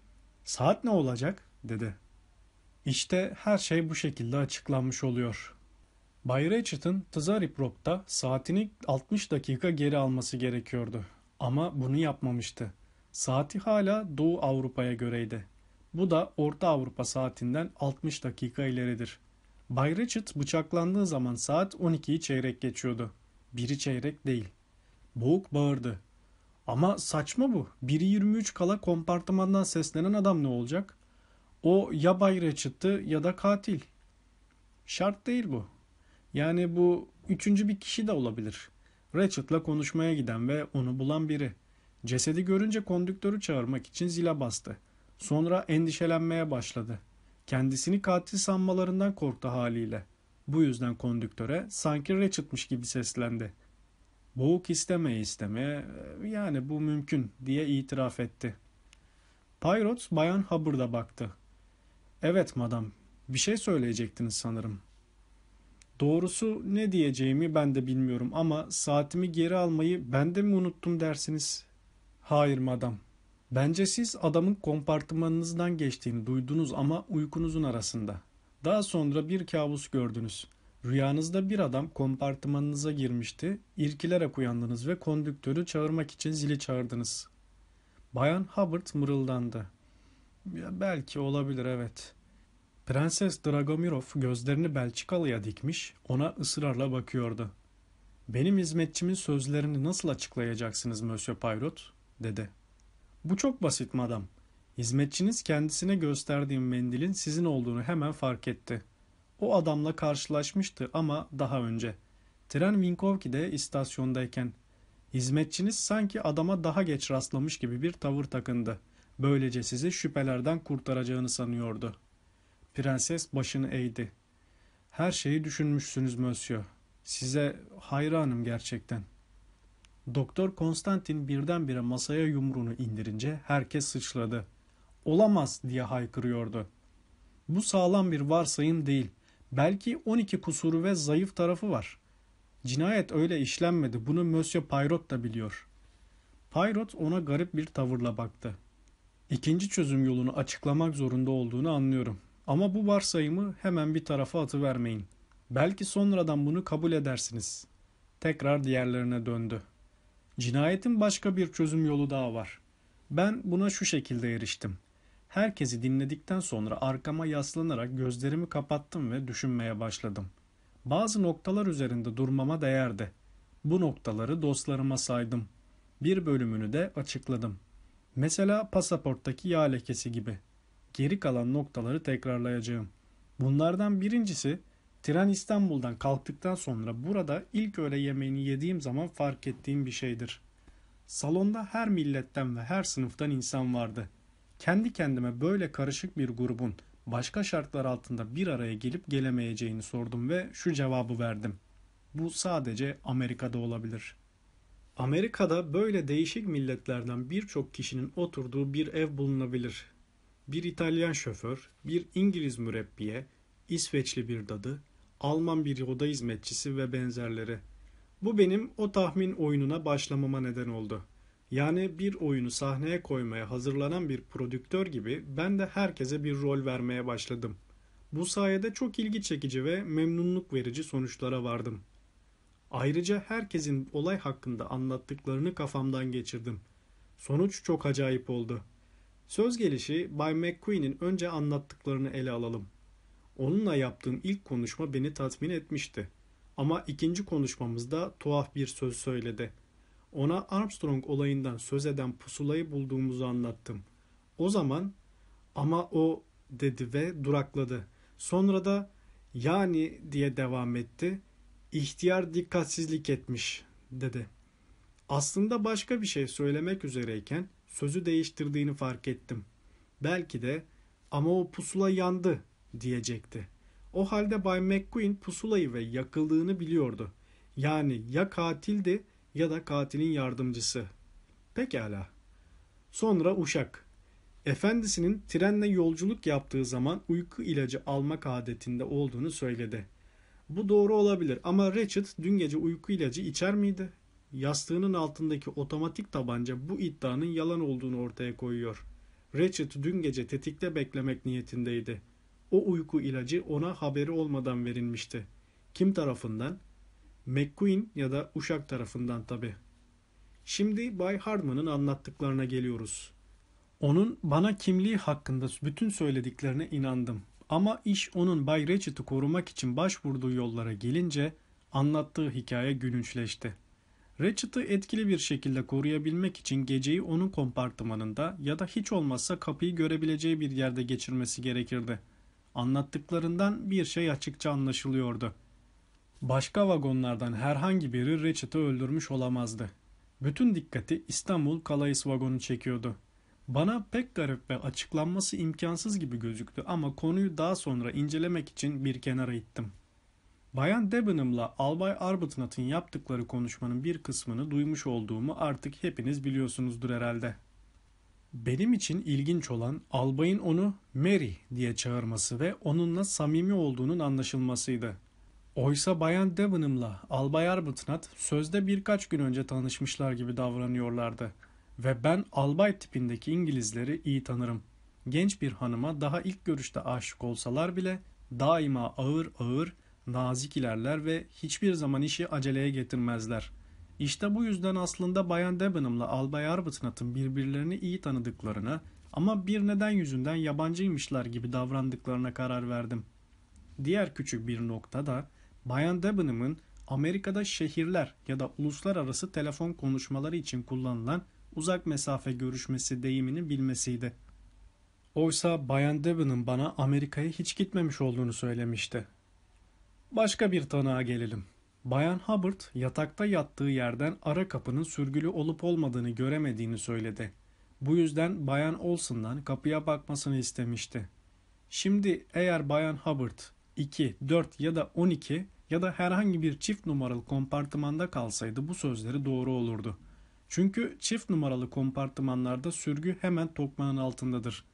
saat ne olacak? dedi. İşte her şey bu şekilde açıklanmış oluyor. Bay Ratchet'ın Tzariprok'ta saatini 60 dakika geri alması gerekiyordu. Ama bunu yapmamıştı. Saati hala Doğu Avrupa'ya göreydi. Bu da Orta Avrupa saatinden 60 dakika ileridir. Bay Ratchet bıçaklandığı zaman saat 12'yi çeyrek geçiyordu. Biri çeyrek değil. Boğuk bağırdı. Ama saçma bu. Biri 23 kala kompartımandan seslenen adam ne olacak? O ya Bay Ratchet'tı ya da katil. Şart değil bu. Yani bu üçüncü bir kişi de olabilir. Ratchet'la konuşmaya giden ve onu bulan biri. Cesedi görünce kondüktörü çağırmak için zile bastı. Sonra endişelenmeye başladı. Kendisini katil sanmalarından korktu haliyle. Bu yüzden kondüktöre sanki Ratchet'mış gibi seslendi. Boğuk istemeye istemeye yani bu mümkün diye itiraf etti. Poirot Bayan Hubbard'a baktı. Evet madam bir şey söyleyecektiniz sanırım. Doğrusu ne diyeceğimi ben de bilmiyorum ama saatimi geri almayı ben de mi unuttum dersiniz? Hayır madam. Bence siz adamın kompartımanınızdan geçtiğini duydunuz ama uykunuzun arasında. Daha sonra bir kabus gördünüz. Rüyanızda bir adam kompartımanınıza girmişti, irkilerek uyandınız ve kondüktörü çağırmak için zili çağırdınız. Bayan Hubbard mırıldandı. Ya belki olabilir evet. Prenses Dragomirov gözlerini Belçikalı'ya dikmiş, ona ısrarla bakıyordu. Benim hizmetçimin sözlerini nasıl açıklayacaksınız Monsieur Poirot? dedi. Bu çok basit madam. Hizmetçiniz kendisine gösterdiğim mendilin sizin olduğunu hemen fark etti. O adamla karşılaşmıştı ama daha önce. Tren Vinkovki'de istasyondayken. Hizmetçiniz sanki adama daha geç rastlamış gibi bir tavır takındı. Böylece sizi şüphelerden kurtaracağını sanıyordu. Prenses başını eğdi. Her şeyi düşünmüşsünüz Monsieur. Size hayranım gerçekten. Doktor Konstantin birdenbire masaya yumruğunu indirince herkes sıçradı. Olamaz diye haykırıyordu. Bu sağlam bir varsayım değil. Belki 12 kusuru ve zayıf tarafı var. Cinayet öyle işlenmedi. Bunu Monsieur Poirot da biliyor. Poirot ona garip bir tavırla baktı. İkinci çözüm yolunu açıklamak zorunda olduğunu anlıyorum. Ama bu varsayımı hemen bir tarafa atıvermeyin. Belki sonradan bunu kabul edersiniz. Tekrar diğerlerine döndü. Cinayetin başka bir çözüm yolu daha var. Ben buna şu şekilde eriştim. Herkesi dinledikten sonra arkama yaslanarak gözlerimi kapattım ve düşünmeye başladım. Bazı noktalar üzerinde durmama değerdi. Bu noktaları dostlarıma saydım. Bir bölümünü de açıkladım. Mesela pasaporttaki yağ lekesi gibi. Geri kalan noktaları tekrarlayacağım. Bunlardan birincisi tren İstanbul'dan kalktıktan sonra burada ilk öğle yemeğini yediğim zaman fark ettiğim bir şeydir. Salonda her milletten ve her sınıftan insan vardı. Kendi kendime böyle karışık bir grubun başka şartlar altında bir araya gelip gelemeyeceğini sordum ve şu cevabı verdim. Bu sadece Amerika'da olabilir. Amerika'da böyle değişik milletlerden birçok kişinin oturduğu bir ev bulunabilir. Bir İtalyan şoför, bir İngiliz mürebbiye, İsveçli bir dadı, Alman bir oda hizmetçisi ve benzerleri. Bu benim o tahmin oyununa başlamama neden oldu. Yani bir oyunu sahneye koymaya hazırlanan bir prodüktör gibi ben de herkese bir rol vermeye başladım. Bu sayede çok ilgi çekici ve memnunluk verici sonuçlara vardım. Ayrıca herkesin olay hakkında anlattıklarını kafamdan geçirdim. Sonuç çok acayip oldu. Söz gelişi Bay McQueen'in önce anlattıklarını ele alalım. Onunla yaptığım ilk konuşma beni tatmin etmişti. Ama ikinci konuşmamızda tuhaf bir söz söyledi. Ona Armstrong olayından söz eden pusulayı bulduğumuzu anlattım. O zaman ama o dedi ve durakladı. Sonra da yani diye devam etti. İhtiyar dikkatsizlik etmiş dedi. Aslında başka bir şey söylemek üzereyken sözü değiştirdiğini fark ettim. Belki de ama o pusula yandı diyecekti. O halde Bay McQueen pusulayı ve yakıldığını biliyordu. Yani ya katildi ya da katilin yardımcısı. Pekala. Sonra uşak. Efendisinin trenle yolculuk yaptığı zaman uyku ilacı almak adetinde olduğunu söyledi. Bu doğru olabilir ama Ratchet dün gece uyku ilacı içer miydi? Yastığının altındaki otomatik tabanca bu iddianın yalan olduğunu ortaya koyuyor. Ratchet dün gece tetikte beklemek niyetindeydi. O uyku ilacı ona haberi olmadan verilmişti. Kim tarafından? McQueen ya da Uşak tarafından tabi. Şimdi Bay Hardman'ın anlattıklarına geliyoruz. Onun bana kimliği hakkında bütün söylediklerine inandım. Ama iş onun Bay Ratchet'ı korumak için başvurduğu yollara gelince anlattığı hikaye gülünçleşti. Ratchet'ı etkili bir şekilde koruyabilmek için geceyi onun kompartımanında ya da hiç olmazsa kapıyı görebileceği bir yerde geçirmesi gerekirdi. Anlattıklarından bir şey açıkça anlaşılıyordu. Başka vagonlardan herhangi biri Ratchet'ı öldürmüş olamazdı. Bütün dikkati İstanbul Calais vagonu çekiyordu. Bana pek garip ve açıklanması imkansız gibi gözüktü ama konuyu daha sonra incelemek için bir kenara ittim. Bayan Debenham'la Albay Arbuthnot'un yaptıkları konuşmanın bir kısmını duymuş olduğumu artık hepiniz biliyorsunuzdur herhalde. Benim için ilginç olan albayın onu Mary diye çağırması ve onunla samimi olduğunun anlaşılmasıydı. Oysa Bayan Debenham'la Albay Arbuthnot sözde birkaç gün önce tanışmışlar gibi davranıyorlardı. Ve ben albay tipindeki İngilizleri iyi tanırım. Genç bir hanıma daha ilk görüşte aşık olsalar bile daima ağır ağır nazik ilerler ve hiçbir zaman işi aceleye getirmezler. İşte bu yüzden aslında Bayan Debenham'la Albay Arbuthnot'un birbirlerini iyi tanıdıklarına ama bir neden yüzünden yabancıymışlar gibi davrandıklarına karar verdim. Diğer küçük bir nokta da Bayan Debenham'ın Amerika'da şehirler ya da uluslararası telefon konuşmaları için kullanılan uzak mesafe görüşmesi deyimini bilmesiydi. Oysa Bayan Debenham bana Amerika'ya hiç gitmemiş olduğunu söylemişti. Başka bir tanığa gelelim. Bayan Hubbard yatakta yattığı yerden ara kapının sürgülü olup olmadığını göremediğini söyledi. Bu yüzden Bayan Olson'dan kapıya bakmasını istemişti. Şimdi eğer Bayan Hubbard 2, 4 ya da 12 ya da herhangi bir çift numaralı kompartımanda kalsaydı bu sözleri doğru olurdu. Çünkü çift numaralı kompartımanlarda sürgü hemen tokmağın altındadır.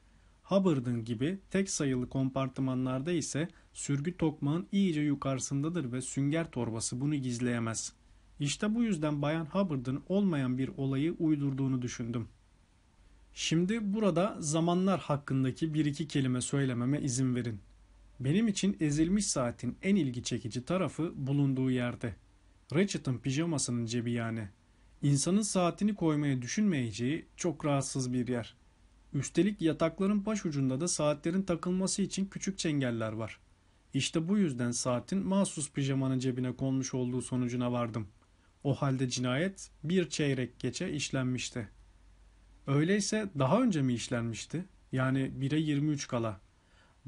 Hubbard'ın gibi tek sayılı kompartımanlarda ise sürgü tokmağın iyice yukarısındadır ve sünger torbası bunu gizleyemez. İşte bu yüzden Bayan Hubbard'ın olmayan bir olayı uydurduğunu düşündüm. Şimdi burada zamanlar hakkındaki bir iki kelime söylememe izin verin. Benim için ezilmiş saatin en ilgi çekici tarafı bulunduğu yerde. Ratchet'ın pijamasının cebi yani. İnsanın saatini koymaya düşünmeyeceği çok rahatsız bir yer. Üstelik yatakların baş ucunda da saatlerin takılması için küçük çengeller var. İşte bu yüzden saatin mahsus pijamanın cebine konmuş olduğu sonucuna vardım. O halde cinayet bir çeyrek geçe işlenmişti. Öyleyse daha önce mi işlenmişti? Yani 1'e 23 kala.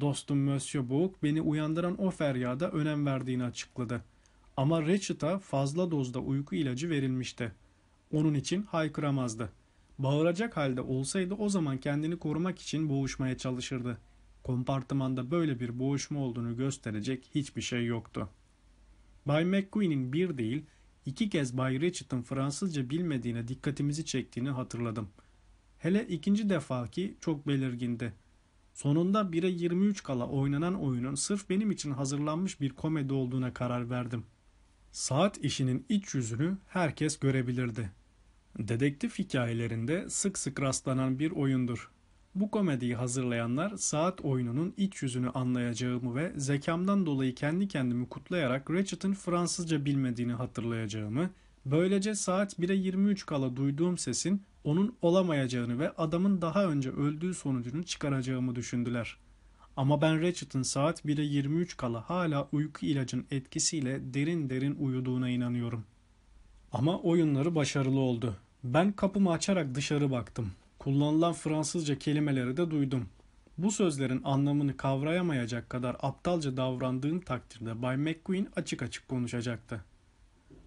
Dostum Monsieur Boğuk beni uyandıran o feryada önem verdiğini açıkladı. Ama Ratchet'a fazla dozda uyku ilacı verilmişti. Onun için haykıramazdı. Bağıracak halde olsaydı o zaman kendini korumak için boğuşmaya çalışırdı. Kompartımanda böyle bir boğuşma olduğunu gösterecek hiçbir şey yoktu. Bay McQueen'in bir değil, iki kez Bay Ratchet'ın Fransızca bilmediğine dikkatimizi çektiğini hatırladım. Hele ikinci defaki çok belirgindi. Sonunda 1'e 23 kala oynanan oyunun sırf benim için hazırlanmış bir komedi olduğuna karar verdim. Saat işinin iç yüzünü herkes görebilirdi. Dedektif hikayelerinde sık sık rastlanan bir oyundur. Bu komediyi hazırlayanlar saat oyununun iç yüzünü anlayacağımı ve zekamdan dolayı kendi kendimi kutlayarak Ratchet'ın Fransızca bilmediğini hatırlayacağımı, böylece saat 1'e 23 kala duyduğum sesin onun olamayacağını ve adamın daha önce öldüğü sonucunu çıkaracağımı düşündüler. Ama ben Ratchet'ın saat 1'e 23 kala hala uyku ilacın etkisiyle derin derin uyuduğuna inanıyorum. Ama oyunları başarılı oldu. Ben kapımı açarak dışarı baktım. Kullanılan Fransızca kelimeleri de duydum. Bu sözlerin anlamını kavrayamayacak kadar aptalca davrandığım takdirde Bay McQueen açık açık konuşacaktı.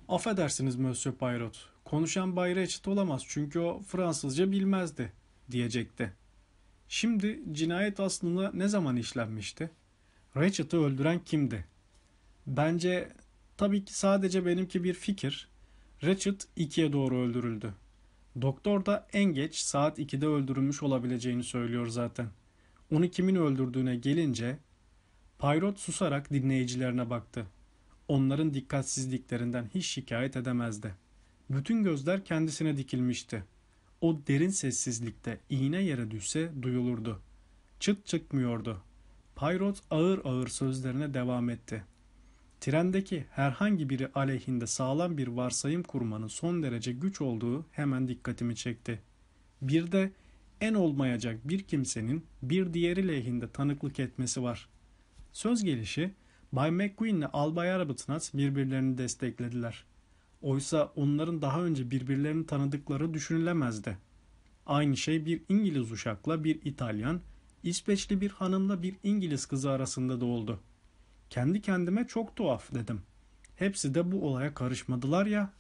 Affedersiniz Monsieur Poirot. Konuşan Bay Ratchet olamaz çünkü o Fransızca bilmezdi diyecekti. Şimdi cinayet aslında ne zaman işlenmişti? Ratchet'ı öldüren kimdi? Bence tabii ki sadece benimki bir fikir. Ratchet ikiye doğru öldürüldü. Doktor da en geç saat 2'de öldürülmüş olabileceğini söylüyor zaten. Onu kimin öldürdüğüne gelince Poirot susarak dinleyicilerine baktı. Onların dikkatsizliklerinden hiç şikayet edemezdi. Bütün gözler kendisine dikilmişti. O derin sessizlikte iğne yere düşse duyulurdu. Çıt çıkmıyordu. Poirot ağır ağır sözlerine devam etti. Trendeki herhangi biri aleyhinde sağlam bir varsayım kurmanın son derece güç olduğu hemen dikkatimi çekti. Bir de en olmayacak bir kimsenin bir diğeri lehinde tanıklık etmesi var. Söz gelişi Bay McQueen ile Albay Arbuthnot birbirlerini desteklediler. Oysa onların daha önce birbirlerini tanıdıkları düşünülemezdi. Aynı şey bir İngiliz uşakla bir İtalyan, İsveçli bir hanımla bir İngiliz kızı arasında da oldu. Kendi kendime çok tuhaf dedim. Hepsi de bu olaya karışmadılar ya.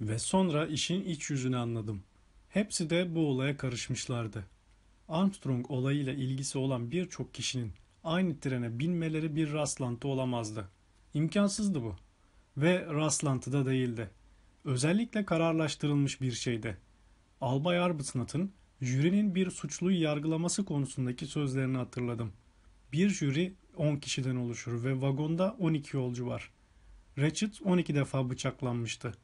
Ve sonra işin iç yüzünü anladım. Hepsi de bu olaya karışmışlardı. Armstrong olayıyla ilgisi olan birçok kişinin aynı trene binmeleri bir rastlantı olamazdı. İmkansızdı bu. Ve rastlantıda değildi. Özellikle kararlaştırılmış bir şeydi. Albay Arbuthnot'ın jürinin bir suçluyu yargılaması konusundaki sözlerini hatırladım. Bir jüri 10 kişiden oluşur ve vagonda 12 yolcu var. Ratchet 12 defa bıçaklanmıştı.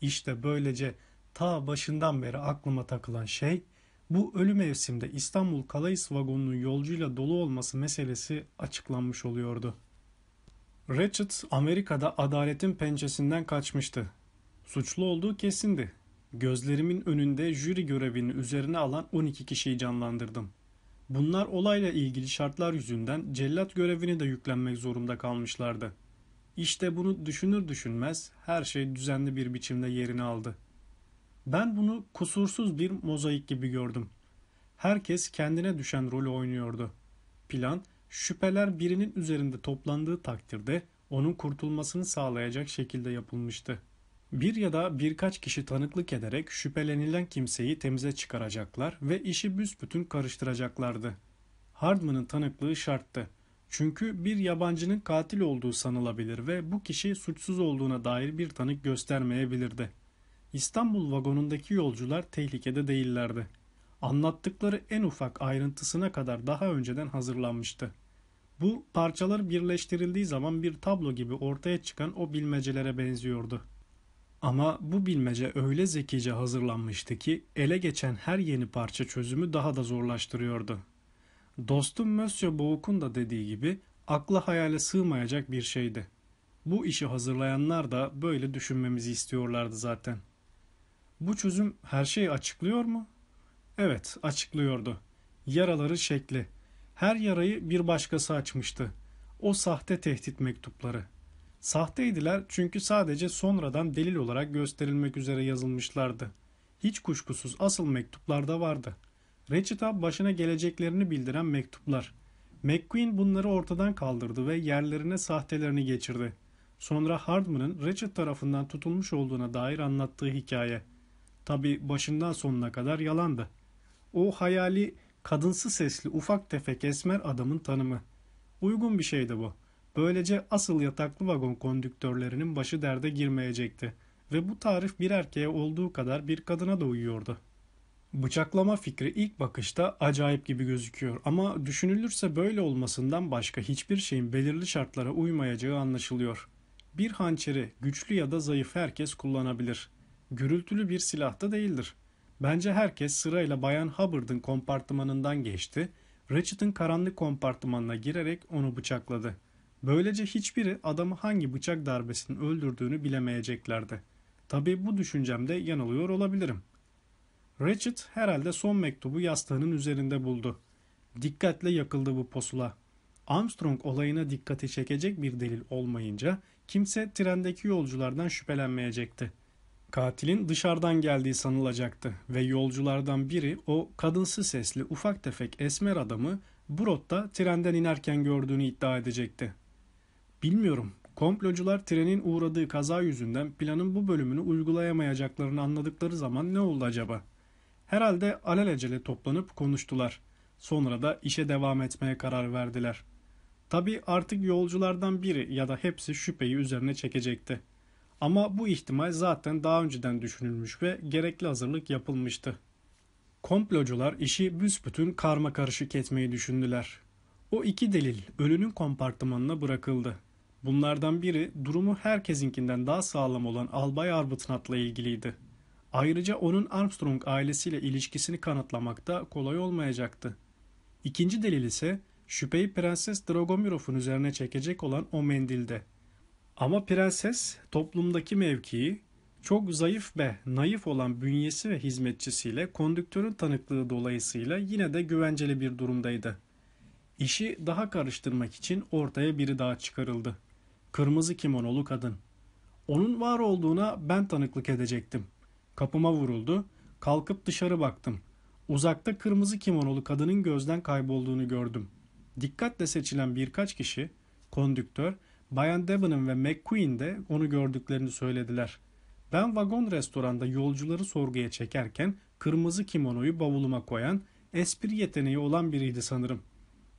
İşte böylece ta başından beri aklıma takılan şey bu ölü mevsimde İstanbul Calais vagonunun yolcuyla dolu olması meselesi açıklanmış oluyordu. Ratchet Amerika'da adaletin pençesinden kaçmıştı. Suçlu olduğu kesindi. Gözlerimin önünde jüri görevini üzerine alan 12 kişiyi canlandırdım. Bunlar olayla ilgili şartlar yüzünden cellat görevini de yüklenmek zorunda kalmışlardı. İşte bunu düşünür düşünmez her şey düzenli bir biçimde yerini aldı. Ben bunu kusursuz bir mozaik gibi gördüm. Herkes kendine düşen rolü oynuyordu. Plan, şüpheler birinin üzerinde toplandığı takdirde onun kurtulmasını sağlayacak şekilde yapılmıştı. Bir ya da birkaç kişi tanıklık ederek şüphelenilen kimseyi temize çıkaracaklar ve işi büsbütün karıştıracaklardı. Hardman'ın tanıklığı şarttı. Çünkü bir yabancının katil olduğu sanılabilir ve bu kişi suçsuz olduğuna dair bir tanık göstermeyebilirdi. İstanbul vagonundaki yolcular tehlikede değillerdi. Anlattıkları en ufak ayrıntısına kadar daha önceden hazırlanmıştı. Bu parçalar birleştirildiği zaman bir tablo gibi ortaya çıkan o bilmecelere benziyordu. Ama bu bilmece öyle zekice hazırlanmıştı ki ele geçen her yeni parça çözümü daha da zorlaştırıyordu. Dostum Monsieur Bouk'un da dediği gibi akla hayale sığmayacak bir şeydi. Bu işi hazırlayanlar da böyle düşünmemizi istiyorlardı zaten. Bu çözüm her şeyi açıklıyor mu? Evet, açıklıyordu. Yaraları şekli. Her yarayı bir başkası açmıştı. O sahte tehdit mektupları. Sahteydiler çünkü sadece sonradan delil olarak gösterilmek üzere yazılmışlardı. Hiç kuşkusuz asıl mektuplarda vardı. Ratchet'a başına geleceklerini bildiren mektuplar. McQueen bunları ortadan kaldırdı ve yerlerine sahtelerini geçirdi. Sonra Hardman'ın Ratchet tarafından tutulmuş olduğuna dair anlattığı hikaye. Tabi başından sonuna kadar yalandı. O hayali kadınsı sesli ufak tefek esmer adamın tanımı. Uygun bir şeydi bu. Böylece asıl yataklı vagon kondüktörlerinin başı derde girmeyecekti ve bu tarif bir erkeğe olduğu kadar bir kadına da uyuyordu. Bıçaklama fikri ilk bakışta acayip gibi gözüküyor ama düşünülürse böyle olmasından başka hiçbir şeyin belirli şartlara uymayacağı anlaşılıyor. Bir hançeri güçlü ya da zayıf herkes kullanabilir. Gürültülü bir silah da değildir. Bence herkes sırayla Bayan Hubbard'ın kompartımanından geçti. Ratchet'ın karanlık kompartımanına girerek onu bıçakladı. Böylece hiçbiri adamı hangi bıçak darbesinin öldürdüğünü bilemeyeceklerdi. Tabi bu düşüncemde yanılıyor olabilirim. Ratchet herhalde son mektubu yastığının üzerinde buldu. Dikkatle yakıldı bu posula. Armstrong olayına dikkati çekecek bir delil olmayınca kimse trendeki yolculardan şüphelenmeyecekti. Katilin dışarıdan geldiği sanılacaktı ve yolculardan biri o kadınsı sesli ufak tefek esmer adamı Brot'ta trenden inerken gördüğünü iddia edecekti. Bilmiyorum. Komplocular trenin uğradığı kaza yüzünden planın bu bölümünü uygulayamayacaklarını anladıkları zaman ne oldu acaba? Herhalde alelacele toplanıp konuştular. Sonra da işe devam etmeye karar verdiler. Tabi artık yolculardan biri ya da hepsi şüpheyi üzerine çekecekti. Ama bu ihtimal zaten daha önceden düşünülmüş ve gerekli hazırlık yapılmıştı. Komplocular işi büsbütün karma karışık etmeyi düşündüler. O iki delil ölünün kompartımanına bırakıldı. Bunlardan biri durumu herkesinkinden daha sağlam olan Albay Arbuthnot'la ilgiliydi. Ayrıca onun Armstrong ailesiyle ilişkisini kanıtlamakta kolay olmayacaktı. İkinci delil ise şüpheyi Prenses Dragomirov'un üzerine çekecek olan o mendilde. Ama prenses toplumdaki mevkii çok zayıf ve naif olan bünyesi ve hizmetçisiyle kondüktörün tanıklığı dolayısıyla yine de güvenceli bir durumdaydı. İşi daha karıştırmak için ortaya biri daha çıkarıldı. Kırmızı kimonolu kadın. Onun var olduğuna ben tanıklık edecektim. Kapıma vuruldu. Kalkıp dışarı baktım. Uzakta kırmızı kimonolu kadının gözden kaybolduğunu gördüm. Dikkatle seçilen birkaç kişi, kondüktör, Bayan Devon'ın ve McQueen de onu gördüklerini söylediler. Ben vagon restoranda yolcuları sorguya çekerken kırmızı kimonoyu bavuluma koyan, espri yeteneği olan biriydi sanırım.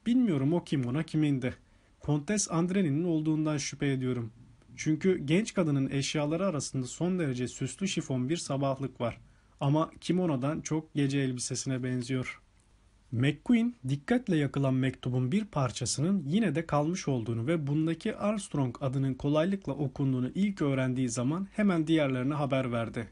Bilmiyorum o kimono kimindi. Kontes Andreni'nin olduğundan şüphe ediyorum. Çünkü genç kadının eşyaları arasında son derece süslü şifon bir sabahlık var. Ama kimonodan çok gece elbisesine benziyor. McQueen dikkatle yakılan mektubun bir parçasının yine de kalmış olduğunu ve bundaki Armstrong adının kolaylıkla okunduğunu ilk öğrendiği zaman hemen diğerlerine haber verdi.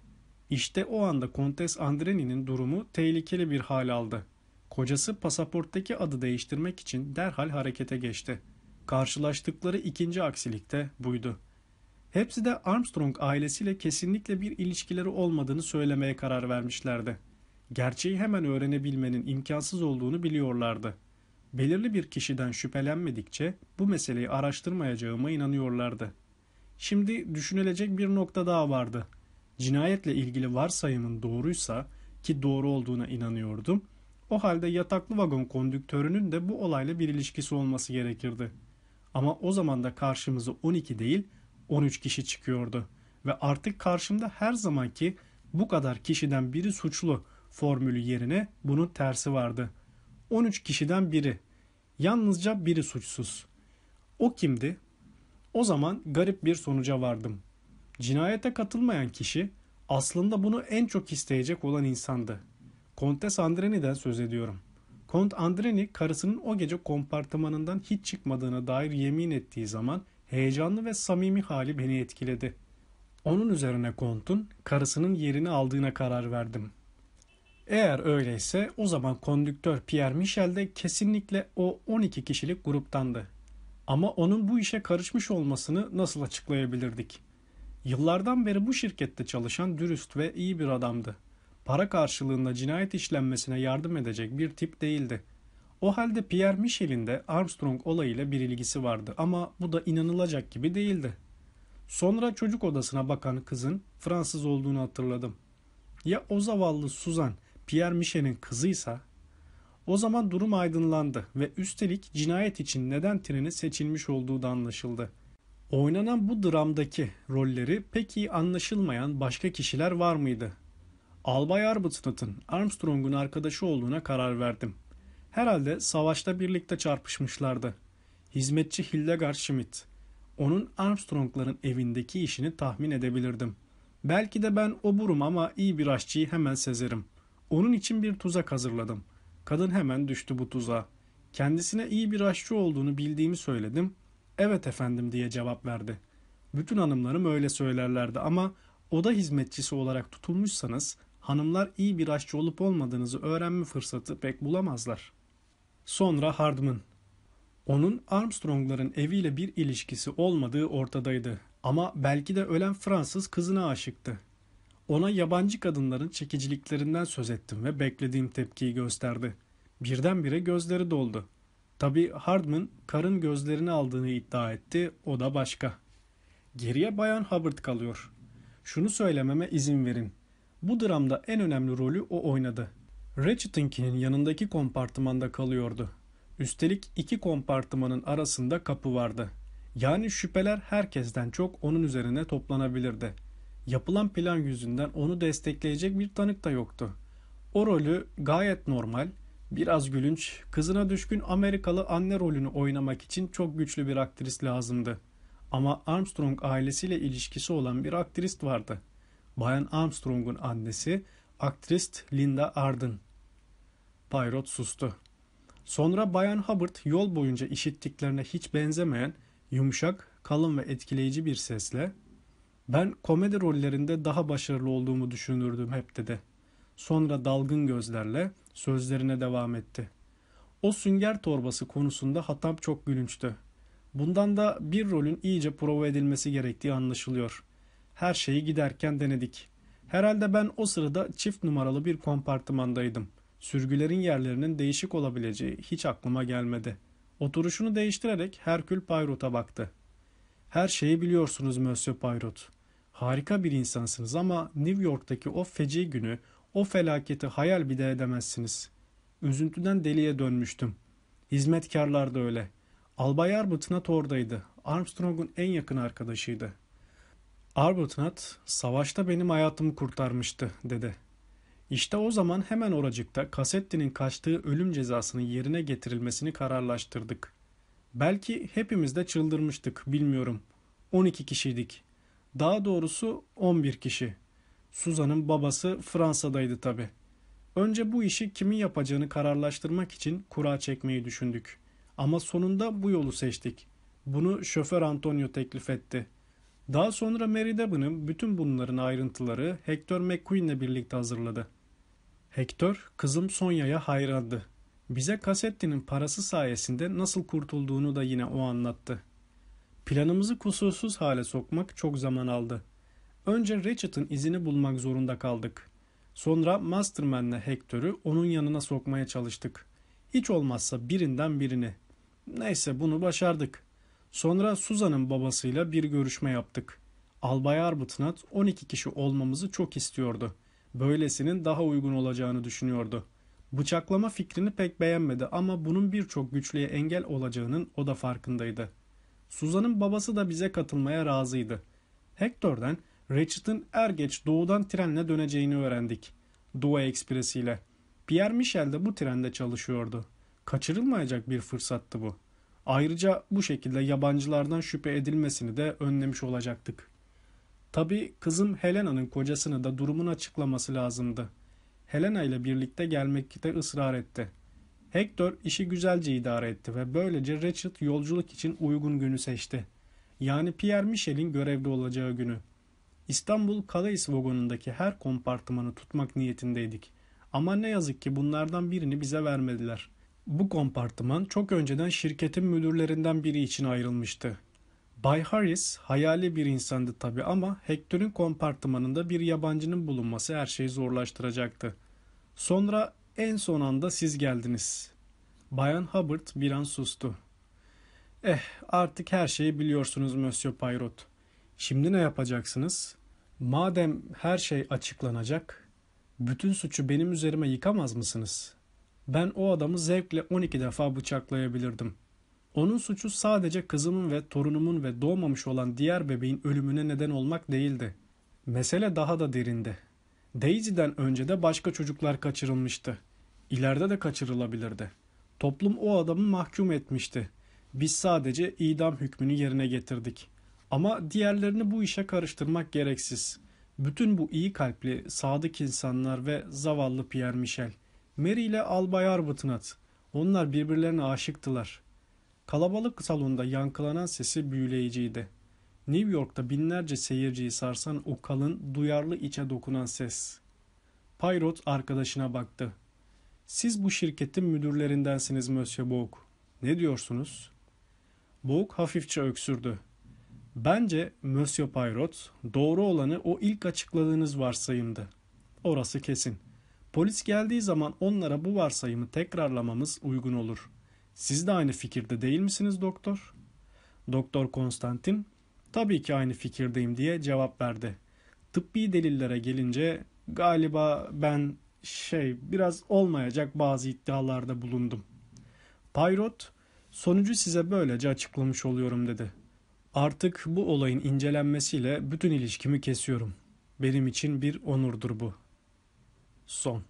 İşte o anda Kontes Andreni'nin durumu tehlikeli bir hal aldı. Kocası pasaporttaki adı değiştirmek için derhal harekete geçti. Karşılaştıkları ikinci aksilik de buydu. Hepsi de Armstrong ailesiyle kesinlikle bir ilişkileri olmadığını söylemeye karar vermişlerdi. Gerçeği hemen öğrenebilmenin imkansız olduğunu biliyorlardı. Belirli bir kişiden şüphelenmedikçe bu meseleyi araştırmayacağıma inanıyorlardı. Şimdi düşünülecek bir nokta daha vardı. Cinayetle ilgili varsayımın doğruysa ki doğru olduğuna inanıyordum. O halde yataklı vagon kondüktörünün de bu olayla bir ilişkisi olması gerekirdi. Ama o zaman da karşımıza 12 değil 13 kişi çıkıyordu ve artık karşımda her zamanki bu kadar kişiden biri suçlu formülü yerine bunun tersi vardı. 13 kişiden biri. Yalnızca biri suçsuz. O kimdi? O zaman garip bir sonuca vardım. Cinayete katılmayan kişi aslında bunu en çok isteyecek olan insandı. Kontes Andreni'den söz ediyorum. Kont Andreni karısının o gece kompartımanından hiç çıkmadığına dair yemin ettiği zaman heyecanlı ve samimi hali beni etkiledi. Onun üzerine Kont'un karısının yerini aldığına karar verdim. Eğer öyleyse o zaman kondüktör Pierre Michel de kesinlikle o 12 kişilik gruptandı. Ama onun bu işe karışmış olmasını nasıl açıklayabilirdik? Yıllardan beri bu şirkette çalışan dürüst ve iyi bir adamdı. Para karşılığında cinayet işlenmesine yardım edecek bir tip değildi. O halde Pierre Michel'in de Armstrong olayıyla bir ilgisi vardı ama bu da inanılacak gibi değildi. Sonra çocuk odasına bakan kızın Fransız olduğunu hatırladım. Ya o zavallı Suzan Pierre Michel'in kızıysa o zaman durum aydınlandı ve üstelik cinayet için neden treni seçilmiş olduğu da anlaşıldı. Oynanan bu dramdaki rolleri pek iyi anlaşılmayan başka kişiler var mıydı? Albay Arbuthnot'un Armstrong'un arkadaşı olduğuna karar verdim. Herhalde savaşta birlikte çarpışmışlardı. Hizmetçi Hildegard Schmidt. Onun Armstrong'ların evindeki işini tahmin edebilirdim. Belki de ben oburum ama iyi bir aşçıyı hemen sezerim. Onun için bir tuzak hazırladım. Kadın hemen düştü bu tuzağa. Kendisine iyi bir aşçı olduğunu bildiğimi söyledim. Evet efendim diye cevap verdi. Bütün hanımlarım öyle söylerlerdi ama oda hizmetçisi olarak tutulmuşsanız hanımlar iyi bir aşçı olup olmadığınızı öğrenme fırsatı pek bulamazlar. Sonra Hardman. Onun Armstrong'ların eviyle bir ilişkisi olmadığı ortadaydı. Ama belki de ölen Fransız kızına aşıktı. Ona yabancı kadınların çekiciliklerinden söz ettim ve beklediğim tepkiyi gösterdi. Birdenbire gözleri doldu. Tabi Hardman karın gözlerini aldığını iddia etti, o da başka. Geriye Bayan Hubbard kalıyor. Şunu söylememe izin verin. Bu dramda en önemli rolü o oynadı. Ratchet'ınkinin yanındaki kompartımanda kalıyordu. Üstelik iki kompartımanın arasında kapı vardı. Yani şüpheler herkesten çok onun üzerine toplanabilirdi. Yapılan plan yüzünden onu destekleyecek bir tanık da yoktu. O rolü gayet normal, biraz gülünç, kızına düşkün Amerikalı anne rolünü oynamak için çok güçlü bir aktris lazımdı. Ama Armstrong ailesiyle ilişkisi olan bir aktrist vardı. Bayan Armstrong'un annesi aktrist Linda Arden. Poirot sustu. Sonra Bayan Hubbard yol boyunca işittiklerine hiç benzemeyen yumuşak, kalın ve etkileyici bir sesle ben komedi rollerinde daha başarılı olduğumu düşünürdüm hep dedi. Sonra dalgın gözlerle sözlerine devam etti. O sünger torbası konusunda hatam çok gülünçtü. Bundan da bir rolün iyice prova edilmesi gerektiği anlaşılıyor. Her şeyi giderken denedik. Herhalde ben o sırada çift numaralı bir kompartımandaydım. Sürgülerin yerlerinin değişik olabileceği hiç aklıma gelmedi. Oturuşunu değiştirerek Herkül Payrot'a baktı. Her şeyi biliyorsunuz Monsieur Payrot. Harika bir insansınız ama New York'taki o feci günü, o felaketi hayal bile edemezsiniz. Üzüntüden deliye dönmüştüm. Hizmetkarlar da öyle. Albay Arbuthnot oradaydı. Armstrong'un en yakın arkadaşıydı. Arbuthnot, savaşta benim hayatımı kurtarmıştı, dedi. İşte o zaman hemen oracıkta Kasetti'nin kaçtığı ölüm cezasının yerine getirilmesini kararlaştırdık. Belki hepimiz de çıldırmıştık, bilmiyorum. 12 kişiydik. Daha doğrusu 11 kişi. Suzan'ın babası Fransa'daydı tabi. Önce bu işi kimin yapacağını kararlaştırmak için kura çekmeyi düşündük. Ama sonunda bu yolu seçtik. Bunu şoför Antonio teklif etti. Daha sonra Mary Debon'ın bütün bunların ayrıntıları Hector McQueen'le birlikte hazırladı. Hector, kızım Sonya'ya hayrandı. Bize Kasetti'nin parası sayesinde nasıl kurtulduğunu da yine o anlattı. Planımızı kusursuz hale sokmak çok zaman aldı. Önce Ratchet'ın izini bulmak zorunda kaldık. Sonra Masterman'le Hector'u onun yanına sokmaya çalıştık. Hiç olmazsa birinden birini. Neyse bunu başardık. Sonra Suzan'ın babasıyla bir görüşme yaptık. Albay Arbuthnot 12 kişi olmamızı çok istiyordu. Böylesinin daha uygun olacağını düşünüyordu. Bıçaklama fikrini pek beğenmedi ama bunun birçok güçlüğe engel olacağının o da farkındaydı. Suzan'ın babası da bize katılmaya razıydı. Hector'dan Ratchet'ın er geç doğudan trenle döneceğini öğrendik. Doğu Ekspresi ile. Pierre Michel de bu trende çalışıyordu. Kaçırılmayacak bir fırsattı bu. Ayrıca bu şekilde yabancılardan şüphe edilmesini de önlemiş olacaktık. Tabii kızım Helena'nın kocasını da durumun açıklaması lazımdı. Helena ile birlikte gelmekte ısrar etti. Hector işi güzelce idare etti ve böylece Ratchet yolculuk için uygun günü seçti. Yani Pierre Michel'in görevde olacağı günü. İstanbul Calais vagonundaki her kompartımanı tutmak niyetindeydik. Ama ne yazık ki bunlardan birini bize vermediler. Bu kompartıman çok önceden şirketin müdürlerinden biri için ayrılmıştı. Bay Harris hayali bir insandı tabi ama Hector'ın kompartımanında bir yabancının bulunması her şeyi zorlaştıracaktı. Sonra en son anda siz geldiniz. Bayan Hubbard bir an sustu. Eh artık her şeyi biliyorsunuz Monsieur Poirot. Şimdi ne yapacaksınız? Madem her şey açıklanacak, bütün suçu benim üzerime yıkamaz mısınız? Ben o adamı zevkle 12 defa bıçaklayabilirdim. Onun suçu sadece kızımın ve torunumun ve doğmamış olan diğer bebeğin ölümüne neden olmak değildi. Mesele daha da derindi. Daisy'den önce de başka çocuklar kaçırılmıştı. İleride de kaçırılabilirdi. Toplum o adamı mahkum etmişti. Biz sadece idam hükmünü yerine getirdik. Ama diğerlerini bu işe karıştırmak gereksiz. Bütün bu iyi kalpli, sadık insanlar ve zavallı Pierre Michel. Mary ile Albay Arbuthnot. Onlar birbirlerine aşıktılar. Kalabalık salonda yankılanan sesi büyüleyiciydi. New York'ta binlerce seyirciyi sarsan o kalın, duyarlı içe dokunan ses. Poirot arkadaşına baktı. Siz bu şirketin müdürlerindensiniz Monsieur Bogue. Ne diyorsunuz? Bogue hafifçe öksürdü. Bence Monsieur Poirot doğru olanı o ilk açıkladığınız varsayımdı. Orası kesin. Polis geldiği zaman onlara bu varsayımı tekrarlamamız uygun olur. Siz de aynı fikirde değil misiniz doktor? Doktor Konstantin, tabii ki aynı fikirdeyim diye cevap verdi. Tıbbi delillere gelince galiba ben şey biraz olmayacak bazı iddialarda bulundum. Poirot, sonucu size böylece açıklamış oluyorum dedi. Artık bu olayın incelenmesiyle bütün ilişkimi kesiyorum. Benim için bir onurdur bu. Son